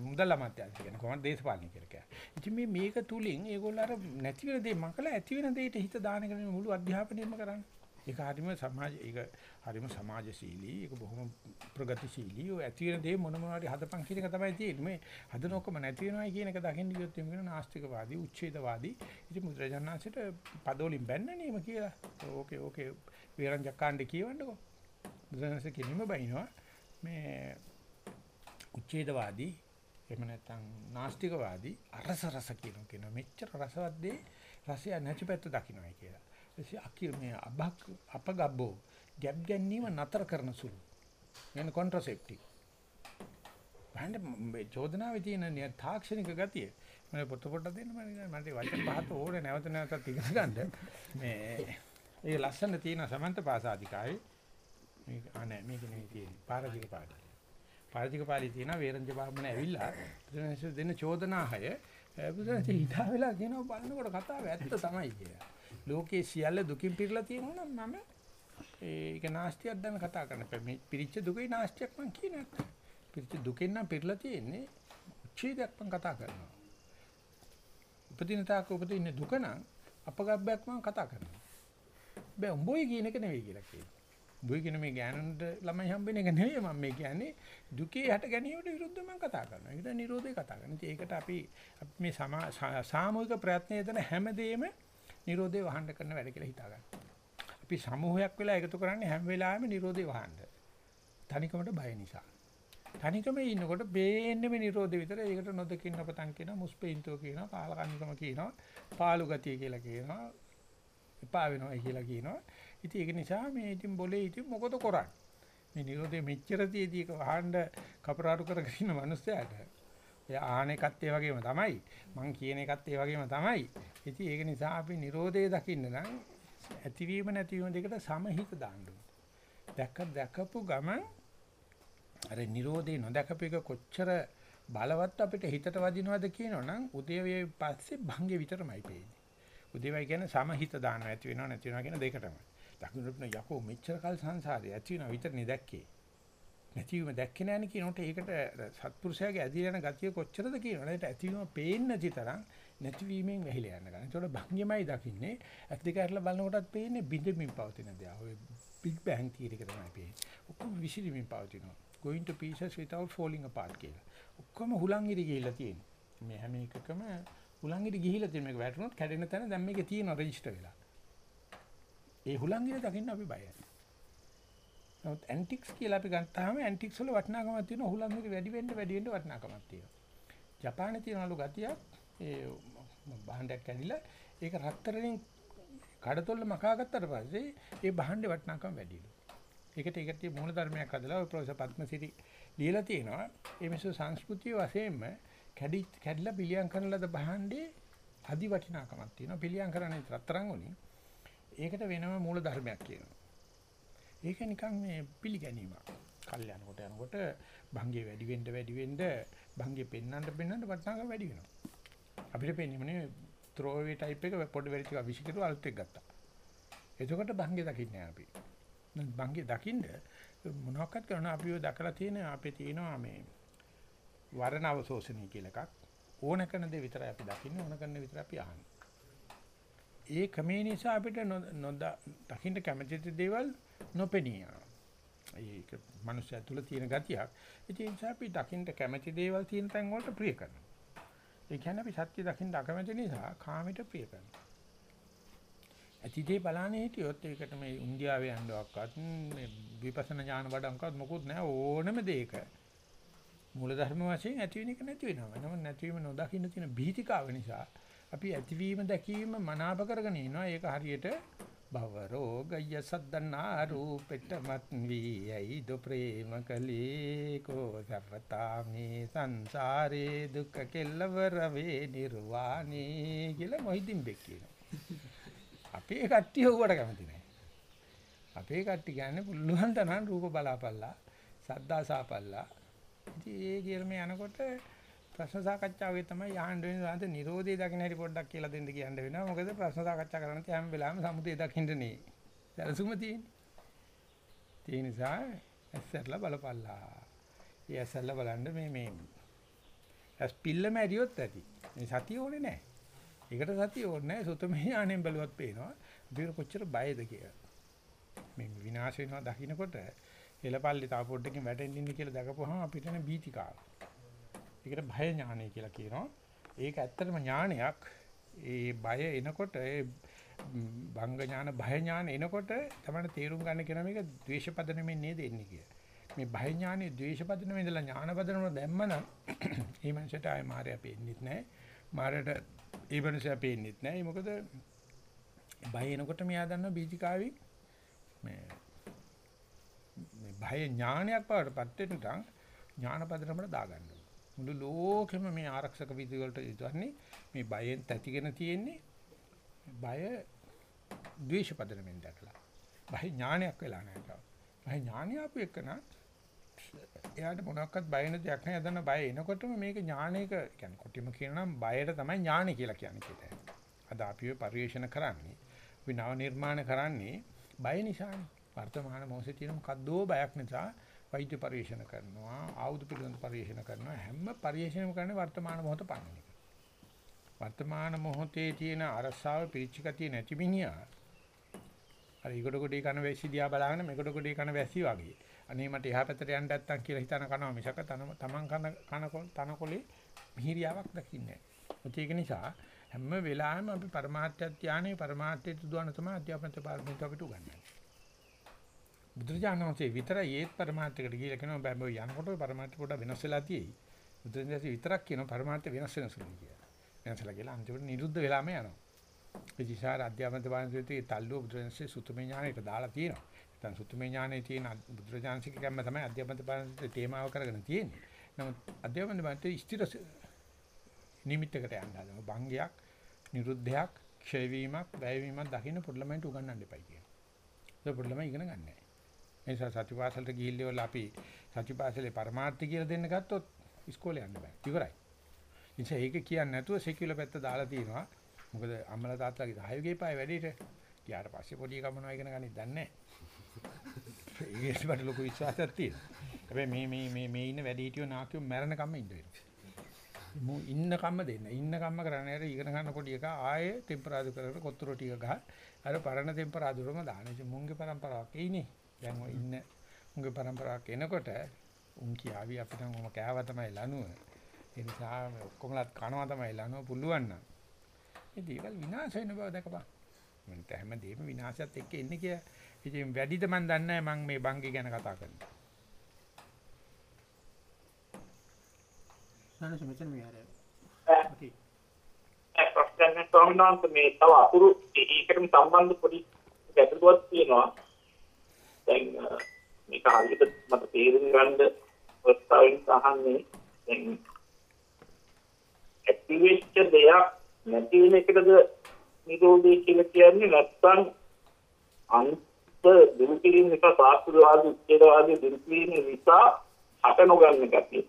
S1: මුදල් අමාත්‍යාංශ කියන්නේ කොහොමද දේශපාලනය කියලා කියන්නේ. ඉතින් මේ මේක තුලින් ඒගොල්ලෝ අර නැති වෙන දේ මකලා ඇති වෙන දෙයට හිත දාන එක මුළු අධ්‍යාපනයම කරන්නේ. ඒක හරිම සමාජ ඒක හරිම සමාජශීලී ඒක බොහොම ප්‍රගතිශීලී. ඔය ඇති වෙන දේ මොන මොනවාරි හදපන් කියන එක තමයි තියෙන්නේ. මේ හදන ඔක්කොම නැති වෙනවා කියන එක දකින්න ගියොත් එimhe වෙන නාස්තිකවාදී උච්ඡේදවාදී. ඉතින් මුද්‍රජනනාංශයට පදෝලින් බැන්නනේ එම කියලා. ඕකේ ඕකේ වේරංජකාණ්ඩේ කියවන්නකෝ. මුද්‍රජනනාංශ කිනිම බයිනවා. මේ උච්ඡේදවාදී එහෙම නැත්නම් නාස්තිකවාදී අරස රස කියන කෙනා මෙච්චර රසවත් දේ රසය නැති පැත්ත දකින්නයි කියලා එසේ අකි මේ අබක් අපගබ්බෝ ගැප් ගැනීම නතර කරන සුළු. වෙන කොන්ට්‍රසෙප්ටිව්. බණ්ඩ චෝදනාවේ තියෙන තාක්ෂණික ගතිය. මම පොත පොට දෙන්න මම මට වචන පහත ඕනේ නැවත නැවතත් ඉගෙන ගන්න. මේ ඒ ලස්සන තියෙන සමන්ත පාසාදිකාවේ මේක අනේ මේක නෙවෙයි තියෙන්නේ. පාරජික පාඩි. පාරජික පාඩි තියෙන වේරංජ බාබුණ ඇවිල්ලා බුදුරජාණන් දෙන චෝදනා හය බුදුරජාණන් හිතා වෙලා කියනවා බලනකොට කතාව ඇත්ත තමයි කියලා. ලෝකේ සියල්ල දුකින් පිරලා තියෙනවා නම් මම ඒක නාස්තියක් දැන කතා කරන්න බෑ. පිරිච්ච දුකේ නාස්තියක් මං කියන්නේ නැහැ. පිරිච්ච දුකෙන් නම් පිරලා තියෙන්නේ උච්ඡේදයක් මං කතා කරනවා. උපදින තාක උපදින දුක නම් අපගබ්බයක් මං කතා කරනවා. බෑ උඹයි කියන එක නෙවෙයි කියලා කියනවා. උඹයි කියන මේ ඥානන්ට ළමයි හම්බෙන එක නෙවෙයි මම මේ කියන්නේ දුකේ හට ගැනීමට විරුද්ධව මං කතා කරනවා. ඒකට නිරෝධය කතා කරනවා. ඒකට අපි මේ සාමූහික ප්‍රයත්නය දෙන හැමදේම නිරෝධය වහන්න කරන වැඩ කියලා හිතා ගන්න. අපි සමූහයක් වෙලා එකතු කරන්නේ හැම වෙලාවෙම නිරෝධය වහන්න. තනිකමට බය නිසා. තනිකම ඉන්නකොට බේන්නේ මේ නිරෝධය විතර ඒකට නොදකින්න පතන් කියන මුස්පෙයින්තෝ කියනවා කාලකන්නිකම කියනවා පාළු ගතිය කියලා කියනවා එපා වෙනවා කියලා කියනවා. ඉතින් ඒක නිසා මේ ඉතින් બોලේ ඉතින් මොකද කරන්නේ? මේ නිරෝධය මෙච්චර තියදී ඒක වහන්න කපරාරු කරගෙන ඉන්න මිනිස්සයාට එයා ආහන එකත් ඒ වගේම තමයි. මං කියන එකත් ඒ වගේම තමයි. ඉතින් ඒක නිසා අපි Nirodhe දකින්න නම් ඇතිවීම නැතිවීම දෙකට සමහිත දාන්න දැක්ක දැකපු ගමන් අර Nirodhe නොදකපු එක කොච්චර බලවත් අපිට හිතට වදිනවද කියනවනම් උදේවේ පස්සේ භංගේ විතරමයි පේන්නේ. උදේවයි කියන්නේ සමහිත දානවා ඇති වෙනව නැති වෙනව කියන දෙකටම. දකුණට යකෝ මෙච්චර කල් සංසාරේ ඇති වෙනව විතරනේ දැක්කේ. නැතිවීම දැක්කේ නැණි කියනකොට ඒකට සත්පුරුෂයාගේ ඇදී යන ගතිය කොච්චරද කියනවනේ ඇතිවීම පේන්නේ නැති තරම් නැතිවීමෙන් වැහිලා යන ගන්න. ඒතකොට භංගිමයි දකින්නේ. ඇස් දෙක අරලා බලනකොටත් පේන්නේ බිඳෙමින් පවතින දේ. ඔය big bang theory එක තමයි පේන්නේ. ඔක්කොම විසිරීමෙන් පවතිනවා. going to pieces without falling apart කියලා. ඔක්කොම හුලං ඉරි ගිහිල්ලා තියෙන්නේ. මේ හැම එකකම හුලං ඉරි ගිහිල්ලා තියෙන මේක වැටුනොත් කැඩෙන තැන දැන් මේකේ තියෙන රෙජිස්ටර් වෙලා. ඒ හුලං ඉරි දකින්න අපි බයයි. නමුත් ඇන්ටික්ස් කියලා අපි ගත්තාම ඇන්ටික්ස් වල වටිනාකමක් තියෙනවා හුලං ඉරි වැඩි වෙන්න වැඩි වෙන්න වටිනාකමක් තියෙනවා. ජපානයේ තියෙනලු ගතියක් ඒ භාණ්ඩයක් කැඩිලා ඒක රත්තරන්ින් කඩතොල්ල මකා ගත්තට පස්සේ ඒ භාණ්ඩේ වටිනාකම වැඩිලු. ඒකට ඒකට මූල ධර්මයක් හදලා ඔය ප්‍රොෆෙසර් පත්මසිරි ලියලා තියෙනවා. මේ මිසු සංස්කෘතිය වශයෙන්ම කැඩි කැඩිලා පිළියම් කරන ලද භාණ්ඩේ අදි වටිනාකමක් තියෙනවා. පිළියම් කරන්නේ රත්තරන් වලින්. ඒකට වෙනම මූල ධර්මයක් කියනවා. ඒක නිකන් මේ පිළිගැනීමක්. කල් යනකොට යනකොට භංගේ වැඩි වෙන්න වැඩි වෙන්න භංගේ පෙන්නන්න පෙන්නන්න වටිනාකම වැඩි වෙනවා. අපිට පේන්නේ මොනේ throw away type එක පොඩි වෙරිච් එක විසිකරු අලුත් එක ගත්තා. එතකොට භංගේ දකින්නේ අපි. භංගේ දකින්න මොනවාක්වත් කරන අපි ඔය දැකලා තියෙන අපේ තියෙනවා මේ වරණ අවශෝෂණය කියලා එකක්. ඕන කරන දේ විතරයි අපි දකින්නේ ඕන කරන විතර අපි අහන්නේ. ඒ ක්‍රමේ නිසා අපිට නොද දකින්න කැමති දේවල් නොපෙනිය. ඒක මනුස්සය තුළ තියෙන ගතියක්. ඒ නිසා අපි දකින්න කැමති දේවල් තියෙන තැන් වලට ප්‍රිය කරනවා. ඒ කියන්නේ අපි සත්‍ය දකින්න අකමැති නිසා කාමයට ප්‍රිය කරනවා. ඇතිදේ බලන්නේ හිටියොත් ඒකට මේ ඉන්දියාවේ යන්නවක්වත් මේ විපස්සනා ඥාන වඩන්කවත් මොකුත් නැහැ ඕනම දෙයක. මූලධර්ම වශයෙන් ඇති වෙන එක නැති වෙනවා. නමුත් නැතිවීම නොදකින්න තියෙන බීතිකාව නිසා අපි ඇතිවීම දැකීම මනාප කරගෙන ඉනවා. ඒක හරියට භව රෝගය සද්දනා රූපෙටමත් වී ඇයි දො ප්‍රේම කලේ කෝ සප්පතාමේ සංසාරේ දුක්ඛ කෙල්ලවර වේ නිර්වාණේ කියලා මොහිදින් බෙක් කියනවා. අපේ කට්ටිය උවට කැමති නැහැ. අපේ කට්ටිය කියන්නේ පුළුවන් තරම් රූප බලාපල්ලා, සද්දා සාපල්ලා. ඉතින් ඒ කියලා මේ යනකොට ප්‍රශ්න සාකච්ඡාවේ තමයි යහන් වෙන දාන්ත නිරෝධය දකින්න හැටි පොඩ්ඩක් කියලා දෙන්න කියන්න වෙනවා. මොකද ප්‍රශ්න සාකච්ඡා කරන්න තිය හැම වෙලාවෙම සමුදේ දකින්න නේ. සැලසුම තියෙන්නේ. ඒ නිසා ඇස්සර්ලා බලපල්ලා. ඒ ඇස්සර්ලා බලන්න මේ මේ ඇස් පිල්ලම ඇරියොත් ඇති. මේ සතිය ඕනේ නැහැ. ඒකට සතිය ඕනේ නැහැ. සුතමේ ඥාණයෙන් බැලුවත් පේනවා. අපි කොච්චර බයද කියලා. මේ විනාශ වෙනවා දකින්නකොට එලපල්ලි තා පොඩ්ඩකින් වැටෙන්න ඉන්නේ කියලා දැකපුවහම අපිට එන බීතිකාව. ඒකට භය ඥානය කියලා කියනවා. ඒක ඇත්තටම ඥානයක්. ඒ බය එනකොට ඒ භංග ඥාන භය ඥාන එනකොට තමයි තේරුම් ගන්න කියන මේක ද්වේෂපදනමෙන් නේද එන්නේ කිය. මේ භය ඥානෙ ද්වේෂපදනමෙන් ඉඳලා ඥානපදනම දැම්මනම් මේ මනසට ආයේ මායя පේන්නෙත් නැහැ. මායයට ඒ මනසට පේන්නෙත් නැහැ. මොකද බය එනකොට මෙයා දන්නවා බීජිකාවේ මේ මේ භය ඥානයක් බවටපත් වෙනකන් ඥානපදනමට දාගන්න මුළු ලෝකෙම මේ ආරක්ෂක විධි වලට යොදන්නේ මේ බයෙන් තැතිගෙන තියෙන්නේ බය ද්වේෂ පදනමෙන් දැකලා. බය ඥානයක් වෙලා නැහැ. බය ඥානිය අපු එකන එයාට මොනක්වත් බය නැති දෙයක් නෑ. යදන්න බය එනකොටම මේක ඥානයක කියන්නේ කොටිම කියනනම් බයට තමයි ඥානය කියලා කියන්නේ කියලා. අද අපි පරිවේෂණ කරන්නේ අපි නව නිර්මාණ කරන්නේ බය නිසානේ. වර්තමාන මොහොතේ තියෙන මොකද්දෝ බයක් නිසා වෛද්‍ය පරිශන කරනවා ආයුධ පිළිබඳ පරිශන කරනවා. හැම පරිශනම කරන්නේ වර්තමාන මොහොත පන්නේ වර්තමාන මොහොතේ තියෙන අරසාව පිරිචිගතිය නැති මිනිහා අර ඊගොඩ ගොඩේ කන වැසි දිහා බලාගෙන මේගොඩ ගොඩේ කන වැසි වගේ. අනේ මට එහා පැත්තට යන්න නැත්තම් කියලා හිතන කනවා මිසක තමන් කන කන තනකොලේ මිහිරියාවක් දකින්නේ නැහැ. ඒක නිසා හැම වෙලාවෙම අපි පරමාර්ථය ධානයේ පරමාර්ථයට දුවන තමයි අධ්‍යාපනයේ පාරමිතාව අපිට උගන්වන්නේ. බුදුරජාණන් වහන්සේ විතරයි ඒත් પરමාර්ථයකට කියලා කියනවා බෑ මේ යනකොට પરමාර්ථ පොඩ වෙනස් වෙලා තියෙයි. බුදුරජාණන් වහන්සේ විතරක් කියනවා પરමාර්ථ වෙනස් වෙනසුලු කියලා. වෙනස්ලා කියලා අන්තිමට නිරුද්ධ වෙලාම යනවා. විචාර අධ්‍යාපනත වංශයේ තල්ලුව බුදුරජාණන්සේ සුතුමේ ඥානයට දාලා තියෙනවා. නැත්නම් සුතුමේ ඥානයේ තියෙන බුදුරජාණන්සේ කැම්ම තමයි අධ්‍යාපනත වංශයේ තේමාව කරගෙන තියෙන්නේ. නමුත් අධ්‍යාපනත වංශයේ ස්ථිර නිමිත්තකට යන්න හදනවා. භංගයක්, නිරුද්ධයක්, ක්ෂය වීමක්, වැය වීමක් දකින්න පොඩ්ඩලමෙන්ට උගන්වන්න එපයි කියනවා. ඒක පොඩ්ඩලම ඉගෙන ගන්න. ඒ නිසා සතිපාසලට ගිහිල්ලා අපි සතිපාසලේ පරමාර්ථය කියලා දෙන්න ගත්තොත් ඉස්කෝලේ යන්න බෑ. ඉවරයි. ඉතින් ඒක කියන්නේ නැතුව සෙකියුලර් පැත්ත දාලා තියෙනවා. මොකද අම්මලා තාත්තලාගේ සහයෝගය පායි වැඩිට. ගියාට පස්සේ පොඩි එකම මොනවා ඉගෙන ගන්නද දන්නේ නැහැ. ඒකේ මට ලොකු විශ්වාසයක් තියෙනවා. හැබැයි මේ මේ මේ මේ ඉන්න වැඩි හිටියෝ නාකියෝ මැරෙන කම්ම ඉන්න වෙනවා. මු ඉන්න කම්ම දෙන්න. ඉන්න කම්ම කරන්නේ අර ඉගෙන ගන්න පොඩි එක ආයේ ටෙම්පරාදු කරගෙන කොත්තුර ටික ගහ අර පරණ ටෙම්පරාදුරම දාන. ඉතින් මුංගේ પરම්පරාවක් එයිනේ. දැන් ඔය ඉන්න උන්ගේ પરම්පරාවක් එනකොට උන් කියාවි අපිට මොම කෑව තමයි ලනුව. ඒ නිසා ඔක්කොමලත් කනවා තමයි ලනුව පුළුවන් නම්. මේ දේවල් විනාශ වෙන බව දැකපන්. මම හැම දෙයක්ම විනාශයත් එක්ක එන්නේ කියලා. ඉතින් වැඩිද මන් දන්නේ මම මේ බංගේ ගැන කතා කරන්නේ.
S2: නනස මෙතන මේ ආරය. ඔකේ.
S4: ප්‍රශ්න ස්වාමීන් වහන්සේ මේ තව අතුරු ඒකටම සම්බන්ධ පොඩි ගැටලුවක් තියෙනවා. දැන් මේක හරියට මට තේරුම් ගන්න ප්‍රස්තාවෙන් අහන්නේ දැන් ඇක්ටිවේට් දෙයක් නැති වෙන එකද නිරෝධය කියලා කියන්නේ නැත්නම් අන්ත දුරු කිරීම නිසා සාස්ත්‍රවාදී උච්ඡේදවාදී දුරු කිරීම නිසා හට නොගන්න ගැතියි.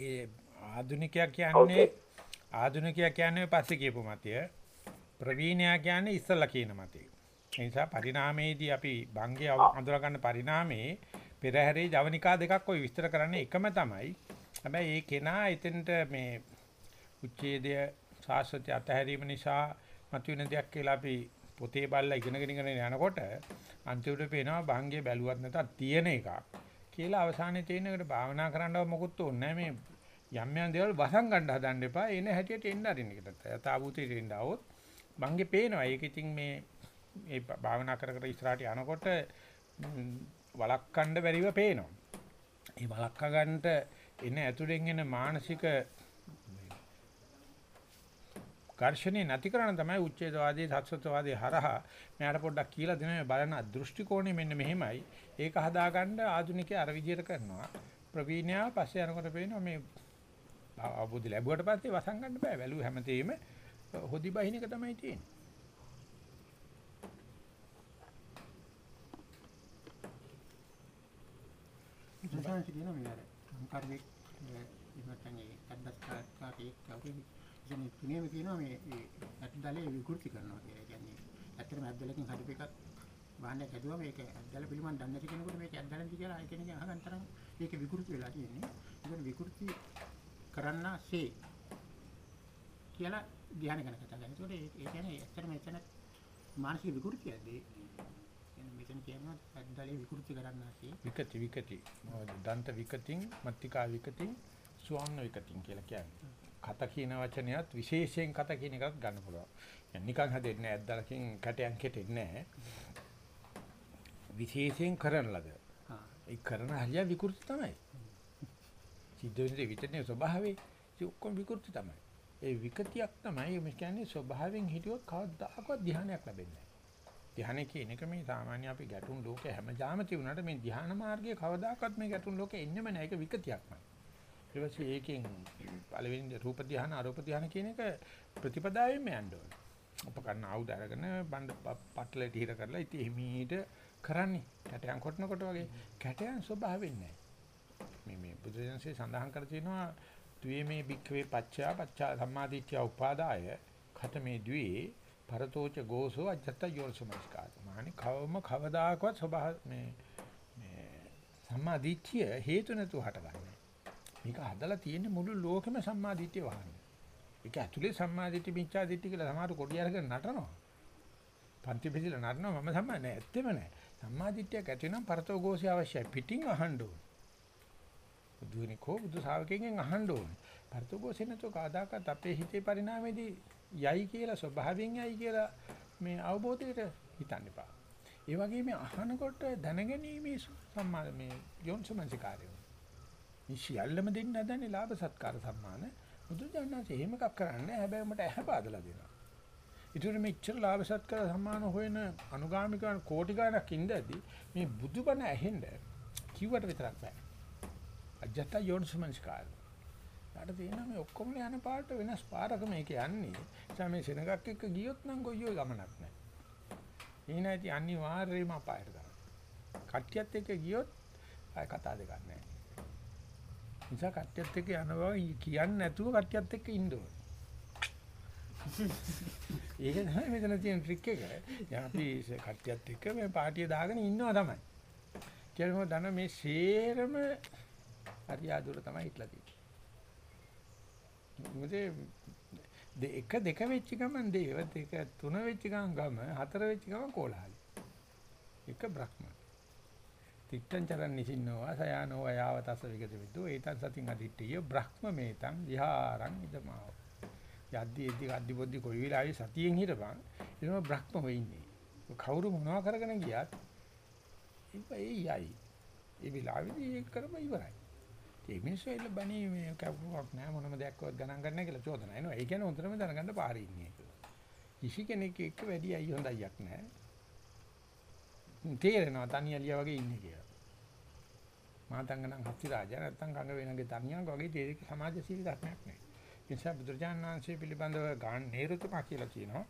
S1: ඒ ආධුනිකයා කියන්නේ ආධුනිකයා කියන්නේ පස්සේ කියපු මතය ප්‍රවීණයා කියන්නේ ඉස්සලා කියන මතය. ඒ නිසා පරිණාමයේදී අපි භංගේ අඳුර ගන්න පරිණාමයේ පෙරහැරේ ජවනිකා දෙකක් ඔය විස්තර කරන්නේ එකම තමයි. හැබැයි ඒ කෙනා එතෙන්ට මේ උච්ඡේදය සාස්වත්‍ය අතහැරීම නිසා මතුවෙන දෙයක් කියලා අපි පොතේ බලලා ඉගෙනගෙන ඉගෙන යනකොට අන්තිමට පේනවා භංගේ බැලුවත් නැතත් තියෙන එකක් කියලා අවසානයේ තියෙන එකට භාවනා කරන්නව මොකුත් ඕනේ මේ යම් යම් දේවල් වසන් ගන්න හදන්න එපා. එන හැටියට එන්න අරින්න එකට. යථාභූතයට එන්න આવොත් භංගේ පේනවා. ඒක ඉතින් මේ මේ භාවනා කර කර ඉස්සරහට යනකොට වලක්වන්න බැරිව පේනවා ඒ වලක්වා ගන්නට එන ඇතුලෙන් එන මානසික ඝර්ෂණේ නැති කරන තමයි උච්ඡේදවාදී සත්‍යත්වවාදී හරහා මෙයාට පොඩ්ඩක් කියලා දෙන මේ බලන දෘෂ්ටි කෝණය මෙන්න මෙහෙමයි. ඒක හදාගන්න ආධුනිකය අර විදියට කරනවා. ප්‍රවීණයා පස්සේ යනකොට පේනවා මේ අවබෝධ ලැබුවට පස්සේ වසන් ගන්න බෑ. වැලු හැමතේම හොදි බහින එක තමයි තියෙන්නේ.
S5: සසංශ කියන මේ අර සංකාරයේ ඉන්නතන්නේ අද්දස්කාරී කවුරු ඉතින් තුනේම කියනවා මේ ඇත්දලේ විකෘති කරනවා කියලා. කියන්නේ ඇත්තටම ඇත්දලකින් හදපු එකක් වාහනයක් හැදුවා මේක ඇත්දල පිළිමන් දන්නේ නැති කෙනෙකුට මේක ඇත්දලන්ති කියලා ආයෙ කෙනෙක් අහගන්න තරම් මේක විකෘති වෙලා තියෙන්නේ. ඒක විකෘති කරන්නාසේ කියලා ධ්‍යාන ගැන කතා කරනවා. ඒකට ඒ කියන්නේ ඇත්තටම එතන මානසික විකෘතියක්ද? මෙතන කියනවා ඇද්දලේ විකෘති කරන්න ඇති.
S1: විකති විකති. දන්ත විකතින්, මත්තිකා විකතින්, සුවන්න විකතින් කියලා කියන්නේ. කත කියන වචනයත් විශේෂයෙන් කත කියන එකත් ගන්න පුළුවන්. නිකන් හැදෙන්නේ නැහැ ඇද්දලකින් කැටයන් කෙටෙන්නේ නැහැ. විශේෂයෙන් කරන ලද. ඒ කරන හරිය විකෘති තමයි. සිද්ධ වෙන විතරනේ ස්වභාවය. ඒ ඔක්කොම විකෘති තමයි. ඒ විකතියක් තමයි මේ කියන්නේ ස්වභාවයෙන් හිටියොත් කවදාකවත් ධානයක් ලැබෙන්නේ නැහැ. ධ්‍යාන කියන එක මේ සාමාන්‍ය අපි ගැටුම් ලෝකේ හැමදාම තිබුණාට මේ ධ්‍යාන මාර්ගයේ කවදාකවත් මේ ගැටුම් ලෝකේ එන්නෙම නැහැ. ඒක විකතියක්මයි. ඊට පස්සේ ඒකෙන් පළවෙනි රූප ධ්‍යාන අරූප ධ්‍යාන කියන එක ප්‍රතිපදාවෙම යන්න ඕනේ. උපකරණ ආයුධ අරගෙන බණ්ඩ පටලෙට හිර කරලා ඉතින් එහිමීට කරන්නේ. කැටයන් කොටනකොට වගේ කැටයන් ස්වභාවයෙන් නැහැ. මේ මේ බුදුරජාණන්සේ සඳහන් කර තියෙනවා ද්වේමේ භික්ඛවේ පච්චා පච්චා සම්මාදිට්ඨිය උපාදාය ඛතමේ ද්වේ පරතෝච ගෝසෝ අජත්ත යෝර්සමස්කාත. මානි කවම කවදාකවත් ස්වභාව මේ මේ සම්මාදිට්ඨිය හේතු නැතුව හටගන්නේ. මේක හදලා තියෙන්නේ මුළු ලෝකෙම සම්මාදිට්ඨිය වහන්නේ. ඒක ඇතුලේ සම්මාදිට්ඨි මිච්ඡාදිට්ඨි කියලා සමහර කොඩි අරගෙන නටනවා. පන්ති පිළිල නටනවා මම සම්මා නෑ ඇත්තෙම නෑ. සම්මාදිට්ඨියක් ඇති නම් පරතෝ ගෝසී අවශ්‍යයි. පිටින් අහන්න ඕනේ. බුදුනිකෝ බුදු ශාවකයෙන් අහන්න ඕනේ. පරතෝ ගෝසී නැතෝ කාදාකත් අපේ හිතේ පරිණාමයේදී යයි කියලා ස්වභාවයෙන් යයි කියලා මේ අවබෝධයට හිතන්න එපා. ඒ වගේම අහනකොට දැනගැනීමේ සම්මා මේ යොන්සමංසිකාරය. මේ සියල්ලම දෙන්න හදන්නේ ලාභ සත්කාර සම්මාන. බුදුජානනාංශ එහෙම එකක් කරන්නේ හැබැයි මට ඇහැ පාදලා දෙනවා. ඊටු මෙච්චර ලාභ සත්කාර සම්මාන හොයන අනුගාමිකයන් කෝටි ගණක් ඉඳදී මේ බුදුබණ ඇහෙන්න කිව්වට විතරක් බෑ. අජත්ත යෝනිසමංස්කාර. ඊට තියෙනවා මේ ඔක්කොම යන පාට වෙනස් පාරක මේක යන්නේ. ඒ නිසා මේ සෙනගක් එක්ක ගියොත් නම් ගොයියෝ ගමනක් නැහැ. ඒ නැති අනිවාර්යයෙන්ම අපායට දානවා. කට්ටියත් එක්ක ගියොත් ආය කතා දෙකක් නැහැ. නිසා කට්ටියත් එක්ක යන බව කියන්නේ නැතුව කට්ටියත් එක්ක ඉන්න ඕනේ. ඒක තමයි මෙතන තියෙන ට්‍රික් එක. දැන් අපි කට්ටියත් එක්ක මේ පාටිය දාගෙන ඉන්නවා තමයි. කියලා මොකද දන්න මේ සේරම හරියාදුර තමයි හිටලා තියෙන්නේ. මොකද දෙක දෙක වෙච්ච ගමන් දේව දෙක තුන වෙච්ච ගමන් ගම හතර වෙච්ච ගමන් කෝලහලයි. එක බ්‍රහ්ම. තිත්තං චරන් නිසින්නෝවා සයානෝ යාවතස විගත විදු ඒතං සතින් අදිට්ඨිය බ්‍රහ්ම මේතං විහාරං ඉදමාව. යද්දි එද්දි අද්දි පොද්දි කොයි වෙලාවෙ සතියෙන් හිටපන් එනම බ්‍රහ්ම වෙන්නේ. කවුරු මොනවා කරගෙන ගියත් ඒ යයි. ඒ වෙලාවේදී ඒක කරම ඉවරයි. ඒ මිනිස්සු එල්ල බණී මේ කවුරුවක් නෑ මොනම දෙයක්වත් ගණන් ගන්න නැහැ කියලා චෝදනා එනවා. ඒ කියන්නේ හොඳටම දැනගන්න පාරේ ඉන්නේ කියලා. කිසි කෙනෙක් එක්ක වැඩි අය හොඳයියක් නෑ. තේරෙනවා තනියලියා වගේ ඉන්නේ කියලා. මාතංගනම් හත්ති රාජා නැත්තම් ගඟ වෙනගේ තනියක් වගේ තේරික සමාජශීලී ධර්මයක් නෑ. ඒ නිසා බුදුරජාණන් වහන්සේ පිළිබඳව ගාන නේරුතුමා කියලා කියනවා.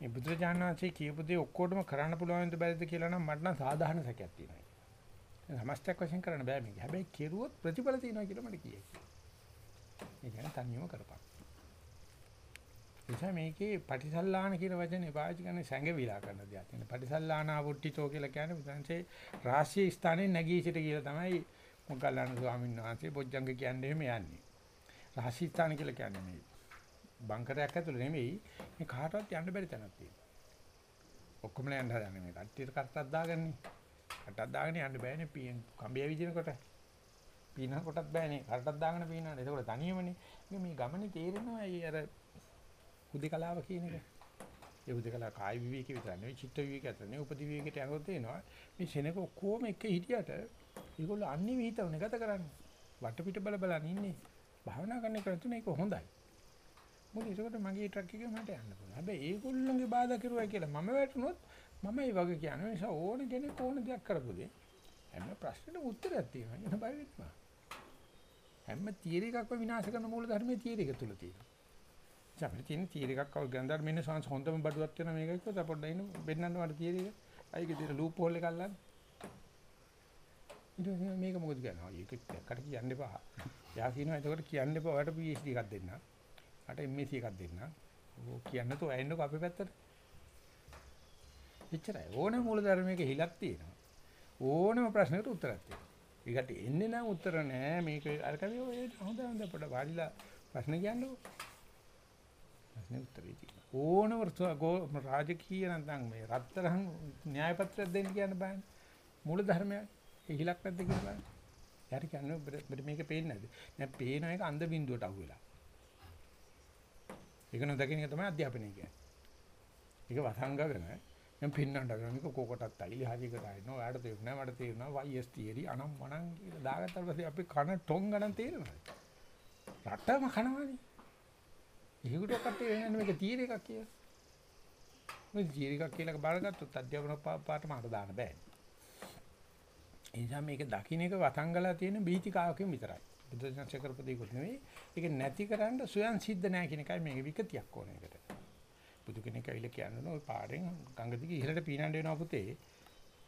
S1: මේ බුදුරජාණන් වහන්සේ කියපු දේ ඔක්කොටම කරන්න පුළුවන් දෙ බැරිද කියලා නම් මට නම් සාධාරණ සැකයක් තියෙනවා. සමස්තයක් වශයෙන් කරන්න බෑ මේක. හැබැයි කෙරුවොත් ප්‍රතිඵල තියෙනවා කියලා මට කියයි. ඒ කියන්නේ තනියම කරපන්. එතන මේකේ පටිසල්ලාන කියන වචනේ පාවිච්චි කරන්නේ සැඟවිලා කරන දෙයක්. එන්නේ පටිසල්ලානා වුට්ටිතෝ කියලා කියන්නේ බුදුන්සේ රාශිය ස්ථානයේ නැගී සිට කියලා තමයි මොග්ගල්ලාන ස්වාමීන් වහන්සේ බොජ්ජංග කියන්නේ එහෙම යන්නේ. රාශි ස්ථාන කියලා කියන්නේ මේ බංකරයක් ඇතුළේ නෙමෙයි මේ කාටවත් යන්න බැරි තැනක් තියෙනවා. ඔක්කොම යන්න හදන්නේ මේ කට්ටියට කට්ටක් දාගන්නේ. කට්ටක් දාගෙන යන්න බෑනේ පීන් කම්බිය විදිනකොට. පීනන කොටත් බෑනේ. කට්ටක් දාගෙන පීනන්න. ඒකෝට තනියමනේ. මේ ගමනේ තේරෙනවා ඒ අර හුදේකලාව කියන එක. ඒ හුදේකලාව කායි විවේකී විතර නෙවෙයි චිත්ත විවේකී අතර නෙවෙයි උපදි විවේකීට යනකොට තේනවා. මේ සෙනක ඔක්කොම එක හිටියට ඒගොල්ලෝ අන්නේ විහිතවනේ ගත කරන්නේ. වටපිට බල බල ඉන්නේ. භාවනා කරන එක තුන ඒක හොඳයි. මොකද ඒකට මගේ ට්‍රක් එකේ මට යන්න පුළුවන්. හැබැයි ඒගොල්ලන්ගේ බාධා කරුවා කියලා මම වැටුනොත් මම ඒ වගේ කියන්නේ නිසා ඕන කෙනෙක් ඕන දෙයක් කරපු දෙයක්. හැම ප්‍රශ්නෙටම උත්තරයක් තියෙනවා. එන බය වෙන්න හැම තියර එකක්ම විනාශ කරන මූල ධර්මයේ තියර එක තුල තියෙනවා. අපිට තියෙන තියර එකක් කව ගන්දර මෙන්න සංස් හොඳම බඩුවක් වෙන මේක කිව්වොත් පොඩ්ඩක් ඉන්න බෙන්නන්න මට තියර එක. අයිගේ තියෙන ලූප් හෝල් එක අල්ලන්න. ඊට පස්සේ මේක මොකද කියනවා? ඒක එක්කට කියන්න එපා. යා කියනවා එතකොට කියන්න එපා. ඔයාලට PhD එකක් දෙන්න. මට MSc එකක් දෙන්න. ඕක කියන්න තෝ ඇන්නකෝ අපේ පැත්තට. එච්චරයි. ඕනම මූල ධර්මයක හිලක් තියෙනවා. ඕනම ප්‍රශ්නකට උත්තරයක් තියෙනවා. ඒකට එන්නේ නම් උත්තර නෑ මේක අර කවිය ඔය හොඳ හොඳ පොඩ වාඩිලා ප්‍රශ්න කියන්නකෝ. ප්‍රශ්නේ උත්තරේ තියෙනවා. ඕනම රාජකීය නැත්නම් මේ රත්තරන් න්‍යාය පත්‍රයක් දෙන්න කියන්න බෑනේ. මූල ධර්මයක්. ඒ හිලක් නැද්ද කියලා බලන්න. යාට කියන්නේ ඔබට මේක පේන්නේ නැද්ද? දැන් පේන එක අන්ධ බින්දුවට අහු වෙලා. ඒක නොදකින එක තමයි අධ්‍යාපනය කියන්නේ. ඒක වසංගගෙන මම පින්නන්න ගන්න මේක කොකටත් අයිලි හරියකට ආිනවා. ඔයාලට තේරුණා මට තේරුණා YS theory අනම් මනම් කියලා දාගත්තා පස්සේ අපි කන ටොං ගණන් තේරෙනවා. රටම කනවනේ. ඒකට කට්ටිය වෙනන්නේ මේක තීර එකක් කියලා. මේ තීර එකක් කියලා බාරගත්තොත් අධ්‍යාපන පාඨම අර දාන්න බෑ. ඒ නිසා මේක දකින්න එක වතංගලා තියෙන බීතිකාවකින් විතරයි. බුදුසසුන කරපදේකුත් නෙවෙයි. ඒක නැති කරන්න සොයන් සිද්ධ නැහැ කියන එකයි මේක විකතියක් ඕන එකට. බුදු කෙනෙක් ඇවිල්ලා කියන්නේ ඔය පාරෙන් ගඟ දිගේ ඉහළට පීනන්න වෙනවා පුතේ.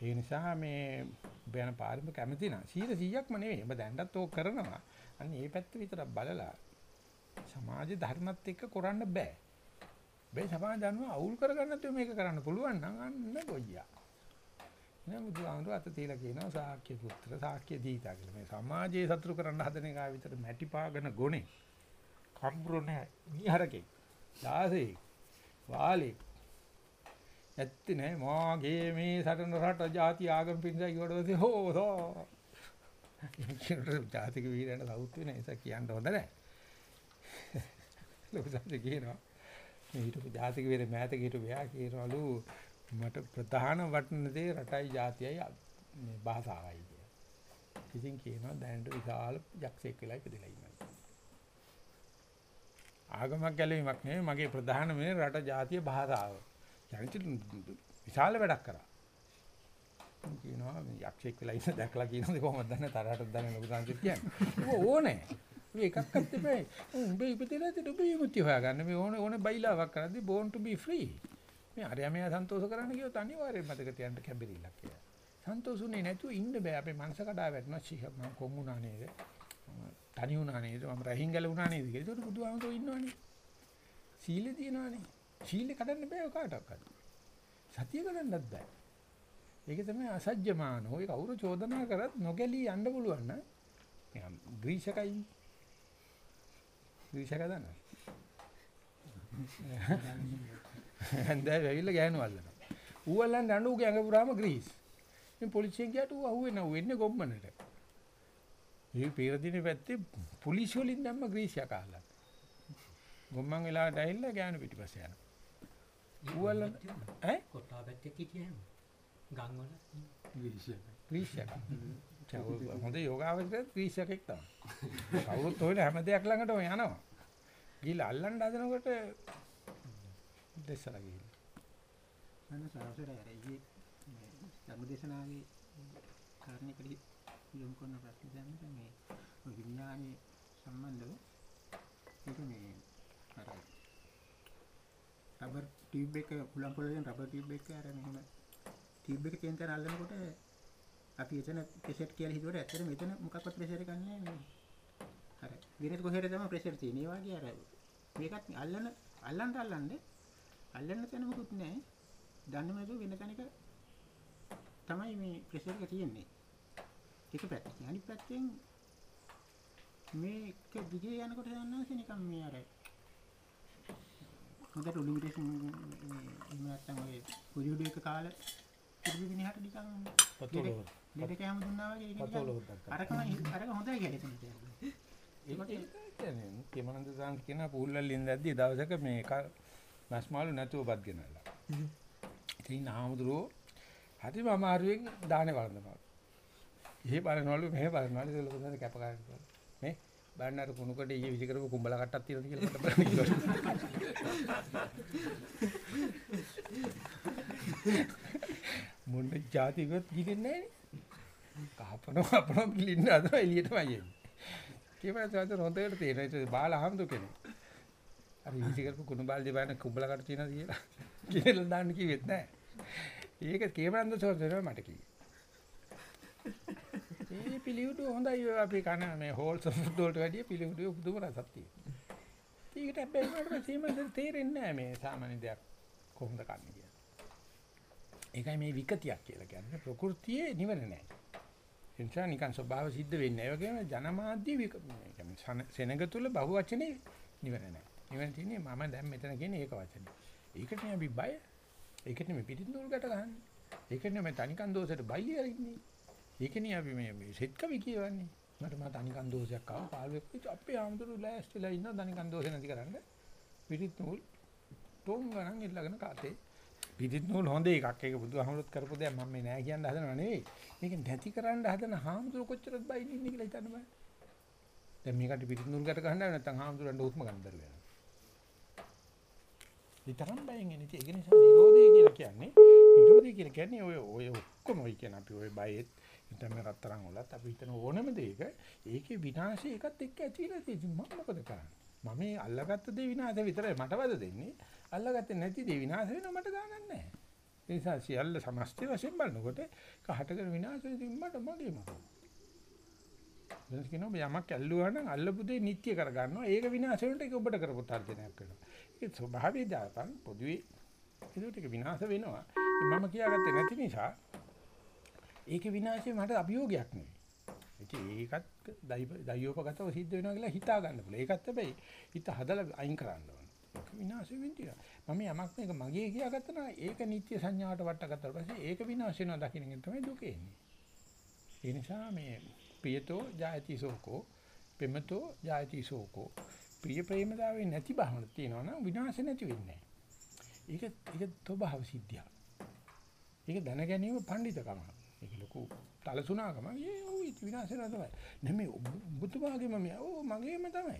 S1: ඒ නිසා මේ බයන පාරෙම කැමති නා 100%ක්ම නෙවෙයි. ඔබ දැන්ටත් ඕක කරනවා. අන්න මේ පැත්ත විතරක් බලලා සමාජ ධර්මත් එක්ක කරන්න බෑ. බෑ සමාජ ධර්ම අවුල් කරගන්නත් මේක කරන්න පුළුවන් නම් අන්න ගොයියා. නෑ බුදුහාමුදුරුවෝ අත තියලා කියනවා සාක්‍ය පුත්‍ර සාක්‍ය දීතා කියලා. මේ සමාජයේ සතුරු කරන්න හදන එක විතර මැටි පාගන ගොනේ. කම්බුර නෑ. මිහරකේ. දාසේ. වාලේ. ඇත්ති නෑ මාගේ මේ සටන රට ಜಾති ආගම පින්සයි කියවලදී හෝ හෝ. කියනට ජාතික වීරයන්ට සවුත් වෙන නිසා කියන්න හොඳ නෑ. ලොකු සත්‍ය කියනවා. මේ හිටපු ජාතික වීර මෑතක හිටපු යා කියනවලු මට ප්‍රධාන වටින දේ රටයි ජාතියයි මේ භාෂාවයි කිය. ඉතින් කියනවා දැනට විශාල යක්ෂයෙක් වෙලා ඉපදලා ඉන්නවා. ආගමක් ගැලවීමක් නෙවෙයි මගේ ප්‍රධාන මේ රට ජාතිය භාෂාව. යනිට විශාල වැඩක් කරා. කියනවා යක්ෂයෙක් වෙලා ඉන්න දැකලා කියනද කොහොමද දන්නේ තරහට දන්නේ ලොකු සංකේත කියන්නේ. ඕනේ. මේ එකක්වත් එපේ. උඹ ඉපදෙලා තියෙ උඹ විමුක්තිය හොයාගන්න. මේ ඕනේ ඕනේ බයිලාවක් කරද්දී born to be free. මේ අරයා මෙයා සන්තෝෂ කරන්න කියොත් අනිවාර්යයෙන් මතක තියන්න කැඹිරිල්ලක් කියලා. සන්තෝෂුනේ නැතුව ඉන්න බෑ. අපේ මනස කඩා වැටෙනවා. ෂිහ මම කොමුණා නේද? තනි වුණා නේද? මම රහින් ගැලුණා නේද කියලා. ඒක බුදුහාමුදුරුවෝ ඉන්නවනේ. සීලේ තියෙනවනේ. සීලේ කඩන්න බෑ කාටවත්. සතිය කඩන්නත් බෑ. ඒක තමයි අසජ්ජමාන. ඔය කවුරු චෝදනා කරත් නොගැලී යන්න පුළුවන් නම් නිකන් ග්‍රීෂකයි. ග්‍රීෂක දන්නවද? හන්දෑ වෙවිලා ගෑනු අල්ලනවා. ඌ අල්ලන්නේ අඬ ඌගේ ඇඟ පුරාම ග්‍රීස්. මේ පොලිසියෙන් ගියාට ඌ අහුවෙනවා ඌ එන්නේ ගොම්මනට. මේ පීරදිනේ පැත්තේ පොලිසිය වලින් දැම්ම ග්‍රීස් යකාලා. ගොම්මන් වෙලාවට ඇවිල්ලා ගෑනු පිටිපස්සේ යනවා. ඌ අල්ලන ඈ
S6: කොටා පැත්තේ හිටියම ගම් වල
S1: ග්‍රීස් යකා. හොඳ යෝගාවචරය ග්‍රීස් එකෙක් තමයි. කවුරුත් හොයන හැම දෙයක් ළඟටම යනවා. ගිහලා අල්ලන්න හදනකොට දෙස්සලා ගිහින්.
S5: මම සාරසර ඇරෙයි මේ ධර්මදේශනාවේ කාරණේකදී යොමු කරන ප්‍රශ්න දැනන්නේ මේ ඔය විඥානයේ සම්බන්ධව ඒක මේ අර රබර් ටියුබ් එක පුලම් පොළවෙන් රබර් ටියුබ් එක අර මෙහෙම ටියුබ් එක තියෙන තැන අල්ලනකොට අපි එතන ප්‍රෙෂර් කියලා හිතුවට ඇත්තට මෙතන මොකක්වත් ප්‍රෙෂර් එකක් නැහැ මේ අර විරේත් කොහෙද තමයි ප්‍රෙෂර් තියෙන්නේ ඒ වගේ අර මේකත් අල්ලන අල්ලන්න අල්ලන්නේ අල්ලන්න තැන මොකුත් නැහැ. දන්නේම නැතුව වෙන තැනක තමයි මේ ප්‍රෙෂර් එක තියෙන්නේ. එක පැත්තකින් අනිත් පැත්තෙන් මේක දිගේ යනකොට යනවා නිකන් මේ අර හොඳට උළුමිටේෂන් එහෙම නැත්නම් ඔය කුරියුඩු එක කාලේ කුරුදු මිනිහට නිකන්
S1: පතෝල
S5: ලෙඩ කෑම දුන්නා වගේ ඒක නිකන් අරකම අරක හොඳයි කියලා හිතන්නේ.
S1: ඒක කියන්නේ සාන්ත කියන පූල්වල ඉඳද්දි දවසක මේ මස් මාළු නැතුව බත් ගෙනල්ලා. ඉතින් ආමුදුරෝ හරිම අමාරුවෙන් දානේ වළඳනවා. එහෙ බලනවලු මෙහෙ බලනවලු ඒක ලොකු දෙයක් කැප ගන්නවා. මේ බලන්න අර කුණු කොට ඊයේ විසි කරපු කුඹල කට්ටක් තියෙනවද කියලා මට බලන්න කිව්වා. මොන જાතිකත් ගිහින්නේ නැහැ නේ. කහපන අපන පිළින්න අද එළියටමයි එන්නේ. කේමනන්ද සාන්ත හොඳට තේරෙනවා. ඒක බාල ආම්දු කෙනෙක්. අර විසි කරපු කුණු බාල්දි බලන කුඹල කට තියෙනවද කියලා. කියලා දාන්න කිව්වෙත් නැහැ. ඒක කේමනන්ද සෝදරව මට කිව්වේ. ඒ පිළිවිඩු හොඳයි ඔය අපි කන මේ හෝල්ස් ෆුඩ් වලට වැඩිය පිළිවිඩු පුදුම රසක් තියෙනවා. ඒකට හැබැයි මට සීමෙන් තේරෙන්නේ නැහැ මේ සාමාන්‍ය දෙයක් කොහොමද කන්නේ කියලා. ඒකයි මේ විකතියක් කියලා කියන්නේ ප්‍රകൃතියේ නිවන නැහැ. ඒ නිසා නිකන් ස්වභාව සිද්ධ වෙන්නේ නැහැ. ඒ වගේම ජනමාධ්‍ය වික මේ කියන්නේ සෙනග තුල බහුවචනේ නිවන නැහැ. නිවන තියෙන්නේ මම දැන් මෙතන කියන ඒක වචනේ. ඒකට නේ අපි බය. ඒකට නේ මේ පිටින් නූල් ගැට ගහන්නේ. ඒකට නේ මේ තනිකන් දෝෂයට බයිලි අරින්නේ. ඒකනේ අපි මේ මේ සෙත් කවි කියවන්නේ. මට මට තනිකන් දෝෂයක් ආවා පාළුවෙක් වෙච්ච අපේ ආමතුරු ලෑස්තිලා ඉන්න තනිකන් දෝෂේ නැති කරන්න. පිටිත් නූල් ටොං ගණන් ඉල්ලගෙන කාතේ. පිටිත් නූල් හොඳ එකක්. ඒක බුදුහාමුදුරුත් කරපු දෙයක් මම මේ නෑ කියන්න හදනව නෙවෙයි. මේක නැති කරන්න හදන හාමුදුරු කොච්චරද බයින්නේ ඉන්නේ කියලා හිතන්න බෑ. දැන් මේකට පිටිත් නූල් ගැට ගහන්න නැත්නම් හාමුදුරන්ට උත්ම ගන්න බැරුව යනවා. විතරම් බයෙන් එන්නේ. ඒක නිසා නිරෝධය කියලා කියන්නේ නිරෝධය කියලා කියන්නේ ඔය ඔය ඔක්කොම ඔය කියන අපි ඔය බයෙත් නැත්නම් මේ රත්තරන් වලත් අපි හිතන ඕනම දෙයක ඒකේ විනාශය එකත් එක්ක ඇතිලා තියෙන්නේ මම මොකද කරන්නේ? මම මේ අල්ලගත්ත දේ විනාශ විතරයි. මට වද දෙන්නේ? අල්ලගත්තේ නැති දේ විනාශ වෙනවා මට ගානක් නැහැ. ඒ නිසා සියල්ල සමස්ත වශයෙන් බලනකොට කහටකර විනාශ වෙන මට මගේ මොකද දැන් කියනවා යමක් ඇල්ලුවා නම් අල්ලපු දේ නිත්‍ය කරගන්නවා. ඒක විනාශ වෙනට ඒක ඔබට කරපු තර්ජනයක් වෙනවා. ඒක ස්වභාවය දාපන් පොදුවේ. ඒකට ඒක විනාශ වෙනවා. මම කියාගත්තේ නැති නිසා ඒක විනාශය මට අභියෝගයක් නෙවෙයි. ඉතින් ඒකත් දයෝපගතව සිද්ධ වෙනවා කියලා හිතා ගන්න පුළුවන්. ඒකත් හැබැයි හිත හදලා අයින් කරන්න ඕන. ඒක විනාශ වෙන්නේ. මම යමක් මේක මගේ කියාගත්තා නම් ඒක නිත්‍ය සංඥාවට වටගත්තා පස්සේ ඒක විනාශ වෙනවා දකින්න එක තමයි දුක එන්නේ. ඒ නිසා මේ ප්‍රියතෝ ජායති සෝකෝ පෙමතෝ ජායති සෝකෝ ප්‍රිය ප්‍රේමතාවේ නැති බවන තියෙනවා නම් විනාශ නැති වෙන්නේ නැහැ. ඒක ඒක තොබහව සිද්ධියක්. ඒක දැන ගැනීම පඬිතකම. ඒක ලොකු තලසුණාකම. ඒ ඔව් ඒක විනාශ වෙනවා තමයි. නෙමෙයි බුදුබාගේම මේ ඔව් මගේම තමයි.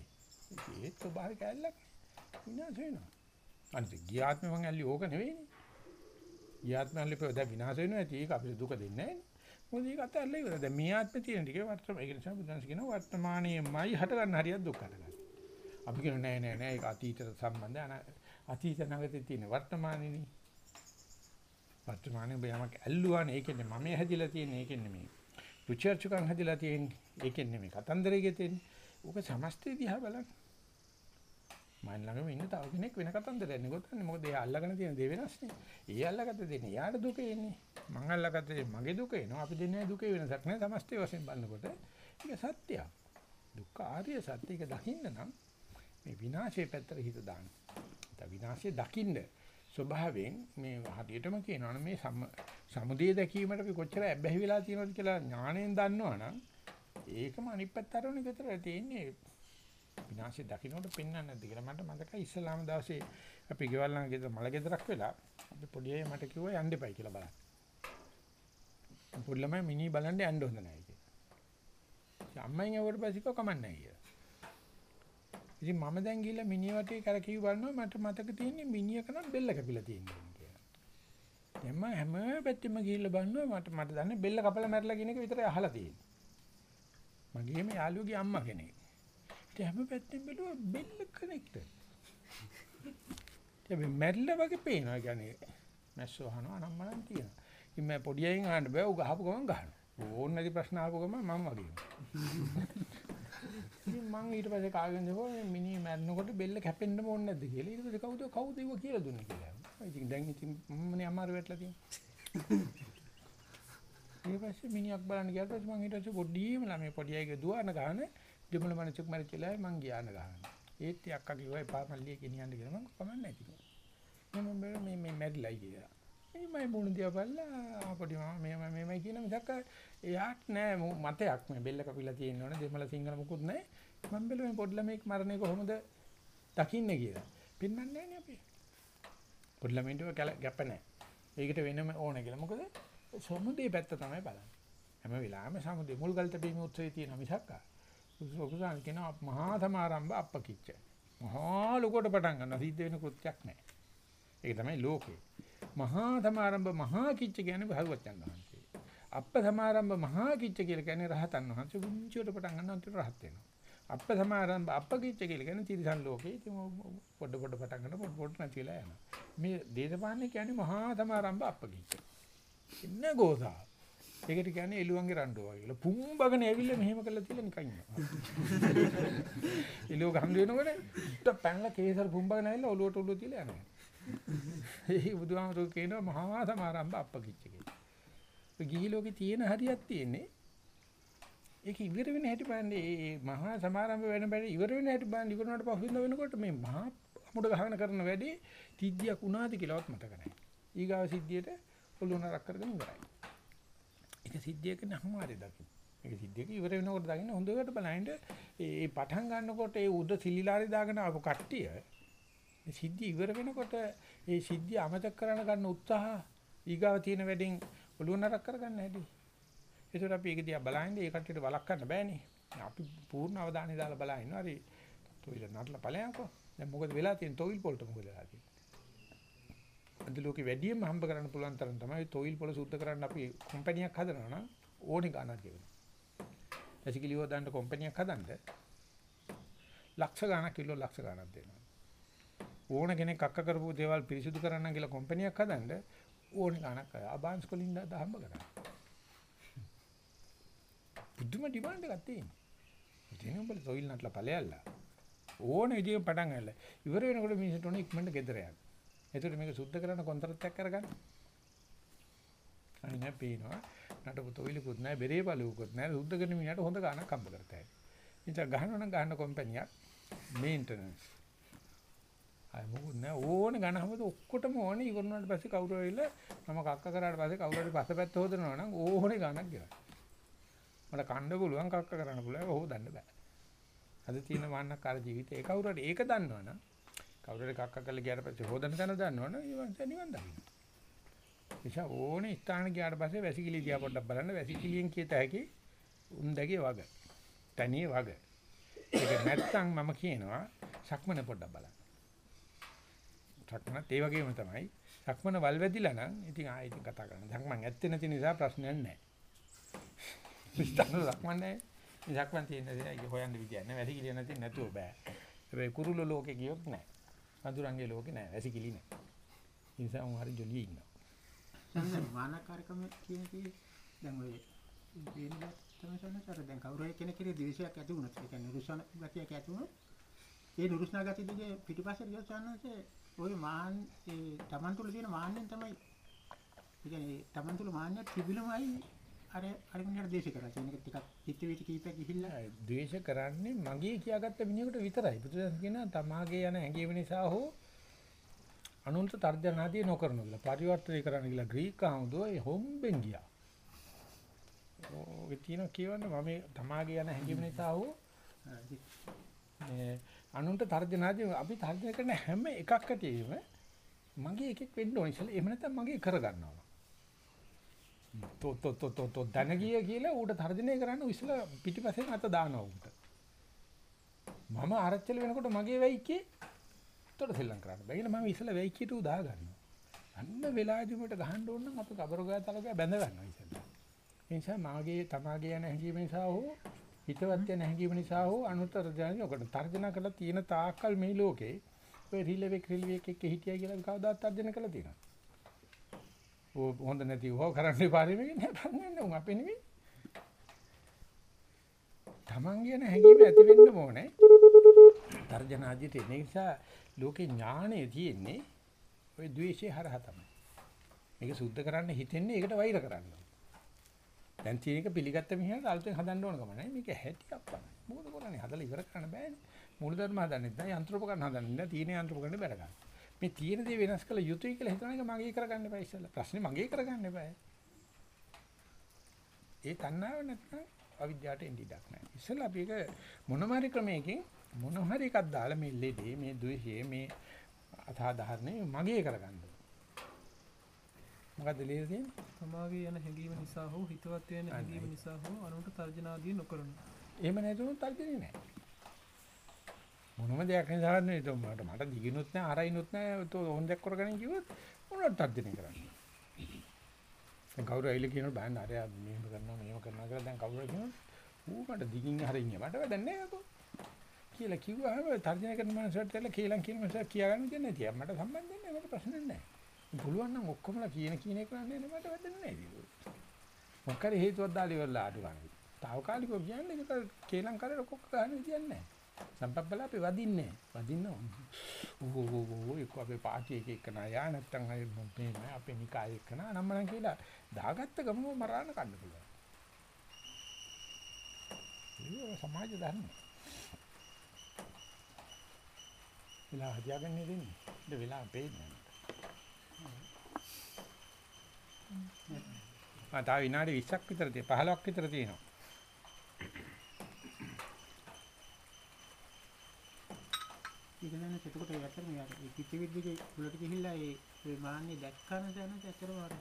S1: ඒක ස්වභාවික ඇල්ලක් විනාශ වෙනවා. අනිත් ගියාත්ම මං ඇල්ලි ඕක නෙවෙයිනේ. ගියාත්ම ඇල්ලි පොද විනාශ වෙනවා ඇති ඒක අපිට දුක දෙන්නේ නැහැ. මොකද ඒක අතල්ලා ඉවරයි. දැන් මේ ආත්මේ තියෙන ටික වර්තම ඒක නිසා බුදුන්ස කියනවා වර්තමානයේමයි හට ගන්න හරියක් දුක් හට ගන්න. අපි කියනවා නෑ නෑ නෑ ඒක අතීතයට සම්බන්ධ අතීත නැගතේ තියෙන වර්තමානයේනේ. වර්තමානයේ ඔබ යමක් ඇල්ලුවානේ ඒකෙන්නේ මම හැදිලා තියෙන්නේ ඒකෙන්නේ මේ රුචර්චුකම් හැදිලා තියෙන්නේ ඒකෙන්නේ මේ කතන්දරයේ තියෙන්නේ ඕක සමස්තය දිහා බලන්න. මයින් ළඟම ඉන්න තව කෙනෙක් වෙන කතන්දරයක් නේ ගොතන්නේ. මොකද එයා අල්ලගෙන තියෙන දේ වෙනස්නේ ඒ අල්ලගත්ත දෙන්නේ එයාට දුක එන්නේ. මං අල්ලගත්ත දේ මගේ දුක එනවා අපි දෙන්නේ දුකේ වෙනසක් නෑ. සමස්තය වශයෙන් බලනකොට ඒක සත්‍යයක්. දුක්ඛ ආර්ය සත්‍ය එක දකින්න නම් මේ විනාශයේ පැත්තට හිත දාන්න. ඒ විනාශය දකින්න ස්වභාවයෙන් මේ හරියටම කියනවනේ මේ සමුදය දැකීමට අපි කොච්චර ඇබ්බැහි වෙලා තියෙනවද කියලා ඥාණයෙන් දන්නවනම් ඒකම අනිත් පැත්ත අරගෙන විතර තියෙන්නේ විනාශය දකින්නට පෙන්වන්නේ නැද්ද කියලා මට මතකයි ඉස්ලාම දවසේ අපි ගෙවල් ළඟ ගෙදර මල ගෙදරක් වෙලා අපි පොඩි අය මට කිව්වා යන්න එපයි කියලා බලන්න. පොඩි ළමයි මිනි බලන්න යන්න හොඳ නැහැ කියලා. අම්මෙන් ඇවුවට පස්සේ කව කමන්නේ නැහැ කියලා. ඉතින් මම දැන් ගිහලා මිනිහ වටේ කරකියු බලනවා මට මතක තියෙන්නේ මිනිහක නම් බෙල්ල කැපිලා තියෙනවා කියලා. දැන් මම හැම පැත්තෙම ගිහිල්ලා බලනවා මට මට දන්නේ බෙල්ල කපලා මැරලා කියන එක විතරයි අහලා තියෙන්නේ. මගේම යාළුවගේ අම්මා කෙනෙක්. ඉතින් හැම පැත්තෙම බැලුවා බෙල්ල කනෙක්ට්. ඒ මැරිලා වගේ පේනවා කියන්නේ මැස්සෝ අහනවා නම් මනම් තියෙනවා. ඉතින් මම පොඩි අයින් අහන්න බෑ උග අහපු ගමන් ගහනවා. ඕන නැති ප්‍රශ්න අහපු ගමන් මම වගේ. ඉතින් මං ඊට පස්සේ කාගෙන්ද හෝ මිනිහ මැරෙනකොට බෙල්ල කැපෙන්න ඕනේ නැද්ද කියලා. ඊට පස්සේ කවුද කවුද ඒව කියලා දුන්නේ කියලා. ඉතින් දැන් ඉතින් මමනේ අමාරු වෙట్లా තියෙන්නේ. ඊට පස්සේ මිනිහක් බලන්න ගියාට පස්සේ මං ඊට පස්සේ පොඩ්ඩීම ළමයි පොඩි අයගේ දුවන ගහන දෙමළ මනසක් මරිච්චලා මං ගියාන ගහන. ඒත් අක්කා කිව්වා එපා මල්ලිය ගෙනියන්න කියලා මම කමන්නේ කිව්වා. මම මේ මේ මේ මැරිලයි කියලා. මේ මම මුණ දිහා බලලා පොඩි මම මේ මේමයි කියන මිසක් එයාට නෑ මතයක් මේ බෙල්ල කපිලා තියෙන්න ඕනේ දෙමළ සිංහල මුකුත් නෑ. මම බැලුවා මේ පොඩි ළමෙක් මරණය කොහොමද දකින්නේ කියලා. පින්නන්නේ නෑනේ අපි. පොඩි ළමයින්ට ගැප නෑ. ඒකට වෙනම ඕනේ කියලා. මොකද සමුදේ පැත්ත තමයි බලන්නේ. හැම වෙලාවෙම සමුදේ මුල් ගල් තැබීමේ උත්සවය තියෙන මිසක් ඔකුසාන් කියනවා මහා සමාරම්භ අප්පකිච්ච. මහා ලොකෝට පටන් ගන්නවා සිද්ධ වෙන කෘත්‍යයක් නැහැ. ඒක තමයි ලෝකේ. මහා සමාරම්භ මහා කිච්ච කියන්නේ භාගවත්යන් වහන්සේ. අප්ප සමාරම්භ මහා කිච්ච කියලා කියන්නේ රහතන් වහන්සේ පුංචියට පටන් ගන්න අන්තිමට රහත් වෙනවා. අප්ප සමාරම්භ අප්පකිච්ච කියලා කියන්නේ තිරිසන් ලෝකේ ඉතින් පොඩ පොඩ පටන් ගන්න පොඩ පොඩ නැති වෙලා යනවා. මේ දේශපාලනේ කියන්නේ මහා සමාරම්භ අප්පකිච්ච. ඉන්න ගෝසා. ඒකට කියන්නේ එළුවන්ගේ රණ්ඩුව වගේ කියලා. පුම්බගෙන ඇවිල්ලා මෙහෙම කරලා තියලා නිකන් ඉන්නවා. එළුව ගහන් වෙනකොට ට පැනලා කේසර පුම්බගෙන ඇවිල්ලා ඔලුවට ඔලුව තියලා යනවා. ඒ බුදුහාමුදුරු කියනවා මහා සමාරම්භ අප්පකිච්ච කියලා. ඒ ගිහි ලෝකේ තියෙන හරියක් තියෙන්නේ. ඒක ඉවර වෙන හැටි බලන්නේ මේ මහා සමාරම්භ වෙන බැරි ඉවර වෙන හැටි බලන්න ඉවරනට පහුවෙන්ද වෙනකොට මේ මහා අමුඩ ගහගෙන කරන වැඩේ සිද්ධියක් වුණාද කියලාවත් මතක නැහැ. ඊගාව සිද්ධියට ඔළුව නරක් කරගෙන ඉවරයි. ඒක සිද්ධියක නහමාරේ දකින්න. ඒක සිද්ධියක ඉවර වෙනකොට දකින්න හොඳට බලහින්ද ඒ පටන් ගන්නකොට ඒ උඩ සිලිලාරි දාගෙන ආපු කට්ටිය මේ සිද්ධි ඉවර වෙනකොට ඒ සිද්ධි අමතක කරන්න ගන්න උත්සාහ ඊගාව තියෙන වැඩෙන් ඔළුව නරක කරගන්න හැටි. ඒකට අපි ඒක දිහා බලන්නේ ඒ කට්ටියට වලක් කරන්න බෑනේ. අපි පූර්ණ අවධානය දාලා බලා ඉන්නවා. හරි. තොইল නටලා බලයන්කෝ. දැන් මොකද වෙලා තියෙන්නේ? තොইল පොලට මොකද වෙලා තියෙන්නේ? අද ලෝකේ වැඩියෙන්ම හම්බ කරන්න පුළුවන් තරම් තමයි තොইল පොල සුද්ධ කරන්න අපි කම්පැනියක් හදනවා නම් ඕනේ ගානක් ගෙවෙනවා. ඇසිකිලිව දාන්න කම්පැනියක් හදන්න ලක්ෂ ගාණක් කිලෝ ලක්ෂ ගාණක් දෙනවා. ඕන කෙනෙක් අක්ක කරපු දේවල් පිරිසිදු කරන්න කියලා කම්පැනියක් හදන්න ඕන ගණක් අබාන්ස් වලින් දාහම්බ කරා. පුදුම ඩිමාන්ඩ් එකක් තියෙනවා. ඉතින් උඹලා සොයිල් නටලා ඵලයල්ලා. ඕන විදිහට පටන් ගන්නලා. ඉවර වෙනකොට මිනිස්සුන්ට ඕන ඉක්මනට ගෙදර යන්න. එතකොට මේක සුද්ධ කරන කොන්ත්‍රාත්යක් අරගන්න. අනිත් නෑ පේනවා. නටපු තොইলකුත් නෑ, බෙරේ බලුකුත් නෑ. සුද්ධ කරන මිනිහට හොඳ ගාණක් අම්බ කරතයි. ඉතින් ගහනවනම් ගහන කම්පැනියක් මේන්ටනන්ස් අය මොකද නෑ ඕනේ ගණ හැමද ඔක්කොටම ඕනේ ඉවරනාට පස්සේ කවුරු ඇවිල්ලා මම කක්ක කරාට පස්සේ කවුරු හරි පස්සපැත්ත හොදනවා නම් ඕනේ ගණක් ගෙවන්න. මට කන්න පුළුවන් කක්ක කරන්න පුළුවන් හොදන්න බෑ. අද තියෙන මාන්නකාර ජීවිතේ ඒ කවුරු හරි ඒක දන්නවනම් කවුරු හරි කක්ක කරලා ගියාට පස්සේ හොදන්න තැන දන්නවනම් ඊවන්ස නිවන් දකින්න. නිසා ඕනේ ස්ථාන ගියාට පස්සේ වැසිකිලි දිහා පොඩ්ඩක් බලන්න වැසිකිලියෙන් කියත හැකි උන්දගේ වග. තනියේ වග. ඒක නැත්තම් මම කියනවා සක්මන පොඩ්ඩක් බලන්න. සක්මනත් ඒ වගේම තමයි. සක්මන වල් වැදිලා නම් ඉතින් ආයෙ ඉතින් කතා කරන්න. සක්මන් ඇත්තේ නැති නිසා ප්‍රශ්නයක් නැහැ. විස්තර සක්මන් නැහැ. සක්මන් තියෙන දේ ඒක හොයන්න විදියක් නැහැ. වැසිකිලි නැති නැතුව බෑ. හැබැයි කුරුල්ල ලෝකේ ගියොත් නැහැ. මధుරංගේ ලෝකේ නැහැ. වැසිකිලි නැහැ. ඒ නිසා උන් හරි ජොලියේ ඉන්නවා.
S5: දැන් මානකාරකම කියන කී දැන් ඔය දෙන්න තමයි සනතර දැන් කවුරු හරි කෙනෙක් කෙරේ ද්වේෂයක් ඇති වුණොත් ඒ කියන්නේ නුරුස්නා ගතියක් ඇති වුණොත් ඒ නුරුස්නා ගතිය දිගේ පිටිපස්සට ගියොත් සන්නසේ ඔය මාන් ඒ Taman තුල තියෙන මාන්නෙන් තමයි ඒ කියන්නේ Taman තුල මාන්නයක් තිබිලමයි අර අර මිනිහට ද්වේෂ කරා කියන එක ටිකක් හිත විච කීපයක් ගිහිල්ලා
S1: ද්වේෂ කරන්නේ මගේ කියාගත්ත මිනිහෙකුට විතරයි. බුදුදහම කියනවා තමාගේ යන හැඟීම නිසා හෝ අනුන්ට තර්ජනාදී නොකරන කියලා. පරිවර්තනය කරන්න කියලා ග්‍රීක ආමුදෝ ඒ හොම්බෙන් ගියා. ඔය තියෙන කියවන්නේ මම තමාගේ යන හැඟීම නිසා හෝ මේ අනුන්ට තර්ජනාදී අපි තර්ජනය කරන හැම එකකටම මගේ එකෙක් වෙන්න ඕන ඉතින් එහෙම නැත්නම් මගේ කරගන්නවා. තෝ තෝ තෝ තෝ තෝ දනගිය කියලා ඌට තර්ජනය කරන්න ඉස්සලා පිටිපස්සෙන් අත දානවා ඌට. මම ආරච්චල වෙනකොට මගේ වෙයිකේ උත්තර සෙල්ලම් කරන්න බෑ. මම ඉස්සලා වෙයිකියට උදා ගන්නවා. අන්න වෙලාවදී මට ගහන්න ඕන නම් අපි කබර ගෑ තලග බැඳ ගන්නවා ඉස්සලා. ඒ නිසා මාගේ තමාගේ යන හැඟීම නිසා හෝ හිතවත් යන හැඟීම නිසා හෝ අනුතර දැනෙන ඔකට තර්ජන කරලා තියෙන තාක්කල් මේ ලෝකේ ඔය රිලෙවෙක් රිලෙවෙක් එක්ක හිටියා කියලා කවදාවත් තර්ජන කළා තියෙනවා. ඕ හොඳ නැති හො කරන්නේ පාරේ මේක නෑ බං උන් අපේ නෙමෙයි. Taman කියන හැඟීම ඇති වෙන්න ඕනේ. තර්ජන ආදිට ඒ නිසා ලෝකේ ඥාණය තියෙන්නේ ওই ද්වේෂය හරහා තමයි. මේක සුද්ධ කරන්න හිතෙන්නේ ඒකට වෛර කරන්න. දැන් තියෙන එක පිළිගත්ත මිනිහට අලුතෙන් හදන්න ඕන කම නැහැ. මේක හැටි අප්පන. මොකද කරන්නේ? හදලා ඉවර කරන්න බෑනේ. මූලධර්ම හදන්නෙත් නැහැ, යන්ත්‍රෝපකරණ හදන්නෙත් නැහැ, තියෙන යන්ත්‍රෝපකරණ බැල ගන්න. මේ තියෙන දේ වෙනස් කළ යුතුයි කියලා හිතන එක මගේ කරගන්න එපා ඉස්සෙල්ලා. ප්‍රශ්නේ මගේ කරගන්න එපා. ඒ තණ්හාව නැත්නම් අවිද්‍යාවට එන්න ඉඩක් නැහැ. ඉස්සෙල්ලා අපි ඒක මොනම හරි ක්‍රමයකින් මොන හරි එකක් දාලා මේ ලෙඩේ, මේ ද්වේෂය, මේ අසාධාරණේ මගේ කරගන්න. මොකද්ද ලියලා තියෙන්නේ?
S2: තමාගේ යන හැඟීම නිසා හෝ හිතවත් වෙන හැඟීම නිසා හෝ අනුන්ට තර්ජන ආදී නොකරනු.
S1: එහෙම නැතුණු තර්ජනේ නැහැ. මොනම දෙයක් නිසා නෙවෙයි මට මට දිගිනුත් නැහැ ආරයිනුත් නැහැ තෝ ඕන් දෙයක් කරගෙන කිව්වොත් මොනවද තර්ජනේ කරන්නේ. දැන් කවුරු ඇවිල්ලා කියනවා බෑන් අර මෙහෙම කරනවා මෙහෙම කරනවා කියලා දැන් කවුරු කියනවා ඌ මට දිගින් හරින්නේ මට වැඩක් නැහැ අකෝ කියලා කිව්වහම තර්ජනය කරන මනසට ඇවිල්ලා කියලා කියන මනස කියාගන්න දෙන්නේ නැති. මට සම්බන්ධ නැහැ මට ප්‍රශ්න නැහැ. පුළුවන් නම් ඔක්කොමලා කියන කියන එක කරන්නේ මට වැඩක් නැහැ ඒක. මොකද හේතුවක් දාලා ඉවරලා අඩු ගන්න. తాවකාලිකව කියන්නේ ඒක කේලම් කරලා කොක්ක ගන්න විදියක් නැහැ. සම්පප්පලා අපි වදින්නේ වදින්න ඕ ඕ ඕ ඒක අපේ පාටි එක එක නා නැත්තම් අය මේ අපේ නිකාය එක නා නම්මනම් කියලා දාගත්ත ගමම මරාන කන්න පුළුවන්. ඒක සමාජ ධර්ම. වෙලා හදියාගන්නේ දෙන්නේ. ඉත වෙලා පේන්නේ. ආ තා විනාඩි 20ක් විතර තියෙන 15ක් විතර තියෙනවා.
S5: දැන එතකොට ඇත්තටම යාර ඒ කිච්චවිද්දගේ උලට ගිහිල්ලා ඒ මාන්නේ දැක්කන දැන ඇත්තටම අර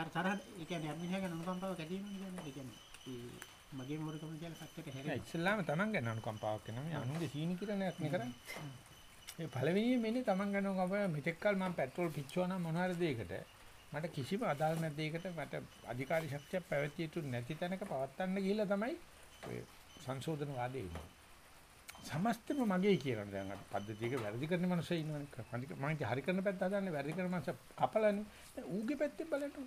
S5: අර තරහ ඒ කියන්නේ අම්මිනා ගැන අනුකම්පාවක් ඇති වෙනවා කියන්නේ ඒ කියන්නේ මගේ මොරකම කියලා සත්‍යට
S1: නෑ
S5: හැරෙයි
S1: ඉස්සෙල්ලාම Taman ගැන අනුකම්පාවක් කරනවා. මේ අනුන්ගේ සීනි කිරණයක් නේ කරන්නේ. මේ පළවෙනියෙන් මෙන්නේ Taman ගැන අනුකම්පාව මෙතෙක්කල් මම පෙට්‍රෝල් පිච්චුවා නම් මොන හරි දෙයකට මට කිසිම අදාළ නැති දෙයකට මට අධිකාරී ශක්තියක් පැවතිය යුතු නැති තැනක පවත්තන්න ගිහිල්ලා තමයි ඔය සංශෝධන වාදේ ඉන්නේ. සමස්තම මගේ කියන දැන් අර පද්ධතියක වැරදි කරන මනුස්සය ඉන්නවනේ. මම ඉතින් හරි කරන පැත්ත හදන්නේ වැරදි කරන මනුස්ස කපලානේ. දැන් ඌගේ පැත්තෙන් බලන්න.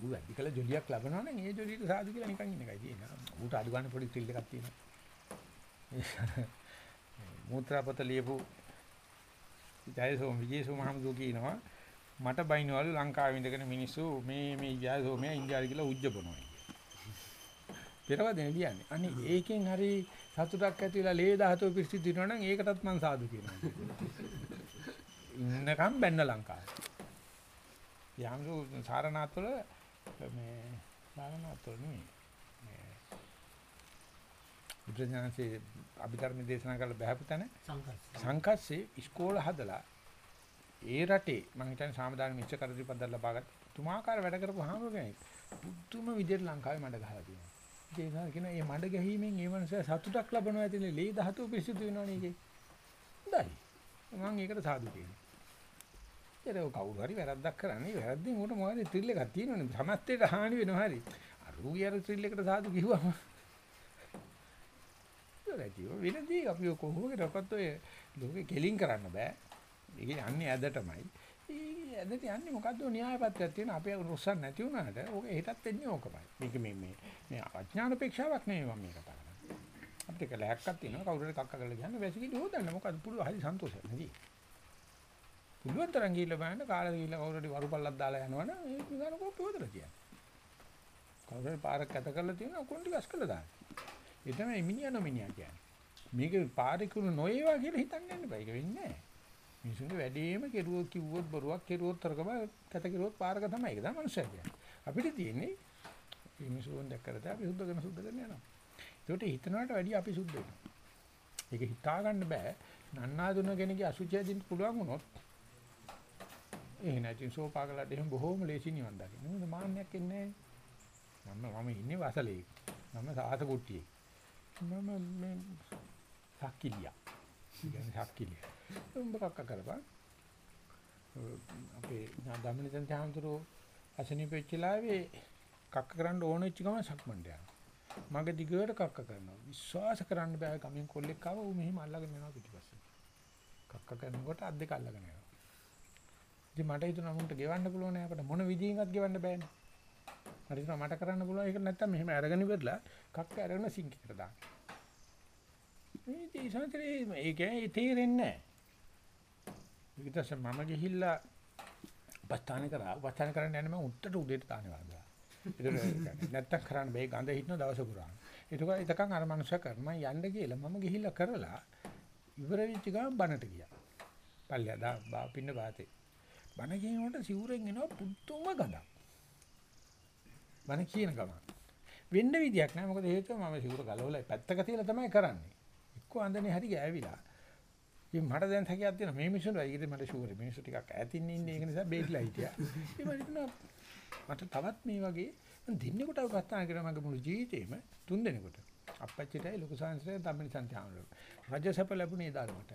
S1: ඌ වැඩි කළ ජොලියක් ලබනවා නම් ඒ ජොලියට සාදු කියලා නිකන් ඉන්න එකයි තියෙනවා. ඌට අඩු ගන්න පොඩි ත්‍රිල් එකක් තියෙනවා. මූත්‍රාපත ලියපු ජයසෝම විජේසෝම මහමුදු කියනවා මට බයිනවලු ලංකාවේ ඉඳගෙන මිනිස්සු මේ මේ ජයසෝමයා ඉන්දියාවේ කියලා උජ්ජ බොනවා පෙරවදෙන කියන්නේ. අනේ ඒකෙන් හරි සතුටක් ඇති වෙලා ලේ ධාතුව පිරිසිදු වෙනවා නම් ඒකටත් මං සාදු කියනවා. ඉන්නකම් බැන්න ලංකාවේ. යම්සු සාරනාත්වල මේ සාරනාත්වල නෙමෙයි. බුද්ධඥානසේ අභිධර්ම දේශනා කරලා බහැපු තැන. සංකස්සේ ඉස්කෝල හදලා ඒ රටේ මම හිතන්නේ සාමදාන මිච්ඡ කරදි පදල් ලබාගත් තුමාකාර වැඩ කරපු හාමුදුර කෙනෙක් බුද්ධම විදියට ලංකාවේ මඩ ගහලා තියෙනවා. ඒ නිසා කියන මේ මඩ ගැහිමෙන් ඒ මනුස්සයා සතුටක් ලබනවා ඇතිනේ ලේ ධාතුව පිරිසිදු වෙනවනේ ඒකේ. හොඳයි. මම ඒකට සාදු කියනවා. ඒක කවුරු හරි වැරද්දක් කරන්නේ වැරද්දෙන් උට මොකද ත්‍රිල් එකක් තියෙනවනේ සමස්තයට හානි වෙනවා හරි. අර ඌ අර ත්‍රිල් එකට සාදු කිව්වම ඒකයි වෙනදී අපි කොහොමකටවත් ඔය ලෝකෙ කෙලින් කරන්න බෑ. ඒක යන්නේ ඇදටමයි. ඒ ඇදට යන්නේ මොකද්ද න්‍යාය පත්‍රයක් තියෙන අපේ රුස්සන් නැති වුණාට ඕක හෙටත් එන්නේ ඕකමයි. මේක මේ මේ මේ අඥාන අපේක්ෂාවක් නෙවෙයි මම මේ කතා කරන්නේ. අපිට එක ලෑක්කක් තියෙනවා කවුරු හරි කක්ක කරලා කියන්නේ වැසිකිලි හොදන්න මොකද්ද පුළුවන් හරි සන්තෝෂයක් නේද? පුළුවන් තරම් ගිහිල්ලා බලන්න කාලේ ගිහිල්ලා කවුරු හරි වරුපල්ලක් දාලා යනවනම් ඒක නිකන් කොප්පි හොදලා තියන්න. කවුරු හරි පාරක් කැත කරලා තියෙනවා කොණ්ඩි ගස් කරලා දාන්න. ඒ තමයි මිනිහා නොමිනිහා කියන්නේ. මේක පාරේ කුණු නොඒවා කියලා හිතන්න යන්න බෑ. ඒක වෙන්නේ නැහැ. මිනිසුන්ගේ වැඩේම කෙරුවොත් කිව්වොත් බොරුවක් කෙරුවොත් තරකම කැත කෙරුවොත් පාරක තමයි. ඒක තමයි මනුස්සය කියන්නේ. අපිට තියෙන්නේ මේ මිනිසුන් දැක්කරද අපි සුද්ධ කරන සුද්ධ කරන යනවා. ඒකට හිතනවට වැඩිය අපි සුද්ධ වෙනවා. ඒක හිතා ගන්න බෑ. නන්නාදුන කෙනෙක්ගේ අසුචිය දින්න පුළුවන් වුණොත් ඒ නැති සෝපාගලට එහෙම බොහෝම ලේසි නිවන් දකින්න. මොකද මාන්නයක් එන්නේ නැහැ. මම මම ඉන්නේ වසලේ. මම සාහස කුට්ටියේ. මම මේ සක්කිලියා. කියන්නේ සක්කිලිය. උඹ කක්ක කරපන්. අපේ ධම්මනිතන් තහඳුරෝ අසනීප වෙච්චලාවේ කක්ක කරන්න ඕන වෙච්ච ගමන් සක්මන්ට යනවා. මගේ දිගට කක්ක කරනවා. විශ්වාස කරන්න බෑ ගමෙන් කොල්ලෙක් ආව ඌ මෙහෙම අල්ලගෙන යනවා පිටිපස්සේ. කක්ක කරනකොට අත් දෙක අල්ලගෙන යනවා. ඉතින් මට හිතුණා මුන්ට ගෙවන්න පුළුවන් නෑ අපිට මොන විදිහින්වත් ගෙවන්න බෑනේ. මට හිතුණා මට කරන්න පුළුවන් ඒක නැත්තම් මෙහෙම අරගෙන ඉවරලා කක්ක අරගෙන සිංක් එකට දාන්න. මේ දේශන්තරේ ඒ කියන්නේ තේරෙන්නේ නෑ. ඒක තමයි මම ගිහිල්ලා උපස්ථාන කරා උපස්ථාන කරන්න යන්නේ මම උත්තර උදේට තානේ වන්දා. ඒක නැත්තම් කරන්න බෑ ගඳ හිටන දවස පුරා. එතකොට ඉතකන් අර මනුස්සයා කරනවා යන්න කියලා මම ගිහිල්ලා කරලා ඉවර වෙච්ච ගමන් බනට ගියා. පල්ලිය දා බා පින්න බාතේ. බන කියනකොට සිවුරෙන් එනවා පුදුම ගඳක්. බන කියන ගමන්. වෙන්න විදියක් නැහැ මොකද හේතුව මම සිවුර ගලවලා පැත්තක තියලා තමයි කරන්නේ. එක්ක අඳනේ හරි ගෑවිලා. ඉතින් මට දැන් හැකියාවක් තියෙනවා මේ මිනිස්සුන්ට ඒකද මට ෂුවර් මිනිස්සු ටිකක් ඈතින් ඉන්නේ ඒක නිසා බේරිලා හිටියා. ඉතින් මම හිතනවා මට තවත් මේ වගේ මම දෙන්නෙකුට අවස්ථාන කරා මගේ මුළු ජීවිතේම තුන් දෙනෙකුට. අපච්චිටයි ලොකු සංස්කෘතිය තමයි සංත්‍යාවල. රජසප ලැබුණේ ඊදාරමට.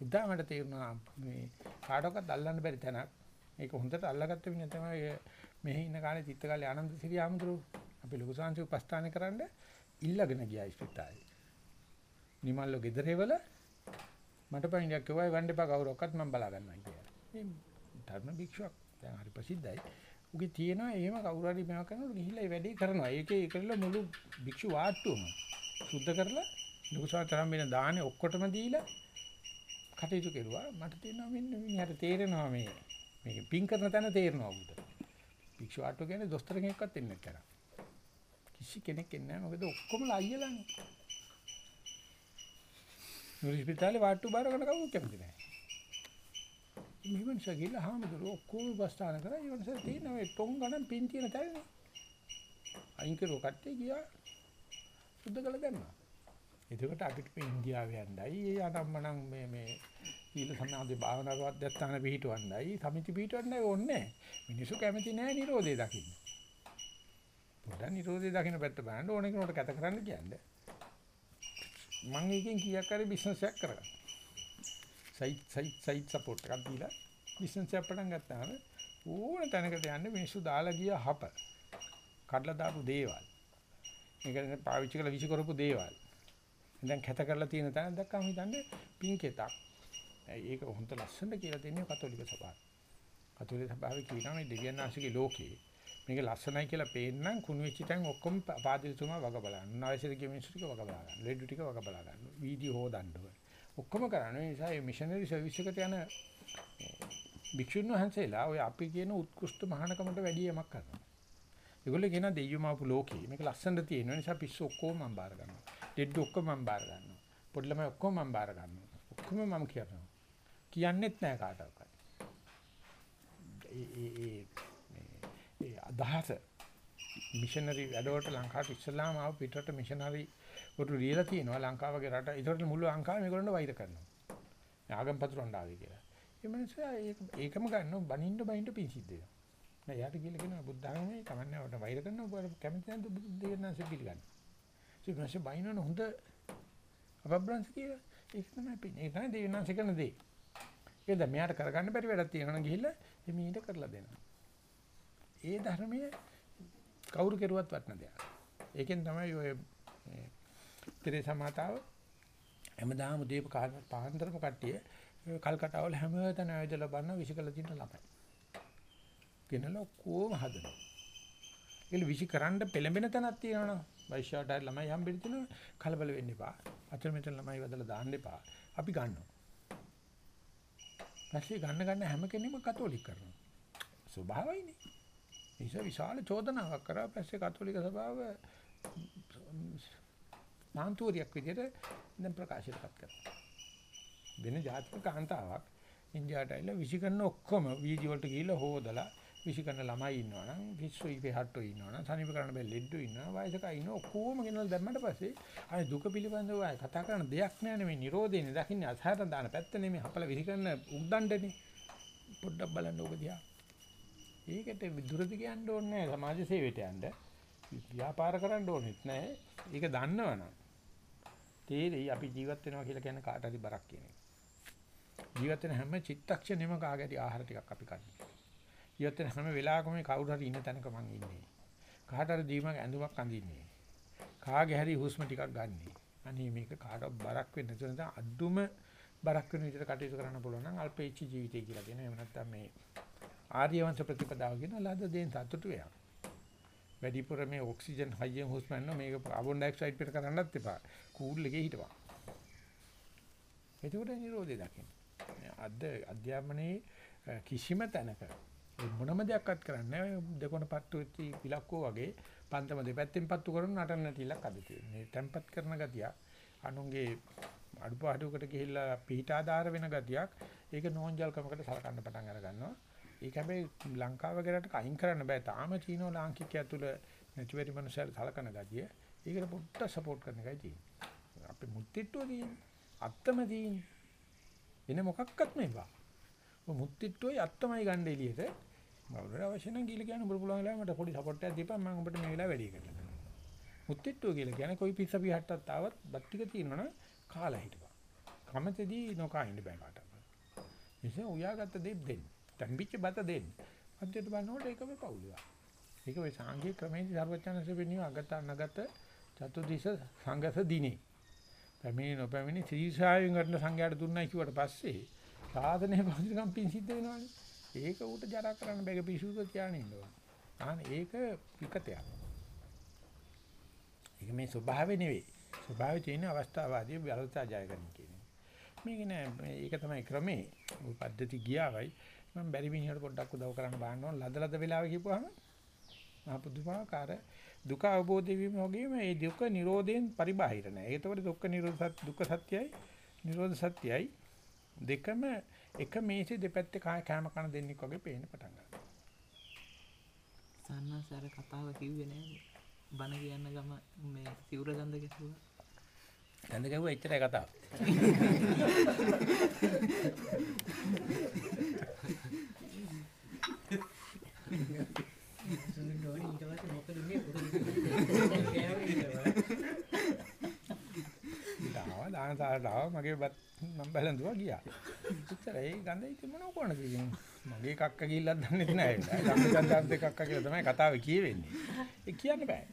S1: ඉදා මට තේරුණා මේ කාටවත් අල්ලන්න බැරි තැනක්. ඒක හොඳට අල්ලගත්ත මිනිහ තමයි මෙහි ඉන්න කාලේ චිත්තකාලේ ආනන්ද සිරි ආමතුරු අපි ලොකු සංස්කෘතිය උපස්ථාන කරන්න ඉල්ලගෙන ගියා ඉස්පිතාලේ. නිමල්ලෝ ගෙදරේවල මට පණිඩක් කිව්වා වන්න එපා කවුරක්වත් මම බලා ගන්නවා කියලා. මේ ධර්ම භික්ෂුවක් දැන් හරි ප්‍රසිද්ධයි. උගේ තියෙනවා එහෙම කවුරු හරි මේවා කරනකොට ගිහිල්ලා ඒ වැඩේ කරනවා. ඒකේ ඒකල මුළු භික්ෂු වාට්ටුවම සුද්ධ කරලා ලොකුසාතරම් වෙන දාහනේ ඔක්කොටම දීලා කටයුතු කෙරුවා. මට තේරෙනවා මෙන්න මිනිහට තේරෙනවා මේ මේක පින් කරන තැන තේරෙනවා උට. භික්ෂු වාට්ටුව කියන්නේ දොස්තර කෙනෙක්වත් එන්නේ නැහැ. කිසි කෙනෙක් එන්නේ නැහැ. මොකද ඔක්කොම අයියලානේ. මුනිසිපිටාලේ වාට්ටු බාර ගන්න කවුරුත් කැමති නැහැ. මේ මනුස්සයා ගිහලා හාමුදුරුවෝ ඔක්කොම උපස්ථාන කරා. ඒ මනුස්සයා තියෙන මේ ටොං ගණන් පින් තියෙන තැනනේ. අයින් කරුව කට්ටිය ගියා. සුද්ධ කළ දැම්මා. එතකොට අපිට මේ ඉන්දියාවේ යන්නයි ඒ අනම්මනම් මේ මේ සීල සමාධි භාවනා කරවද්දත්තාන පිහිටවන්නයි සමිති පිහිටවන්නයි ඕනේ මිනිස්සු කැමති නැහැ නිරෝධය දකින්න. පොඩ්ඩක් නිරෝධය දකින්න පැත්ත බලන්න ඕන කෙනෙකුට කත කරන්න කියන්නේ. මම එකෙන් කීයක් හරි බිස්නස් එකක් කරගන්න. සයිට් සයිට් සයිට් සපෝට් එකක් දීලා බිස්නස් එකක් පටන් ගත්තාම ඕන තැනකට යන්න මිනිස්සු දාලා ගිය හප. කඩලා දාපු දේවල්. මේක පාවිච්චි කරලා විසි කරපු දේවල්. දැන් කැත කරලා තියෙන තැන දැක්කම හිතන්නේ පින්කෙතක්. ඒක හොන්ත ලස්සනට කියලා දෙන්නේ කතෝලික සභාව. කතෝලික සභාවේ කියනවා මේ දෙවියන් ආශිකේ ලෝකේ මේක ලස්සනයි කියලා පේන්නම් කුණු වෙච්ච තැන් ඔක්කොම පාදිරිතුමා වග බලන්න. නවසිර ගිය මිනිස්සු ටික වග බලා ගන්න. ලෙඩු ටික වග බලා ගන්න. වීඩියෝ හොදන්න ඕනේ. ඔක්කොම කරන්නේ ඒ නිසා මේ මිෂනරි සර්විස් එකට යන භික්ෂුන් වහන්සේලා ඔය අපි කියන උත්කෘෂ්ඨ මහානකමට වැඩි යමක් කරනවා. ඒගොල්ලෝ කියන දෙයියෝ මාපු ලෝකේ මේක ලස්සනට තියෙන නිසා පිස්සු ඔක්කොම මම බාර ගන්නවා. ඩෙඩ් ඔක්කොම මම බාර ගන්නවා. පොඩි ළමයි ඔක්කොම මම බාර ගන්නවා. ඔක්කොම මම කියනවා. කියන්නෙත් නෑ කාටවත්. ඒ ඒ ඒ අදහස මිෂනරි වැඩවලට ලංකාවට ඉස්සලාම ආව පිටරට මිෂනරි වරු ලියලා තියෙනවා ලංකාව වගේ රට. ඒකට මුළු ලංකාව මේගොල්ලන්ට වෛර කරනවා. ආගම් පතුරවන්න ආවේ කියලා. ඒ මිනිස්සයා ඒක ඒකම ගන්නවා බනින්න බනින්න පිසිද්ද වෙනවා. නෑ යාට කියලා කියනවා බුද්ධ ධර්මයේ කමන්නේ වට වෛර කරනවා ඔබ කැමති නැද්ද බුදු දෙවියන්සේ පිළිගන්න. ඒ මිනිස්සු බයිනන හොඳ අපබ්‍රංශ කියලා ඒක තමයි පින්නේ. ඒක තමයි දෙවියන්සේ කරන දේ. ඒක දැන් මෙයාට කරගන්න බැරි වැඩක් තියෙනවා නම් ගිහිල්ලා එමීට කරලා දෙනවා. ඒ ධර්මයේ කවුරු කෙරුවත් වටන දෙයක්. ඒකෙන් තමයි ඔය මේ ත්‍රිසා මාතාව හැමදාම දීප පාන්දරම කට්ටිය කල්කටාවල හැමතැන ඇවිදලා බලන විසිකලා තියෙන ළමයි. ගෙනලා කොහොම හදනවා. ඒල විසි කරන්න පෙළඹෙන තැනක් තියෙනවනේ. වෛශ්‍යාවට ළමයි හම්බෙන්න තියෙනවා කලබල වෙන්න එපා. අතර මෙතන ළමයි වදලා දාන්න එපා. අපි ගන්නවා. පස්සේ ගන්න ගන්න හැම කෙනෙක්ම කතෝලික කරනවා. ස්වභාවයිනේ. නිසා විශාල චෝදනාවක් කරා පස්සේ කතෝලික සභාව මාන්තුවරියක් විදිහට දැන් ප්‍රකාශයටපත් කරනවා. වෙන ජාතික කාන්තාවක් ඉන්දියාවට ඇවිල්ලා විසිකරන ඔක්කොම වීඩියෝ වලට ගිහිල්ලා හොදලා විසිකරන ළමයි ඉන්නවනම් විශ්ව ඉපෙහට්ටෝ ඉන්නවනම් සනීප කරන්න බැ ලෙඩ්ඩෝ ඉන්නවා වයසක ඉන්න ඔක්කොම ගෙනල්ලා දැම්මට පස්සේ අය දුක පිළිබඳව අය කතා කරන දෙයක් නෑනේ මේ Nirodheනේ දකින්නේ අසහත දාන පැත්ත නෙමෙයි හපල විසිකරන උද්දණ්ඩනේ පොඩ්ඩක් බලන්න ඕක දිහා. ඒකට දුරදි කියන්න ඕනේ නෑ සමාජ සේවයට යන්න ව්‍යාපාර කරන්න ඕනෙත් නෑ. ඒක දන්නවනම් තේරෙයි අපි ජීවත් වෙනවා කියලා කියන්නේ කාට හරි බරක් කියන එක. ජීවත් වෙන හැම චිත්තක්ෂණෙම කාගේරි ආහාර ටිකක් අපි කන්නේ. ජීවත් වෙන හැම වෙලාවකම කවුරු හරි ඉන්න තැනක මං ඉන්නේ. කාට හරි දීමක් ඇඳුමක් අඳින්නේ. කාගේ හරි හුස්ම ටිකක් ගන්නෙ. අනේ මේක කාටවත් බරක් වෙන්නේ නැතුව නැත්නම් අඩුම බරක් වෙන විදිහට කටයුතු කරන්න පුළුවන් නම් අල්පේච්ච ජීවිතය කියලා කියන එහෙම නැත්නම් මේ ආර්යවංශ ප්‍රතිපදාව කියන ලද දෙයින් සතුටු වෙනවා. වැඩිපුර මේ ඔක්සිජන් හයියෙන් හුස්ම ගන්න මේක කාබන් ඩයොක්සයිඩ් පිට කරන්නත් එපා. කූල් එකේ හිටපන්. එතකොට නිරෝධය දකින්න. අද අධ්‍යාපනයේ කිසිම තැනක ඒ මොනම දෙයක්වත් කරන්නේ නැහැ. දෙකොණ පත්තු වෙච්ච ඉලක්කෝ වගේ පන්තම දෙපැත්තෙන් පත්තු කරන නටන නැතිලක් අද තියෙනවා. මේ tempat කරන ගතිය අනුන්ගේ අඩුපාඩුවකට ගිහිල්ලා පිහිටාදාර වෙන ගතියක් ඒක නෝන්ජල්කමකට සලකන්න පටන් අර ගන්නවා. ඒක හැබැයි ලංකාව වගේකට අයින් කරන්න බෑ. තාම චීනෝ ලාංකිකය තුළ නැතිවෙරි මනුස්සයල සලකන ගතිය. ඒකට පොඩ්ඩක් සපෝට් කරන එකයි තියෙන්නේ. අපි මුත්තිට්ටුව තියෙන්නේ. අත්තම තියෙන්නේ. වෙන මොකක්වත් නෙවෙයි. ඔය මුත්තිට්ටුවයි අත්තමයි ගන්න එළියට. මවුලට අවශ්‍ය නම් කියලා කියන්නේ උඹට පුළුවන් වෙලාව මට පොඩි සපෝට් එකක් දීපන් මම උඹට මේ වෙලාව වැඩි කරලා දෙන්නම්. මුත්තිට්ටුව කියලා කියන්නේ કોઈ පිස්ස පිහට්ටක් ආවත් බත් ටික තියෙනවනම් කාලා හිටපන්. කමතේදී නොකා ඉන්න බෑ කාටවත්. නිසා උයාගත්ත දේ දෙන්න. තම්බිච්ච බත දෙන්න. අන්තිමට බලනකොට ඒකම පවුලුවා. ඒක ඔය සාංගික ක්‍රමයේදී සර්වඥාන්සේ වෙන්නේ අගත අනගත චතුදිස සංගත දිනේ. පැමිණි නොපැමිණි ත්‍රිසායෙන් කරන සංඝයාට දුන්නයි කිව්වට පස්සේ සාධනේ පොදිකම් පින් සිද්ධ වෙනවනේ. ඒක ඌට ජරා කරන්න බැග පිසුක තියාගෙන ඉන්නවා. අනේ ඒක විකතයක්. ඒක මේ ස්වභාවය නෙවෙයි. ස්වභාවයේ තියෙන අවස්ථාවාදී බලතා ජය ගන්න කියන්නේ. මේක නෑ ඒක තමයි ක්‍රමේ. ওই පද්ධති ගියාවයි මම බැරි මිනිහට පොඩ්ඩක් උදව් කරන්න බලන්න ඕන ලද ලද වෙලාව කියපුවාම මහ පුදුමාකාර දුක අවබෝධ වීම වගේම මේ දුක නිරෝධයෙන් පරිබාහිර නෑ. ඒතකොට දුක්ඛ නිරෝධ දුක්ඛ සත්‍යයි නිරෝධ සත්‍යයි දෙකම එක මේසේ දෙපැත්තේ කාය කැම කන දෙන්නෙක් වගේ පේන්න පටන් ගන්නවා.
S7: සන්නසාර කතාව කිව්වේ නෑ බණ කියන්න ගම මේ සිවුර ගඳ ගැසුවා
S1: දැන් ගහුවා එච්චරයි කතාව.
S6: සුන්දරෝනි ඊට පස්සේ මොකද උනේ පුරුදු
S1: දාව දාන තාරාව මගේ බත් මම බැලඳුවා ගියා. එච්චරයි ගඳ ඉතින් මොනව කරන්නද කියන්නේ. මගේ කක්ක ගිහිල්ලක් දන්නේ නැහැ. ධම්මචන්දාන්ත කක්ක කියලා තමයි කතාව කියවෙන්නේ. ඒ කියන්න බෑ.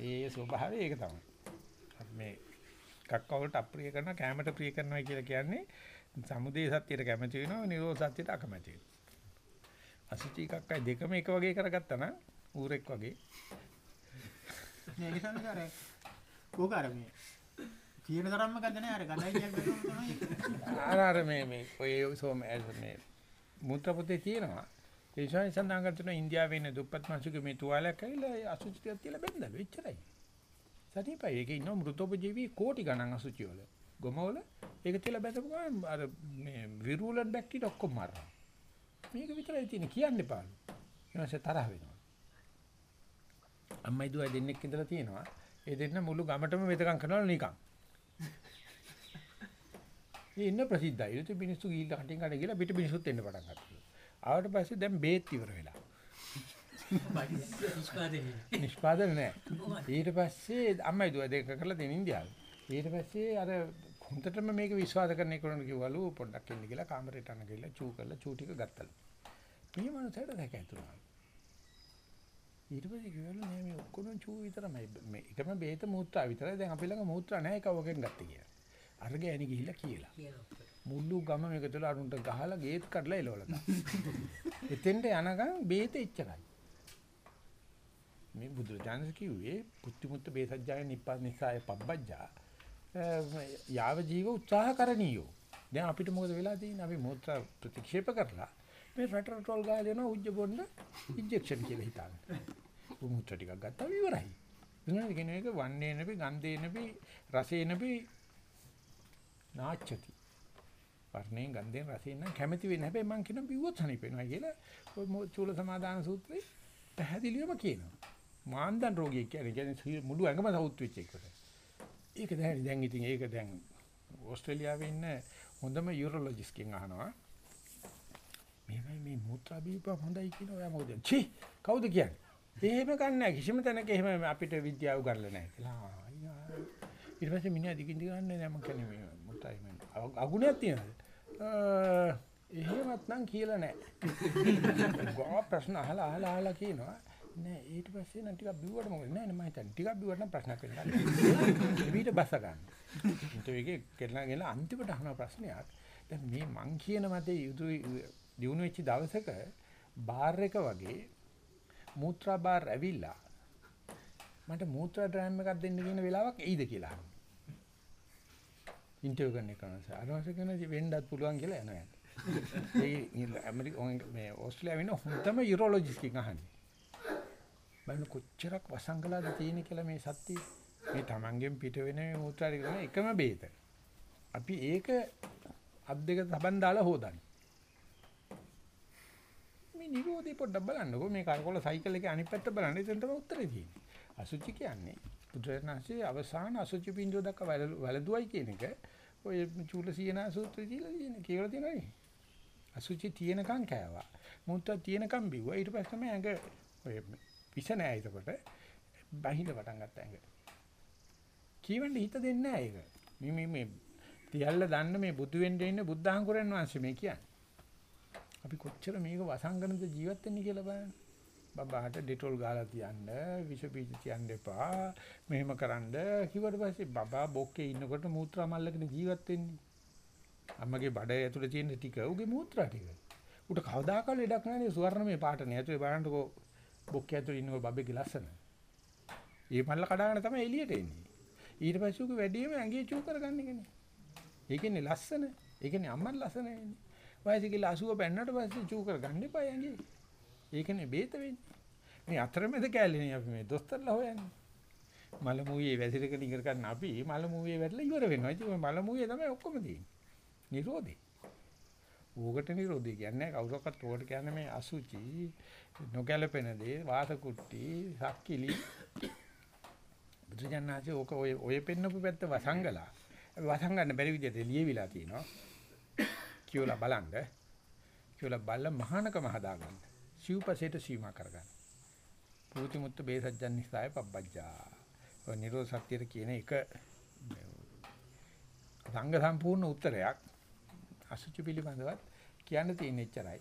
S1: ඒ ස්වභාවය ඒක තමයි. අපි මේ කක්ක වලට අප්‍රිය කරන කැමරට ප්‍රිය කරනවා කියලා කියන්නේ සමුදේ සත්‍යයට කැමති වෙනවා නිරෝධ සත්‍යයට අකමැති වෙනවා. අසුචි කක්කයි දෙකම එක වගේ කරගත්තා නම් ඌරෙක් වගේ
S5: නෑ ඒක සංසාරය. ඕක අර මේ කියන තරම්ම ගඳ නෑ අර ගඳයි කියලා තමයි.
S1: අර අර මේ මේ ඔය සෝම මේ මුත්‍රා පොතේ තියෙනවා ඒ නිසා සඳහන් කරන ඉන්දියාවේ ඉන්න දුප්පත් මිනිස්සුගේ මේ තුවාලයක් ඇවිල්ලා අසුචි ටිකක් තියලා බෙන්දලු එච්චරයි. සතිපයි ඒකේ ඉන්න මෘතෝපජීවී කෝටි ගණන් අසුචි වල ගොමවල ඒක තියලා බැඳපු ගමන් අර මේ විරුලන් බැක්ටීරියා ඔක්කොම මරනවා. මේක විතරයි තියෙන්නේ කියන්න එපාලු. ඊමණසේ තරහ වෙනවා. අම්මයි දුවයි දෙන්නෙක් ඉඳලා තියෙනවා. ඒ දෙන්න මුළු ගමටම වෙදකම් කරනවා නිකන්. ඉන්න ප්‍රසිද්ධයි. ඒත් මිනිස්සු ගිහිල්ලා කටින් කඩ ගිහලා පිට මිනිස්සුත් එන්න පටන් ගත්තා. ආවට පස්සේ දැන් බේත් ඉවර වෙලා.
S6: නිෂ්පාදනය
S1: නිෂ්පාදන නැහැ. ඊට පස්සේ අම්මයි දුව දෙක කරලා දෙන ඉන්දියාවේ. ඊට පස්සේ අර හොඳටම මේක විශ්වාස කරන එකට කිව්වලු පොඩ්ඩක් ඉන්න කියලා කාමරේට අන ගිහලා චූ කරලා චූ ටික ගත්තලු. මේ මනසට දැක ඇතුණා. ඊට පස්සේ කිව්වලු නෑ මේ ඔක්කොම චූ විතරමයි. මේ එකම බේත මූත්‍රා විතරයි. දැන් අපි ළඟ මූත්‍රා නැහැ එක වගෙන් ගත්තේ කියලා. අර ගෑණි ගිහිල්ලා කියලා. මුළු ගම මේක තුළ අරුන්ට ගහලා ගේට් කඩලා එලවලා. එතෙන්ට යනකම් බේත එච්චරයි. මේ බුදුරජාණන් කිව්වේ පුත්තිමුත්ත බේසජ්ජාය නිප්පනිසාය පබ්බජ්ජා යාව ජීව උත්සාහ කරණියෝ. දැන් අපිට මොකද වෙලා තියෙන්නේ? අපි මූත්‍රා ප්‍රතික්ෂේප කරලා මේ රට රටවල් ගාලා යනවා උජ්ජ බොන්න ඉන්ජෙක්ෂන් කියලා හිතාගෙන. මූත්‍රා ටිකක් ගත්තා ඉවරයි. එනවා කියන එක වන්නේ නැපි ගන්ධේ නැපි රසේ නැපි නාච්චති. වර්ණයෙන් ගන්ධයෙන් රසයෙන් නම් කැමති වෙන්නේ හැබැයි මං කියන බිව්වොත් හනිප වෙනවා කියලා ඔය මෝ- චූල සමාදාන සූත්‍රේ පැහැදිලිවම කියනවා. මාන්දන් රෝගියෙක් කියන්නේ කියන්නේ මුළු ඇඟම සවුත් වෙච්ච එකට. ඒක දැන් දැන් ඉතින් ඒක දැන් ඕස්ට්‍රේලියාවේ ඉන්න හොඳම යුරොලොජිස්ට් කෙන් අහනවා. මේ මේ මුත්‍රා බීප හොඳයි කියන ඔයා මොකද? චි කවුද කියන්නේ? එහෙම ගන්න නැහැ කිසිම තැනක එහෙම අපිට විද්‍යාව උගන්වලා නැහැ කියලා. ආ, අයියා. ඊට පස්සේ මිනිහා දිගින් දිග ගන්න නෑ මම කියන්නේ මේ මුත්‍රා එහෙම අගුණයක් තියෙනවද? අ එහෙමත් නම් කියලා නෑ. ගෝ ප්‍රශ්න අහලා අහලා අහලා කියනවා. නෑ ඊට පස්සේ නම් ටිකක් බිව්වට මොකද නෑ නෑ මම හිතන්නේ ටිකක් බිව්වට නම් ප්‍රශ්නයක් වෙන්නේ ඊට බස ගන්න. ඊට ඒකේ කෙල්ලගෙන අන්තිමට අහන ප්‍රශ්නයක් දැන් මේ මං කියන මතේ යුතු දිනු වෙච්ච දවසක බාර් එක වගේ මූත්‍රා බාර් ඇවිල්ලා මට මූත්‍රා ඩ්‍රෑම් එකක් දෙන්න කියන වෙලාවක් එයිද කියලා අහනවා. ඉන්ටර්විව් කරන එක කරනවා. අරවස කරන වෙන්නත් පුළුවන් කියලා යනවා. ඒ ඇමරිකා මේ ඕස්ට්‍රේලියාවේ ඉන්න හොඳම යුරෝලොජිස්ට් කෙනෙක් අහන්නේ. බලන්න කොච්චරක් වසංගලාද තියෙන කියලා මේ සත්‍ය මේ Tamangen පිට වෙන මේ මූත්‍රා ටික තමයි එකම බේත. අපි ඒක අත් දෙක තබන් දාලා හොදන්නේ. මේ නිරෝධී පොඩ්ඩක් බලන්නකෝ මේ කරකොල සයිකල් එකේ අනිත් පැත්ත බලන්න එතන තමයි උත්තරේ තියෙන්නේ. අසුචි කියන්නේ බුදුරජාණන්සේ අවසාන අසුචි පින්ජෝ දක්වා වැළඳුවයි කියන එක ඔය චූල සීනා සූත්‍රය දීලා තියෙන කියලා තියෙනවා නේ. අසුචි තියෙනකන් කෑවා. මුත්‍ර තියෙනකන් බිව්වා. ඊට පස්සේ තමයි ඇඟ ඔය විස නෑ එතකොට බහිඳ පටන් ගත්ත ඇඟ. කියවන්න හිත දෙන්නේ නෑ ඒක. මේ මේ මේ තියල්ල දන්න මේ බුදු වෙන්න ඉන්න බුද්ධහංකුරන් වහන්සේ මේ කියන්නේ. අපි කොච්චර මේක වසංගනද ජීවත් වෙන්නේ කියලා බලන්න. බබාට ඩෙටෝල් ගාලා තියන්න, විෂ බීජ තියන්න එපා. මෙහෙම කරන්න කිව්වට පස්සේ බබා බොක්කේ ඉන්නකොට මූත්‍රා මල්ලගෙන ජීවත් වෙන්නේ. අම්මගේ බඩ ඇතුලේ තියෙන ටික උගේ මූත්‍රා ටික. උට කවදාකවත් ලෙඩක් නැහැ සුවර්ණමේ පාට නේ. ඇතුලේ බලන්නකෝ බොක්කේ ඇතුලේ ඉන්නකෝ බබේගේ ලස්සන. ඒ මල්ල කඩාගෙන තමයි එළියට එන්නේ. ඊට පස්සේ උගේ වැඩිම ඇඟේ චූ කරගන්න එකනේ. ඒකනේ ලස්සන. ඒකනේ අම්මන් ලස්සන වෙන්නේ. වයස කියලා 80 බැන්නට පස්සේ චූ කරගන්න එපා ඇඟේ. ඒකනේ බේත වෙන්නේ. මේ අතරමැද කැලේනේ අපි මේ දොස්තරලා හොයන්නේ. මල මූයේ වැසිරගෙන ඉගෙන ගන්න අපි මල මූයේ වැටලා ඉවර වෙනවා. ඉතින් ඔය මල මූයේ තමයි ඔක්කොම තියෙන්නේ. නිරෝධේ. ඕකට නිරෝධය කියන්නේ කවුරක්වත් ඕකට කියන්නේ මේ අසුචි නොගැලපෙන දේ වාත කුට්ටි සක්කිලි බුදුජානනාචේ ඕක ඔය ඔය පෙන්නපු පැත්ත වසංගලා අපි වසංගන්න බැරි විදිහට ලියවිලා තිනවා කියලා බලන්න කියලා බල්ල මහානකම හදාගන්න සිව්පසේට සීමා කරගන්න පුරුති මුත්ත බේසජ්ජන් නිසාය පබ්බජ්ජා ඔය නිරෝධ සත්‍යයට කියන එක සංඝ සම්පූර්ණ උත්තරයක් අසුචි පිළිබඳවත් කියන්න තියෙන එච්චරයි.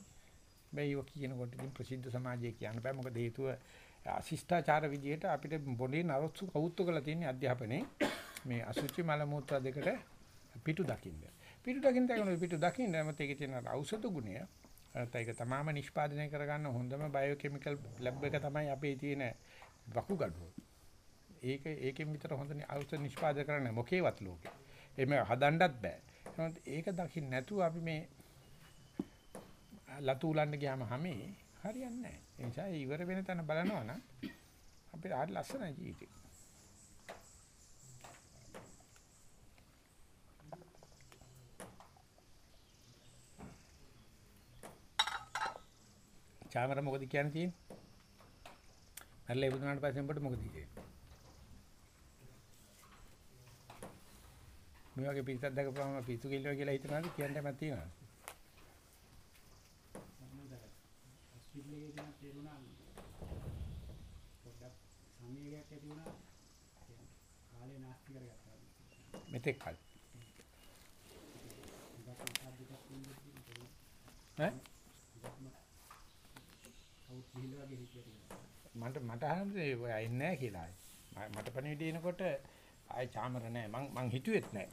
S1: මේ ඒක කියනකොට ඉතින් ප්‍රසිද්ධ සමාජයේ කියන්න බෑ මොකද හේතුව අශිෂ්ටාචාර විදියට අපිට බොඩේ නරොත්සු කවුත්තු කරලා තියෙන අධ්‍යාපනයේ මේ අසුචි මල මූත්‍රා දෙකට පිටු දකින්න. පිටු දකින්න තේරෙනවා පිටු දකින්න මත ඒකේ තියෙන ඖෂධ ගුණය නැත්නම් ඒක තමාම නිෂ්පාදනය කරගන්න හොඳම බයෝකෙමිකල් ලැබ් එක තමයි අපේ තියෙන වකුගඩුව. ඒක ඒකෙන් විතර හොඳ ඖෂධ නිෂ්පාදනය කරන්න මොකේවත් ලෝකේ. එහෙම හදන්නත් බෑ. නමුත් ඒක දකින්න නැතුව අපි මේ ලතු උලන්න ගියාම හැමේ හරියන්නේ නැහැ. ඒ නිසා ඉවර වෙන තැන බලනවා නම් අපේ ආත් ලස්සන ජීවිතේ. චාමර මොකද කියන්නේ තියෙන්නේ? මරලා ඉවදුනාට පස්සේ උඹට මොකද කියන්නේ? මේ වගේ පිටක් දැකපුවම පිස්සු කිල්ලෝ කියලා හිතනවාද කියන්න මම තියනවා.
S5: ස්පීඩ් එකේ කියන තේරුණා පොඩ්ඩක් සමීගයක් ඇති වුණා කාලේ නාස්ති කරගත්තා.
S1: මෙතෙක් කල්. ඈ?
S5: කවුත් ගිහිල්ලා වගේ හිටියට.
S1: මට මට අහන්නේ ඔය එන්නේ නැහැ කියලා. මට පණිවිඩ එනකොට ආයේ චාමර නැහැ. මං මං හිතුවෙත් නැහැ.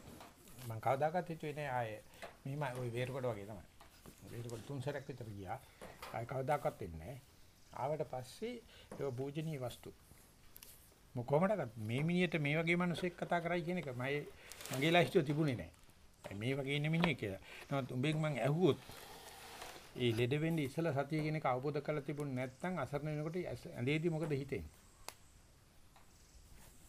S1: මං කවදාකවත් හිතුවේ නැහැ ආයේ. මෙහිම ওই වේරකොට වගේ තමයි. වේරකොට තුන් සැරයක් විතර ගියා. ආයේ කවදාකවත් එන්නේ නැහැ. ආවට පස්සේ ඒක පූජනීය වස්තු. මො කොහමඩත් මේ මිනිහට මේ වගේ මිනිසෙක් කතා කරයි කියන එක මගේ මගේ ලයිස්ට් තිබුණේ නැහැ. මේ වගේ ඉන්න මිනිහෙක් කියලා. නමුත් උඹෙන් මං ඇහුවොත් ඒ ලෙඩ වෙන්නේ ඉස්සලා සතිය කියන එක අවබෝධ කරලා තිබුණ නැත්නම් අසරණ වෙනකොට ඇඳේදී මොකද හිතෙන්නේ?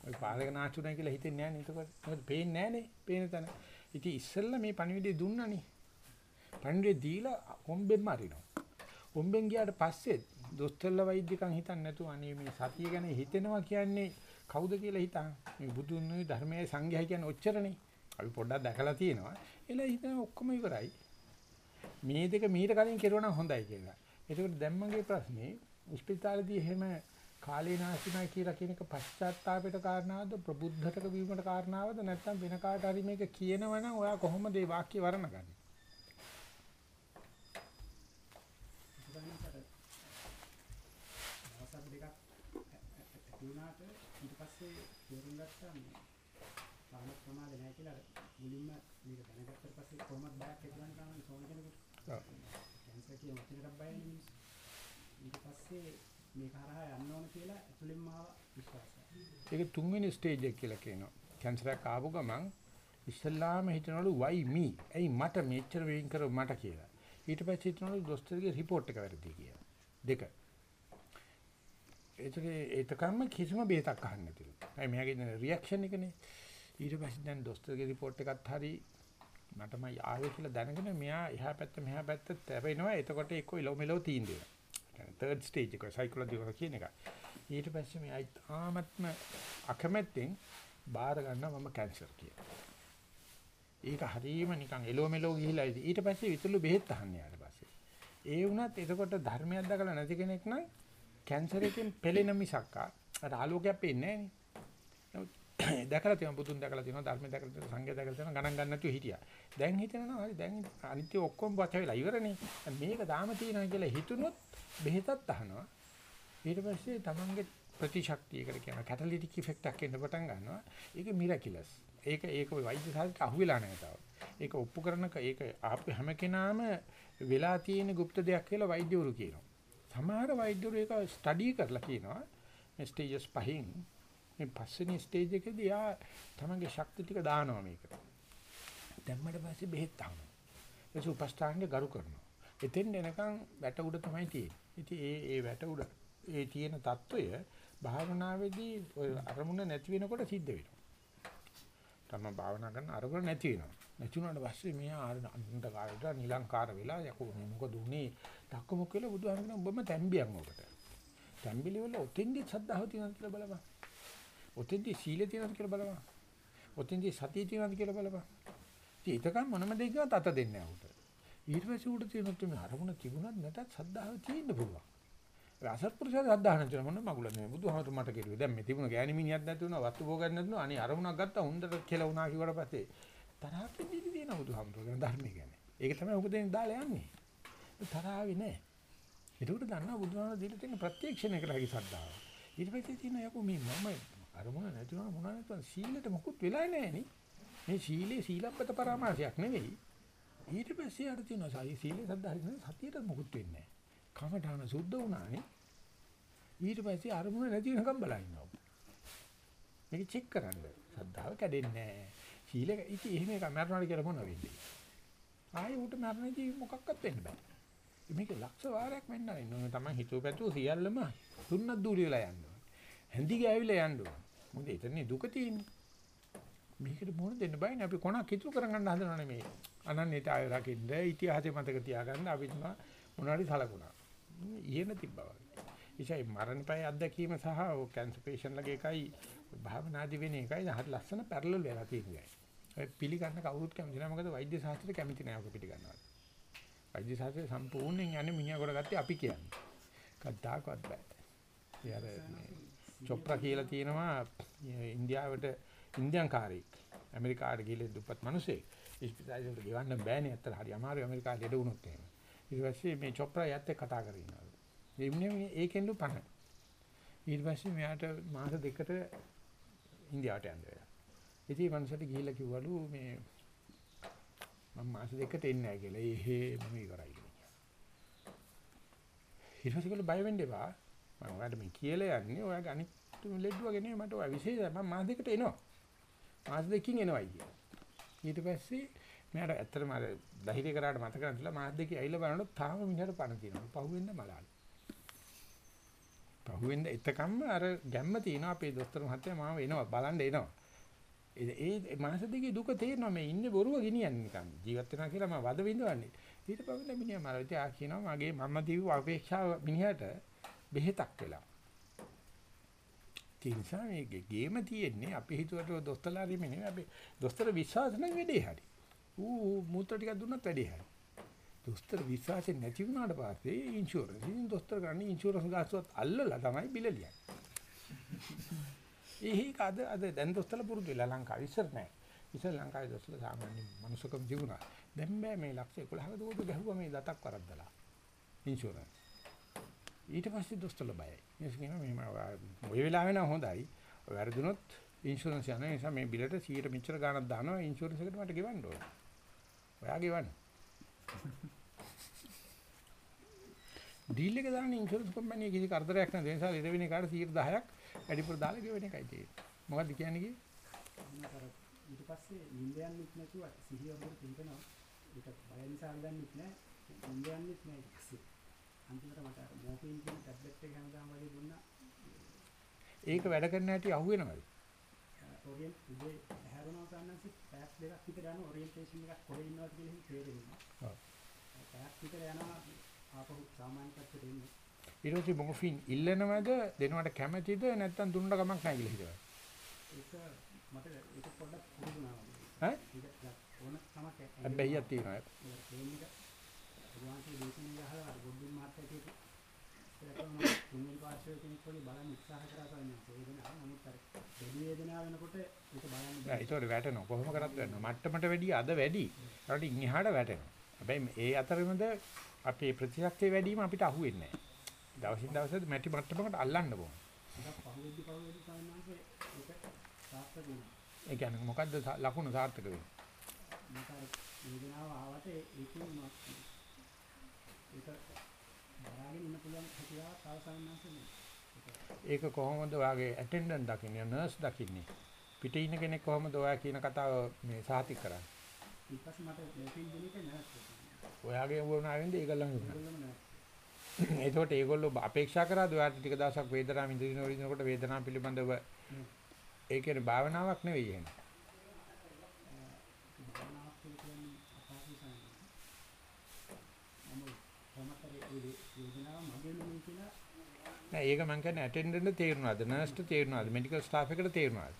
S1: ඔය පාරක නාචුණා කියලා හිතෙන්නේ නැහැ නේද? මොකද පේන්නේ නැහනේ. පේන තැන. ඉතින් ඉස්සෙල්ලා මේ පණිවිඩය දුන්නානේ. පණිවිඩය දීලා හොම්බෙන්ම අරිනවා. හොම්බෙන් ගියාට පස්සේ දොස්තරලා වෛද්‍යකම් හිතන්නේ නැතුව අනේ මේ සතිය ගැන හිතෙනවා කියන්නේ කවුද කියලා හිතන්. මේ බුදුන්ගේ ධර්මයේ සංඝයා කියන්නේ ඔච්චරනේ. අපි පොඩ්ඩක් දැකලා තියෙනවා. එලා හිතන ඔක්කොම ඉවරයි. මේ දෙක මීට කලින් කෙරුවා නම් හොඳයි කියලා. ඒකට දැන් මගේ ප්‍රශ්නේ ස්පිතාලේදී එහෙම කාලේ නාස්තිමයි කියලා කියන එක පශ්චාත්තාපයට කාරණාවද ප්‍රබුද්ධකට වීමට කාරණාවද නැත්නම් වෙන කාට හරි මේක කියනවනම් ඔයා කොහොමද මේ වාක්‍ය වර්ණගන්නේ?
S5: දවස් දෙකක් ඇති වුණාට ඊට පස්සේ තේරුම් ගත්තා මේ පාන ප්‍රමාද නැහැ කියලා මුලින්ම මේක දැනගත්තට පස්සේ කොහොමද බයක් ඇතිවන්නේ තමයි සෝන කෙනෙකුට.
S1: ඔව්.
S5: කැන්සර් කියන වචනකට බයන්නේ මිනිස්සු. ඊට පස්සේ මේක හරහා යන්න ඕන කියලා ඇතුළෙන්ම විශ්වාසය.
S1: ඒක තුන්වෙනි ස්ටේජ් එක කියලා කියනවා. කැන්සර් එක ආපු ගමන් ඉස්සල්ලාම හිතනවලු why me? ඇයි මට මෙච්චර වෙයින් කර මට කියලා. ඊට පස්සේ හිතනවලු දොස්තරගේ report එක වැරදි කියලා. දෙක. ඒතරේ ඒතකම්ම කිසිම බේතක් අහන්නේ නැතිලු. අය මෙයාගේ රියැක්ෂන් එකනේ. ඊට පස්සේ දැන් දොස්තරගේ report එකත් හරි මටමයි ආවේ කියලා දැනගෙන මෙයා එහා පැත්ත මෙහා පැත්ත තැවෙනවා. එතකොට එක්ක ඉලෝ මෙලෝ තීන්දුව. කියන්නේ third stage එක psychology එක කියන එක. ඊට පස්සේ මෙයා ආමත්ම අකමැත්තෙන් බාර ගන්නවා මම කැන්සර් කියලා. ඒක හරීම නිකන් එලෝ මෙලෝ ගිහිලා ඊට පස්සේ විතුළු බෙහෙත් අහන්නේ යාට පස්සේ. ඒ වුණත් එතකොට ධර්මයක් දැකලා නැති කෙනෙක් නම් කැන්සර් එකෙන් පෙළෙන මිසක්කා අර ආලෝකයක් පේන්නේ නැහැ දැකලා තියෙනවා බුදුන් දැකලා තියෙනවා ධර්මය දැකලා තියෙනවා සංඝය දැකලා තියෙනවා ගණන් ගන්න නැතුව හිටියා. දැන් හිතනවා හරි දැන් අනිත්‍ය ඔක්කොම පච වෙලා ඉවරනේ. මේක දාම තියෙනවා කියලා හිතුනොත් බෙහෙතත් අහනවා. ඊට පස්සේ තමන්ගේ ප්‍රතිශක්තියකට කියන කැටලිටික් ඉෆෙක්ට් එකක් එන්න පටන් ගන්නවා. ඒක මිරකියුලස්. ඒක ඒක වෛද්‍ය සාහිත්‍යයට අහුවෙලා නැහැ තාම. ඒක ඔප්පු කරන ඒක ආපු හැම කෙනාම වෙලා තියෙන গুপ্ত දෙයක් කියලා වෛද්‍යවරු කියනවා. සමහර වෛද්‍යවරු ඒක ස්ටඩි කරලා කියනවා. මේ ස්ටේජස් පහින් මේ පස්වෙනි ස්ටේජ් එකේදී යා තමගේ ශක්ති ටික දානවා මේකට. දැම්මඩ පස්සේ බෙහෙත් ගන්නවා. ඊට උපස්ථානෙ ගරු කරනවා. එතෙන් එනකන් වැට උඩ තමයි තියෙන්නේ. ඉතින් ඒ ඒ වැට උඩ ඒ තියෙන తত্ত্বය භාවනාවේදී අරමුණ නැති වෙනකොට සිද්ධ වෙනවා. තම භාවනා කරන අරමුණ නැති වෙනවා. නැති වුණාට පස්සේ මෙයා අන්ත කාලේට නිලංකාර වෙලා යකෝ මේ මොකද උනේ? දක්කමුක් කියලා බුදුහාමුදුරුවෝ ඔබම තැම්බියන් ඔකට. තැම්බිලි වල ඔතෙන්දි සද්ධාව තියෙනවා කියලා බලපන්. ඔතෙන්දි සීලය තියෙනවද කියලා බලපන්. ඔතෙන්දි සතිය තියෙනවද කියලා බලපන්. ඉතින් ඒකම මොනම දෙයක්වත් අත දෙන්නේ නැහැ උට. ඊට පස්සේ උට තියෙනත් මේ අරමුණ තිබුණත් නැතත් සද්ධාව තියෙන්න පුළුවන්. අසත්පුරුෂය සද්ධාහ නැතුන මොන මගුල නෙමෙයි බුදුහාමතු මට කිව්වේ. දැන් මේ තිබුණ ගෑණි මිනිහක් නැති වුණා වස්තු භෝගයක් නැති වුණා. අනේ අරමුණක් ගත්තා හොඳට කියලා වුණා කිව්වට පස්සේ තරහක් දෙන්නේ තියෙන බුදුහාමතු ගැන ධර්මය ගැන. ඒක තමයි උපදෙන් දාලා යන්නේ. තරහාවේ නැහැ. ඒකට දන්නවා බුදුහාමතු දීලා තියෙන ප්‍රත්‍යක්ෂණය කරලාගේ සද්ධාව. ඊට පස්සේ තියෙන යකෝ මේ මම අරමුණ නැති වුණා මොනවා නැතුව සීලෙට මොකුත් වෙලා නැහැ නේ. මේ සීලේ සීලබ්බත පරාමාසයක් නෙවෙයි. ඊට පස්සේ අර තියෙනවා සීලේ සද්ධාහරින සතියට මොකුත් වෙන්නේ නැහැ. කමඨාන සුද්ධ වුණානේ. ඊට පස්සේ අරමුණ නැති වෙනකම් බලා ඉන්නවා. මේක චෙක් කරන්න. ශ්‍රද්ධාව කැඩෙන්නේ නැහැ. සීල ඉතින් එහෙම එක මරණවල කියලා මොනව වෙන්නේ? ආයේ උට මරණදී මොකක්වත් වෙන්න බෑ. මේක ලක්ෂ වාරයක් වෙන්න ඉන්නවා. තමයි හිතුව පැතුව සියල්ලම තුන්නක් දූලි වෙලා යනවා. හැඳි ගෑවිලා යනවා. මොකද එතනනේ දුක තියෙන්නේ. මේකට මොන දෙන්න බෑනේ අපි කොනක් හිතුව කරගන්න හදනව නෙමෙයි. අනන්‍යතාවය රකින්න ඉතිහාසය මතක තියාගන්න අපි මොනවාරි සලකුණා. ඉහෙන තිබ්බා වගේ. ඉතින් මරණ පය අත්දැකීම සහ කැන්සර් පේෂන්ට් ලගේ එකයි භාවනාදි වෙන එකයි හරි ලස්සන පැරලල් වෙලා තියෙනවා. ඒ පිළිගන්න කවුරුත් කැමති නැහැ මොකද වෛද්‍ය ශාස්ත්‍රය කැමති නැහැ ඔක පිළිගන්නවා. වෛද්‍ය ශාස්ත්‍රය සම්පූර්ණයෙන් යන්නේ මිනිහා කොට ගත්තේ අපි කියන්නේ. කද්දාකවත් බෑ. ඒ අර චොප්‍රා කියලා තියෙනවා ඉන්දියාවට ඉන්දියන් කාරෙක් ඇමරිකාවට ගිහලා දුප්පත් මිනිසෙක් ඉස්පිතාලේ වල ගෙවන්න බෑනේ අතට හරි අමාරුයි ඇමරිකාවේ ලෙඩ වුණොත් එහෙම. ඊට පස්සේ මේ චොප්‍රා යත් එක්ක කතා කරගෙන ඉන්නවා. එන්නේ ඒකෙන්ලු පණ. ඊට පස්සේ මෙයාට මාස දෙකට ඉන්දියාවට යන්න වෙලා. ඉතින් මනසට ගිහිල්ලා කිව්වලු මේ මම මාස දෙකට එන්නේ නැහැ කියලා. ඒහේ මම ඉවරයි කියලා. ඊට පස්සේ කිව්වලු බය වෙන්න එපා. මම ඔයාලට මේ කියලා යන්නේ ඔයාගේ අනිත් ලෙඩ වගේ නෙමෙයි මට ඔය විශේෂයි මම මාස දෙකට එනවා. මාස දෙකකින් එනවයි කියලා. ඊට පස්සේ මෙයාට ඇත්තටම අර ධෛර්ය කරාට මතක නැතිලා මාස දෙකේ ඇවිල්ලා බලනකොට තාම මිනිහට පණ තියෙනවා. පහුවෙන්න මලාලු. පහුවෙන්ද එතකම්ම අර ගැම්ම තියෙනවා අපේ දොස්තර මහත්තයා මාව එනවා බලන්න එනවා. ඒ මාස දෙකේ දුක තේරෙනවා මේ ඉන්නේ බොරුව ගෙනියන්නේ නිකන්. ජීවත් වෙනවා කියලා මම වද විඳවන්නේ. ඊට පස්සේ මිනිහා මරවිත ආ කියනවා මගේ මම දීව අපේක්ෂාව මිනිහට බෙහෙතක් වෙලා. තින්සා මේ ගේම තියෙන්නේ අපි හිතුවට දොස්තරලා නෙමෙයි අපි දොස්තර විශ්වාස නැති වෙඩේ හරි. ඌ මූත්‍රා ටිකක් දුන්නත් වැඩේ හරි. දොස්තර විශ්වාසෙ නැති වුණාට පස්සේ ඉන්ෂුරන්ස් ඉතින් දොස්තර ගන්න ඉන්ෂුරන්ස් ගාස්තුවත් අල්ලලා තමයි බිල ලියන්නේ. ඒක අද අද දැන් දොස්තරලා පුරුදු වෙලා ලංකාවේ ඉස්සර නෑ. ඉස්සර ලංකාවේ දොස්තරලා සාමාන්‍ය මනුස්සකම් ජීවුණා. දැන් බෑ මේ ලක්ෂ 11ක දුවද ගැහුවා මේ දතක් වරද්දලා. ඉන්ෂුරන්ස්. ඊට පස්සේ දොස්තරලා බයයි. මේක කියනවා මෙහෙම ඔය වෙලාවෙ නම් හොඳයි. ඔය වැරදුනොත් ඉන්ෂුරන්ස් යන නිසා මේ බිලට 100 මෙච්චර ගාණක් දානවා ඉන්ෂුරන්ස් එකට මට ගෙවන්න ඕනේ. ඔයා ගෙවන්න. ඩීල් එක දාන ඉන්ෂුරන්ස් කම්පැනි කිසි කරදරයක් නැති නිසා ඉර වෙන එකට 10ක් වැඩිපුර දාලා ගෙවන එකයි තියෙන්නේ. මොකද්ද කියන්නේ කි?
S5: ඊට පස්සේ නිින්ද යන්නෙත් නැතුව සිහිය හොඳට තිබෙනවා. ඒක බය නිසා හදන්නෙත් නැහැ.
S8: මුන්ද යන්නෙත් නෑ ඊට පස්සේ. අන්තිමට මට අර මෝෆින් කියන ටැබ්ලට් එක හැමදාම වගේ දුන්නා.
S1: ඒක වැඩ කරන්න හැටි අහුවෙනවද?
S8: ඔරියන්ට් උදේ හැරෙනවා සන්නන්සි පැයක් දෙකක් විතර යන ඔරියන්ටේෂන් එකක් කොහෙ ඉන්නවද කියලා හිතේ තේරෙන්නේ.
S1: ඔව්.
S8: පැයක් විතර යනවා ආපහු සාමාන්‍ය පැත්තට එන්නේ.
S1: ඊට පස්සේ මොකෆින් ඉල්ලනවද දෙනවට කැමැතිද නැත්නම් දුන්නට කමක් නැහැ කියලා හිතනවා.
S8: ඒක මට ඒක පොඩ්ඩක් පුරුදුනා වගේ.
S1: ඈ?
S8: ඒක ඕන කමක් ඇ-
S1: හැබැයියක් තියෙනවා.
S8: ඒක ට්‍රේන් එක ගුවන්සේ දේශනේ ගහලා අර ගොඩින් මාර්කට් එකේ ඒකම තුන්වෙනි පාර්ශ්වයේ කෙනෙක් වගේ බලන්න උත්සාහ කරා තමයි වේදනාව නමුත් අර දෙවි වේදනාව වෙනකොට ඒක බලන්න
S1: නෑ ඒතකොට වැටෙනවා. කොහොම කරත් වැටෙනවා. මට්ටමට වැඩි අද වැඩි. ඊට ඉන් එහාට වැටෙනවා. හැබැයි මේ- ඒ අතරෙමද අපේ ප්‍රතිශක්තිය වැඩි වීම අපිට අහුවෙන්නේ නැහැ. දවසින් දවස මැටි මට්ටමකට අල්ලන්න ඕන.
S8: ටිකක් පහුවෙද්දි පහුවෙද්දි සාමාන්‍යයෙන් ඒක සාර්ථක වෙනවා.
S1: ඒ කියන්නේ මොකද්ද ලකුණු සාර්ථක වෙන්නේ?
S8: මට වේදනාව ආවට ඒකෙන් ඒක බලාගෙන ඉන්න පුළුවන් හැකියාවක් තව සාමාන්‍යයෙන්
S1: ඒක කොහොමද ඔයාගේ ඇටෙන්ඩන්ට් දකින්නේ නර්ස් දකින්නේ? පිටේ ඉන්න කෙනෙක් කොහොමද ඔයා කියන කතාව මේ සාතික කරන්නේ?
S8: ඊට පස්සේ මට මේකෙන් දෙන එක නෑ
S1: ඔයාගේ වුණාවෙන්ද? ඒගොල්ලන් ඒකට ඒගොල්ලෝ අපේක්ෂා කරාද ඔයාට ටික දවසක් වේදනාව විඳින විඳිනකොට වේදනාව පිළිබඳව? ඒ කියන්නේ භාවනාවක් නෙවෙයි එහෙනම්
S8: භාවනාවක් කියලා කියන්නේ අපහසු සාමාන්‍යයෙන් මම කොහොමද ඒ වේදනාව මගේ නෙමෙයි කියලා
S1: නෑ ඒක මං කියන්නේ ඇටෙන්ඩන්ට් තේරුණාද නර්ස්ට තේරුණාද මෙඩිකල් ස්ටාෆ් එකට තේරුණාද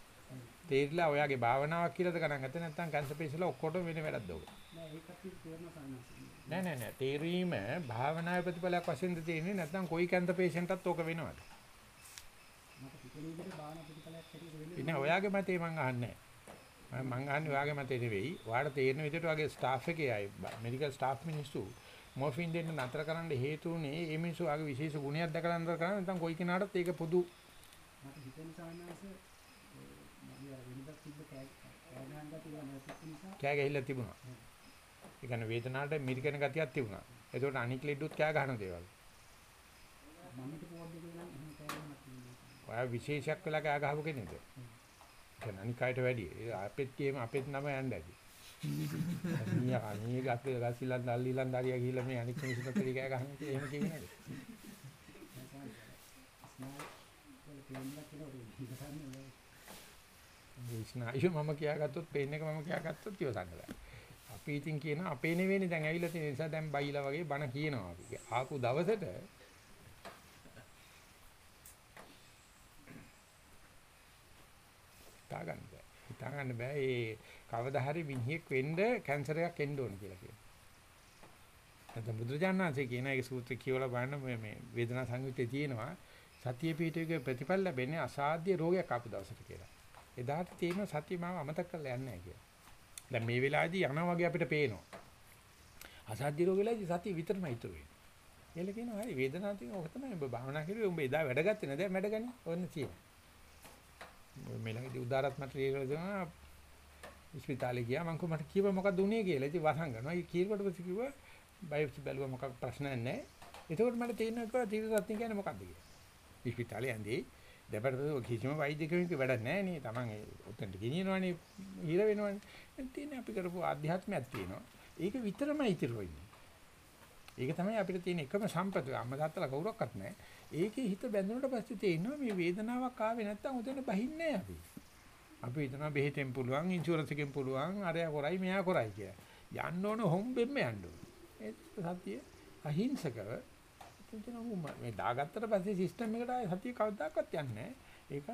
S1: තේරිලා ඔයාගේ භාවනාවක් කියලාද ගණන් ගත්තේ? නැත්නම් කැන්සර් පේෂන්ට්ලා ඔක්කොටම වෙන වැඩක්ද ඔක
S8: නෑ
S1: නෑ නෑ තේරීම භාවනාවේ ප්‍රතිඵලයක් වශයෙන්ද තියෙන්නේ නැත්නම් කොයි කැන්සර් පේෂන්ට්ටත් ඕක වෙනවද? ඉතින් ඔයාගේ මතේ මං අහන්නේ මම අහන්නේ ඔයාගේ මතේ නෙවෙයි. ඔයාලට තේරෙන විදිහට ඔයාගේ ස්ටාෆ් එකේ අය මෙඩිකල් ස්ටාෆ් මිනිස්සු මොෆින් දෙන්න නතර කරන්න හේතු උනේ මේ මිනිස්සු ආගේ විශේෂ ගුණයක් දැකලා නතර කරා නැත්නම් කොයි කෙනාටත් ඒක පොදු
S8: කෑ
S1: ගැහිලා තිබුණා. ඒ කියන්නේ වේදනාවට මිරිකෙන ගතියක් තිබුණා. ඒකට අනික් ලෙඩුත් කෑ ගහන දේවල්. ඔයා විශේෂයක් වෙලා කෑ ගහපු කෙනෙක්ද? කියන්නේ අනික් අයට වැඩි. ඒ අපෙත් කියම අපෙත් නම යන්න ඇති. අනියා අනිය ගස්සේ ගස්සිලන් දල්ලිලන් දරියා ගිහිල්ලා මේ අනික් මිනිස්සුන්ට පරි කෑ ගහන එක එහෙම කියනද?
S8: ස්නායු වල පේන්නක් කියලා ඔය හිතන්නේ
S1: විශ්නායු මම කියාගත්තොත් පේන එක මම කියාගත්තොත් ඉවසන්න බෑ. අපි ඉතින් කියන අපේ නෙවෙයිනේ දැන් ඇවිල්ලා තියෙන නිසා දැන් බයිලා වගේ බණ කියනවා අපි. ආපු දවසට හිතාගන්න බෑ. හිතාගන්න බෑ ඒ කවදා හරි මිනිහෙක් වෙන්න කැන්සර් එකක් එන්න ඕන කියලා කියනවා. නැත්නම් බුදුරජාණන්සේ කියන එක සූත්‍රය කියවලා බලන්න මේ මේ වේදනා සංයුත්තේ තියෙනවා සතිය පිටුවේ ප්‍රතිඵල ලැබෙන්නේ අසාධ්‍ය රෝගයක් ආපු දවසට කියලා. එදාට තියෙන සතිය මාව අමතක කරලා යන්නේ නැහැ කියලා. දැන් මේ වෙලාවේදී යනවා වගේ අපිට පේනවා. අසාධ්‍ය රෝග වෙලාවේදී සතිය විතරමයි ඉතුරු වෙන්නේ. එළ කියනවා හරි වේදනාව තියෙන ඔක තමයි ඔබ භාවනා කරුවේ උඹ එදා වැඩ ගත්තේ නැද වැඩ ගනි ඕන්න තියෙනවා. මේ ළඟදී උදාරත් මට ලියලා දෙනවා ඉස්පිතාලේ ගියා මං කො මට කිව්ව මොකක්ද උනේ කියලා. ඉතින් වසන් ගන්නවා. ඒ කීරකට පස්සේ කිව්වා බයොප්සි බැලුවා මොකක් ප්‍රශ්නයක් නැහැ. එතකොට මට තේරෙනවා තීර රත්න කියන්නේ මොකක්ද කියලා. ඉස්පිතාලේ ඇඳේ දෙපඩ කිසිම වෛද්‍ය කෙනෙකුට වැඩක් නැහැ නේ. Taman උතෙන්ට ගෙනියනවනේ හිර වෙනවනේ. දැන් තියෙන්නේ අපි කරපු ආධ්‍යාත්මයක් තියෙනවා. ඒක විතරමයි ඉතිරි වෙන්නේ. ඒක තමයි අපිට තියෙන එකම සම්පත. අම්මා තාත්තලා කවුරක්වත් නැහැ. ඒකේ හිත බැඳුනට පස්සේ තේිනවා මේ වේදනාවක් ආවේ නැත්තම් උතෙන් බහින්නේ නැහැ අපි. අපි හිතනවා බෙහෙතෙන් පුළුවන්, ඉන්ෂුරන්ස් එකෙන් පුළුවන්, අරයා කරයි මෙයා කරයි කියලා. යන්න ඕන හොම්බෙන්න යන්න ඕන. ඒ සතිය අහිංසකව එතන මේ දාගත්තට පස්සේ සිස්ටම් එකට ආයේ සතිය කවදාකවත් යන්නේ නැහැ. ඒක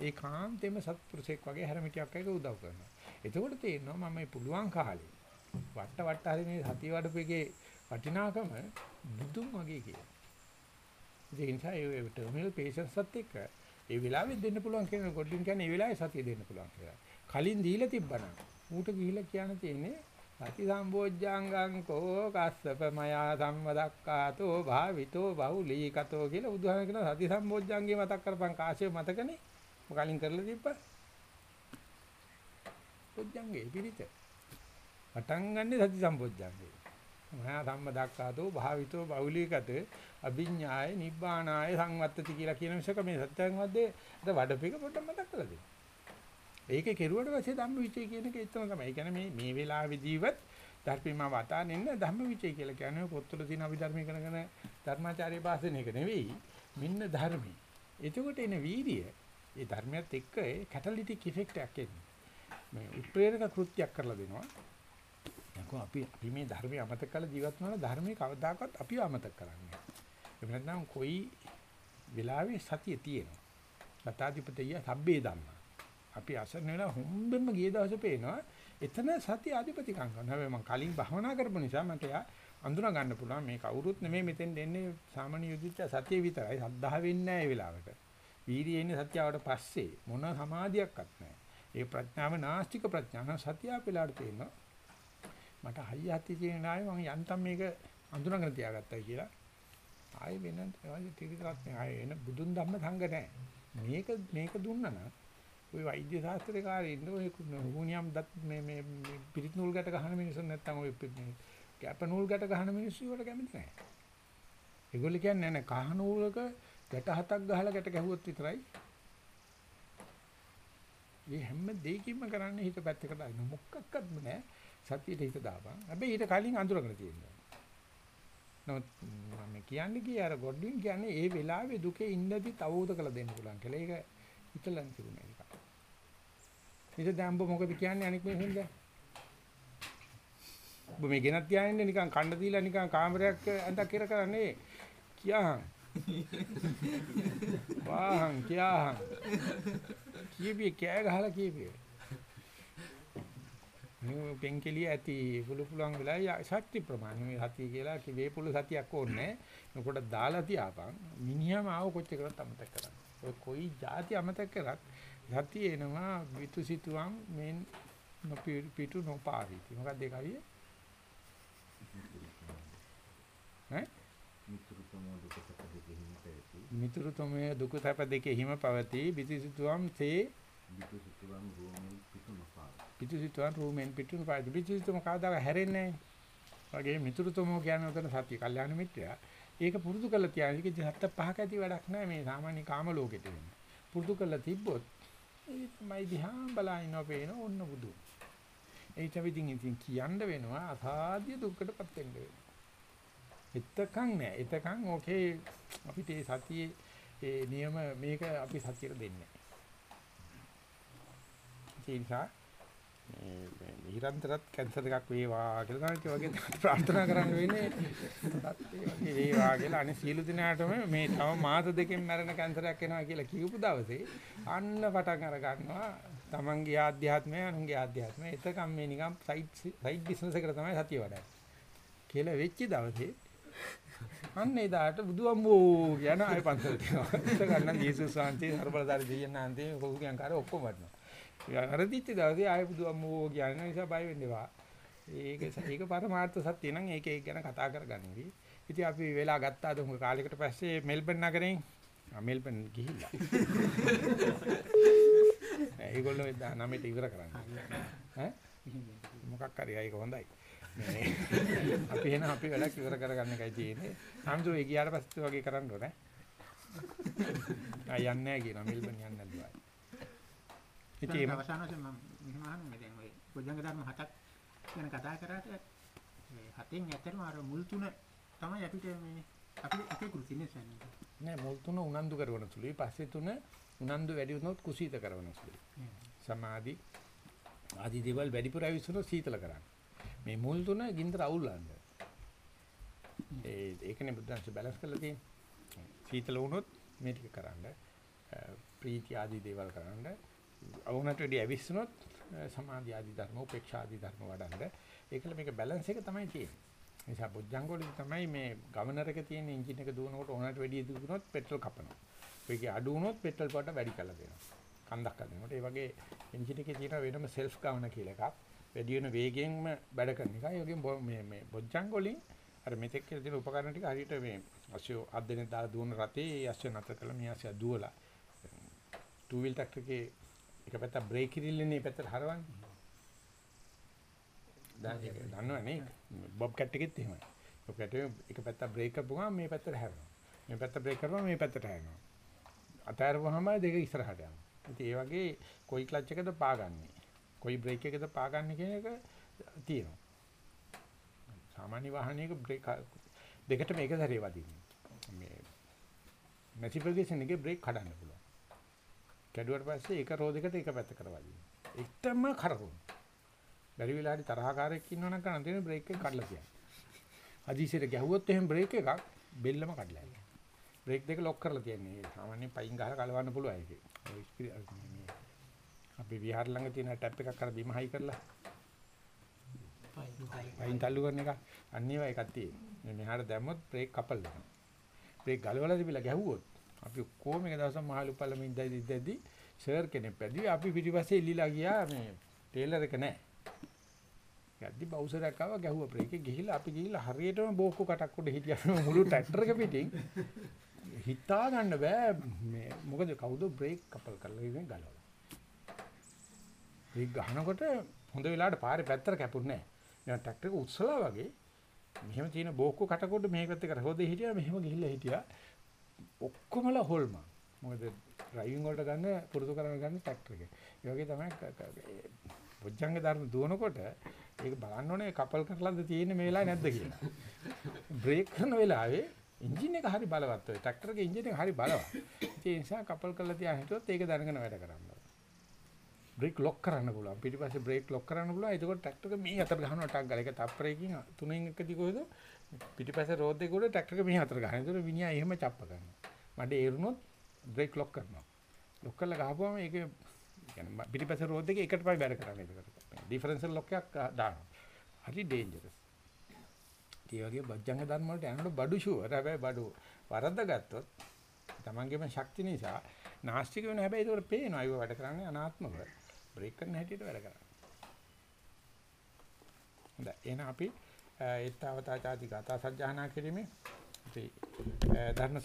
S1: ඒකාන්තෙම සත්පුරුෂයෙක් වගේ හැරමිටියක් එක උදව් කරනවා. එතකොට තේරෙනවා මම මේ පුළුවන් කාලේ වට වට හරි මේ සතිය වඩපු එකේ වටිනාකම බුදුන් වගේ කියලා. ඒ නිසා ඒ ටර්මිනල් පේෂන්ස්ත් එක්ක ඒ වෙලාවෙත් දෙන්න පුළුවන් කියන ගොඩින් කියන්නේ ඒ වෙලාවේ සතිය දෙන්න පුළුවන් කියලා. කලින් දීලා තිබ්බනම් ඌට ගිහිල්ලා කියන්න තියෙන්නේ සති සම්බෝජ්ජාංගං කෝ කස්සප මයා සම්මදක්කාතෝ භාවිතෝ බහුලීකතෝ කියලා බුදුහාම කියන සති සම්බෝජ්ජාංගේ මතක් කරපන්. කාශ්‍යප මතකනේ? කලින් කරලා තිබ්බා? බොජ්ජංගේ පිළිත පටන් ගන්න සති සම්බෝජ්ජංගේ මයා සම්මදක්කාතෝ භාවිතෝ බහුලීකත අභිඥාය නිබ්බානාය සංවත්තති කියලා කියන විශේෂක මේ සත්‍යං වද්දේ අද වඩපික පොඩ්ඩක් මතක් කරලා දෙන්න ඒකේ කෙරුවට පස්සේ ධම්ම විචය කියන එක එතන තමයි. ඒ කියන්නේ මේ මේ වෙලාවේදීවත් ධර්මීම වතානින්න ධම්මවිචය කියලා කියන්නේ පොත්වල තියෙන අභිධර්ම ඉගෙනගෙන ධර්මාචාර්ය පාසෙන එක නෙවෙයි. මින්න ධර්මී. එතකොට එන වීර්යය ඒ ධර්මයත් එක්ක ඒ කැටලිටික් ඉෆෙක්ට් එකක් එන්නේ. මේ උත්ප්‍රේරක කෘත්‍යයක් කරලා දෙනවා. නැකෝ අපි අපි මේ ධර්මය අමතක කරලා ජීවත් වෙනවා ධර්මයේ කවදාකවත් අපිව අමතක කරන්නේ නැහැ. එහෙම නැත්නම් කොයි වෙලාවෙ සතිය තියෙනවා. සතාධිපතිය සබ්බේ ධම්මා. අපි අසරණ වෙලා හොම්බෙන්න ගිය දවසේ පේනවා එතන සතිය අධිපතිකම් කරනවා. හැබැයි මම කලින් භවනා කරපු නිසා මට යා අඳුනා ගන්න පුළුවන් මේ කවුරුත් නෙමෙයි මෙතෙන් දෙන්නේ සාමාන්‍ය යුද්ධච්ච සතිය විතරයි. සද්ධා වෙන්නේ නැහැ ඒ වෙලාවට. වීර්යය එන්නේ සත්‍යවට පස්සේ මොන සමාධියක්වත් නැහැ. ඒ ප්‍රඥාව නාස්තික ප්‍රඥාව සතිය අපිලාට තියෙනවා. මට හයිය හති කියන ආයේ මම යන්තම් මේක අඳුනගෙන තියාගත්තා කියලා. ආයේ වෙන ටිකක් ආයේ එන බුදුන් ධම්ම සංග නැහැ. මේක මේක දුන්නා නම් ওই වෛද්‍ය ශාස්ත්‍රේ කාර්යය ඉන්න ඔය හුනියම් දත් මේ මේ පිරිත් නූල් ගැට ගහන මිනිස්සු නැත්තම් ඔය මේ කැප නූල් ගැට ගහන මිනිස්සු වල කැමති නැහැ. ඒගොල්ලෝ කියන්නේ නැහැ කහ නූලක ගැට හතක් ගහලා ගැට ගැහුවොත් විතරයි. මේ හැම දෙයකින්ම කරන්නේ හිත පැත්තකට දාන්න මොකක්වත්ම නැහැ. සතියට හිත දාපන්. හැබැයි ඊට කලින් අඳුරගෙන තියෙනවා. නමුත් මම කියන්නේ කී අර ගොඩ්වින් කියන්නේ ඒ වෙලාවේ දුකේ ඉඳදී තවෝද කළ දෙන්න පුළුවන් කියලා. ඒක හිතලන් තිබුණේ ඒක. ඊට දැන් ඔබ මොකද කියන්නේ අනික මේ හින්දා? ඔබ මේ ගෙනත් තියාගෙන නිකන් කණ්ඩ දීලා නිකන් කාමරයක් ඇඳක් කෙර කරන්නේ කියාහන්. වාහන් කියාහන්. කීපිය කෑ ගහලා කීපිය. මේ පෙන්කෙලිය ඇති පුළු පුළුවන් වෙලා ශක්ති ප්‍රමාණය මේ සතිය කියලා කිවේ පුළු සතියක් ඕනේ නේකොට දාලා තියාපන්. මිනිහම ආව කොච්චර කරත් අමතක කරන්න. ඔය කොයි જાති අමතක කරත් සතිය එනවා විතුසිතුවම් මෙන් නොපිටු නොපාවිති මොකක්ද ඒ කවිය ඈ? මිතුරුතමයේ දුක සැප දෙකේ හිම පවති. විතුසිතුවම් තේ
S3: විදුසිතුවම් රෝමෙන් පිටු නොපාව.
S1: පිටුසිතුවන් රූමෙන් පිටුන පාද පිටුසිතුම කවදාක හැරෙන්නේ නැහැ. වගේ මිතුරුතමෝ කියන්නේ උතන සත්‍ය කල්යාණ මිත්‍යා. ඒක පුරුදු කරලා තියාගෙන ඒක හත්ත පහක ඇති වැඩක් නැහැ මේ සාමාන්‍ය කාම ලෝකෙට වෙන්නේ. පුරුදු කරලා තිබ්බොත් ඒ තමයි දිහා බලන පේන ඕන්න බුදු. ඒ චවිදින් ඉතින් කියන්න වෙනවා අසාධ්‍ය දුක්කටපත් වෙන්න වෙනවා. එතකන් නෑ. එතකන් ඕකේ අපිට ඒ සතියේ ඒ නියම මේක අපි සතියට දෙන්නේ ඒ නිසා මේ නිරන්තරත් කැන්සර් එකක් වේවා කියලා තමයි වගේ ප්‍රාර්ථනා කරන්න වෙන්නේ. ඒ වගේ වේවා කියලා අනේ සියලු දිනාටම මේ තව මාස දෙකෙන් මැරෙන කැන්සරයක් එනවා කියලා කියපු දවසේ අන්න පටන් අර ගන්නවා. Tamanගේ ආධ්‍යාත්මය අනුන්ගේ ආධ්‍යාත්මය. එතකම් මේ නිකන් සයිඩ් සයිඩ් බිස්නස් එකට තමයි සතිය වඩන්නේ. කියලා වෙච්ච දවසේ අන්න එදාට බුදුම්බෝ කියන ආය පන්සලට යනවා. ඒක ගන්න ජේසුස් වහන්සේ සර්බලදාරි දෙයයන් ආන්තේ කොහොමද කරේ ඔක්කොම වටනවා. අරදිච්ච දවසේ ආයෙ බුදුම්මෝ කියන නිසා බය වෙන්න එපා. ඒක ඒක පරමාර්ථ සත්‍ය නම් ඒක ඒක ගැන කතා කරගන්නේ. ඉතින් අපි වෙලා ගත්තාද උඹ කාලයකට පස්සේ මෙල්බන් නගරෙන් මෙල්බන් ගිහිල්ලා. ඒගොල්ලෝ එදා නමෙට ඉවර කරන්නේ. ඈ මොකක් හරි ඒක හොඳයි. මේ අපි එන අපි වැඩක් ඉවර කරගන්න එකයි තියෙන්නේ. ආම්දෝ ඒ ගියාට පස්සේ වගේ කරන්න ඕනේ. ආ යන්නේ නැහැ කියනවා මෙල්බන් යන්නේ නැද්ද?
S5: ඉතින් අවසාන වශයෙන් මම මෙහෙම අහන්නේ දැන් ඔය බොජ්ජංග ධර්ම හතක් ගැන කතා කරාට මේ හතෙන් ඇත්තටම අර මුල් තුන තමයි අපිට මේ අපිට එකේ කෘතිනේ සන්නේ.
S1: නෑ මුල් තුන උනන්දු කරන සුළුයි පස්සේ තුන උනන්දු වැඩි වුණොත් කුසීත කරන සුළුයි. සමාධි ආදී දේවල් වැඩිපුර අවිසුනොත් සීතල කරන්න. මේ මුල් තුන ගින්දර අවුල්ලන්න. ඒ ඒකනේ බුද්ධංශ බැලන්ස් කරලා තියෙන්නේ. සීතල වුණොත් මේ ටික කරන්න. ප්‍රීති ආදී දේවල් කරන්න. අවුනට වැඩි ඇවිස්සුනොත් සමාධි ආදී ධර්ම උපේක්ෂා ආදී ධර්ම වඩන්න. ඒකල මේක බැලන්ස් එක තමයි තියෙන්නේ. නිසා බොජ්ජංගෝලි තමයි මේ ගවර්නර් එක තියෙන එන්ජින් එක දුවනකොට ඕනට වැඩි දුවනොත් පෙට්‍රල් කපනවා. ඒකේ අඩු වුණොත් පෙට්‍රල් පාට වැඩි කරලා දෙනවා. කන්දක් අදිනකොට ඒ වගේ එන්ජින් එකේ තියෙන වෙනම සෙල්ෆ් ගවර්නර් කියලා එකක්. වැඩි වෙන වේගයෙන්ම වැඩ කරන එකයි. ඒකෙන් මේ මේ බොජ්ජංගෝලි අර මෙතෙක් කියලා තියෙන උපකරණ ටික හරියට මේ අශ්ව අද්දෙනේ දාලා දුවන රතේ අශ්ව නැතර කළා මේ අශ්ව දුවලා. ටූ වීල් ට්‍රැක්ටර් එකේ එක පැත්ත බ්‍රේක් කිරිල්ලනේ පැත්තට හරවන්නේ. දැන් ඒක දන්නවනේ බොබ් කට් එකෙත් එහෙමයි. බොබ් කට් එක පැත්ත බ්‍රේක් කරපුවාම මේ පැත්තට හැරෙනවා. මේ පැත්ත බ්‍රේක් කරපුවාම මේ පැත්තට හැරෙනවා. අතහැරපුවාම දෙක ඉස්සරහට යනවා. ඉතින් ඒ වගේ කොයි ක්ලච් එකද පාගන්නේ. කොයි බ්‍රේක් එකද පාගන්නේ කියන එක තියෙනවා. සාමාන්‍ය වාහනයක බ්‍රේක් දෙකටම එක සැරේ වදින්නේ. මේ මැසිෆිකේෂන් එකේ බ්‍රේක් කඩන්න පුළුවන්. කැඩුවට පස්සේ ඒක රෝදයකට එක පැත්තකට වදිනවා. එකටම කරකවන. බැරි වෙලාවට තරහකාරයෙක් ඉන්නවනම් කරන් තියෙන බ්‍රේක් එක කඩලා තියන්න. අදිසියට ගැහුවොත් එහෙම බ්‍රේක් එකක් බෙල්ලම කඩලා යනවා. බ්‍රේක් දෙක ලොක් කරලා තියන්නේ. සාමාන්‍යයෙන් පයින් ගහලා කලවන්න පුළුවන් ඒකේ. අපි විහාර ළඟ තියෙන ටැප් එකක් අර බිම හයි කරලා පයින් තල්ලු කරන එක අන්න ඒවා එකක් තියෙනවා. මෙහාට දැම්මොත් බ්‍රේක් කපල් වෙනවා. බ්‍රේක් ගලවලා තිබිලා ගැහුවොත් අපි කොහොම එක දවසක් මහලු පල්ලමින් ඉඳයි ඉඳදී සර් කෙනෙක් පැද්දී අපි පිටිපස්සේ ඉල්ලීලා ගියා මේ ටේලර් එක නැහැ. යද්දි බවුසරයක් ආවා ගැහුවා බ්‍රේක් එක ගිහිල්ලා අපි ගිහිල්ලා හරියටම බෝක්කු කටක් උඩ හිටියා මුළු ට්‍රැක්ටර් එක පිටින් හිතා ගන්න බෑ මේ මොකද කවුද බ්‍රේක් කපල් කරලා ඉන්නේ ගලවලා. බ්‍රේක් ගහනකොට හොඳ වෙලාවට පාරේ පැත්තට කැපුන්නේ නැහැ. නිකන් ට්‍රැක්ටර් එක උස්සලා වගේ මෙහෙම තියෙන බෝක්කු කටකොඩ මේක පැත්තකට හොදේ හිටියා මෙහෙම ගිහිල්ලා හිටියා. ඔක්කොමලා හොල්මන්. මොකද ඩ්‍රයිවිං වලට ගන්න පුරුදු කරගෙන ගන්න ට්‍රැක්ටර් එක. ඒ වගේ තමයි බොජ්ජංග ධර්ම දුවනකොට ඒක බලන්න ඕනේ කපල් කරලාද තියෙන්නේ මේ වෙලාවේ නැද්ද කියලා. බ්‍රේක් කරන වෙලාවේ එන්ජින් එක හරි බලවත් වෙයි. ට්‍රැක්ටර් එකේ එන්ජින් එක හරි බලවත්. ඒ නිසා කපල් කරලා තියා හිටියොත් ඒක දැනගෙන වැඩ කරන්න ඕනේ. බ්‍රේක් ලොක් කරන්න පුළුවන්. පිටිපස්සේ බ්‍රේක් ලොක් කරන්න පුළුවන්. එතකොට ට්‍රැක්ටර් එක මේ අතට ගහනවා ටක් ගාලා. ඒක තප්පරයකින් තුනෙන් එකදී කොහෙද? පිටිපස්සේ රෝඩ් එකේ උඩ ට්‍රැක්ටර් එක මේ අතට ගහනවා. එතකොට විනියා එහෙම චප්ප කරනවා. මඩ ඒරුනොත් බ්‍රේක් ලොක් කරනවා. ලොක් කරලා ගහපුවම ඒක කියන්නේ පිටිපස්සේ රෝඩ් එකේ එකට පයි බැර කරන්නේ එතකොට. ඩිෆරන්ෂල් ලොක් එකක් දානවා. හරි ඩේන්ජරස්. ඒ වගේ බජ්ජංග ධර්ම වලට යනකොට බඩු ෂුවර්. හැබැයි බඩු වරද්ද ගත්තොත් තමන්ගේම ශක්තිය නිසා නාස්තික වෙන හැබැයි ඒකට පේනවා. ඒක වැඩ කරන්නේ අනාත්මව. බ්‍රේක් කරන හැටියට වැඩ කරන්නේ. හොඳයි. එහෙනම් අපි ඒත්තාවතා ചാති ගතා සජ්ජාහනා කිරීමේ අපි ධර්ම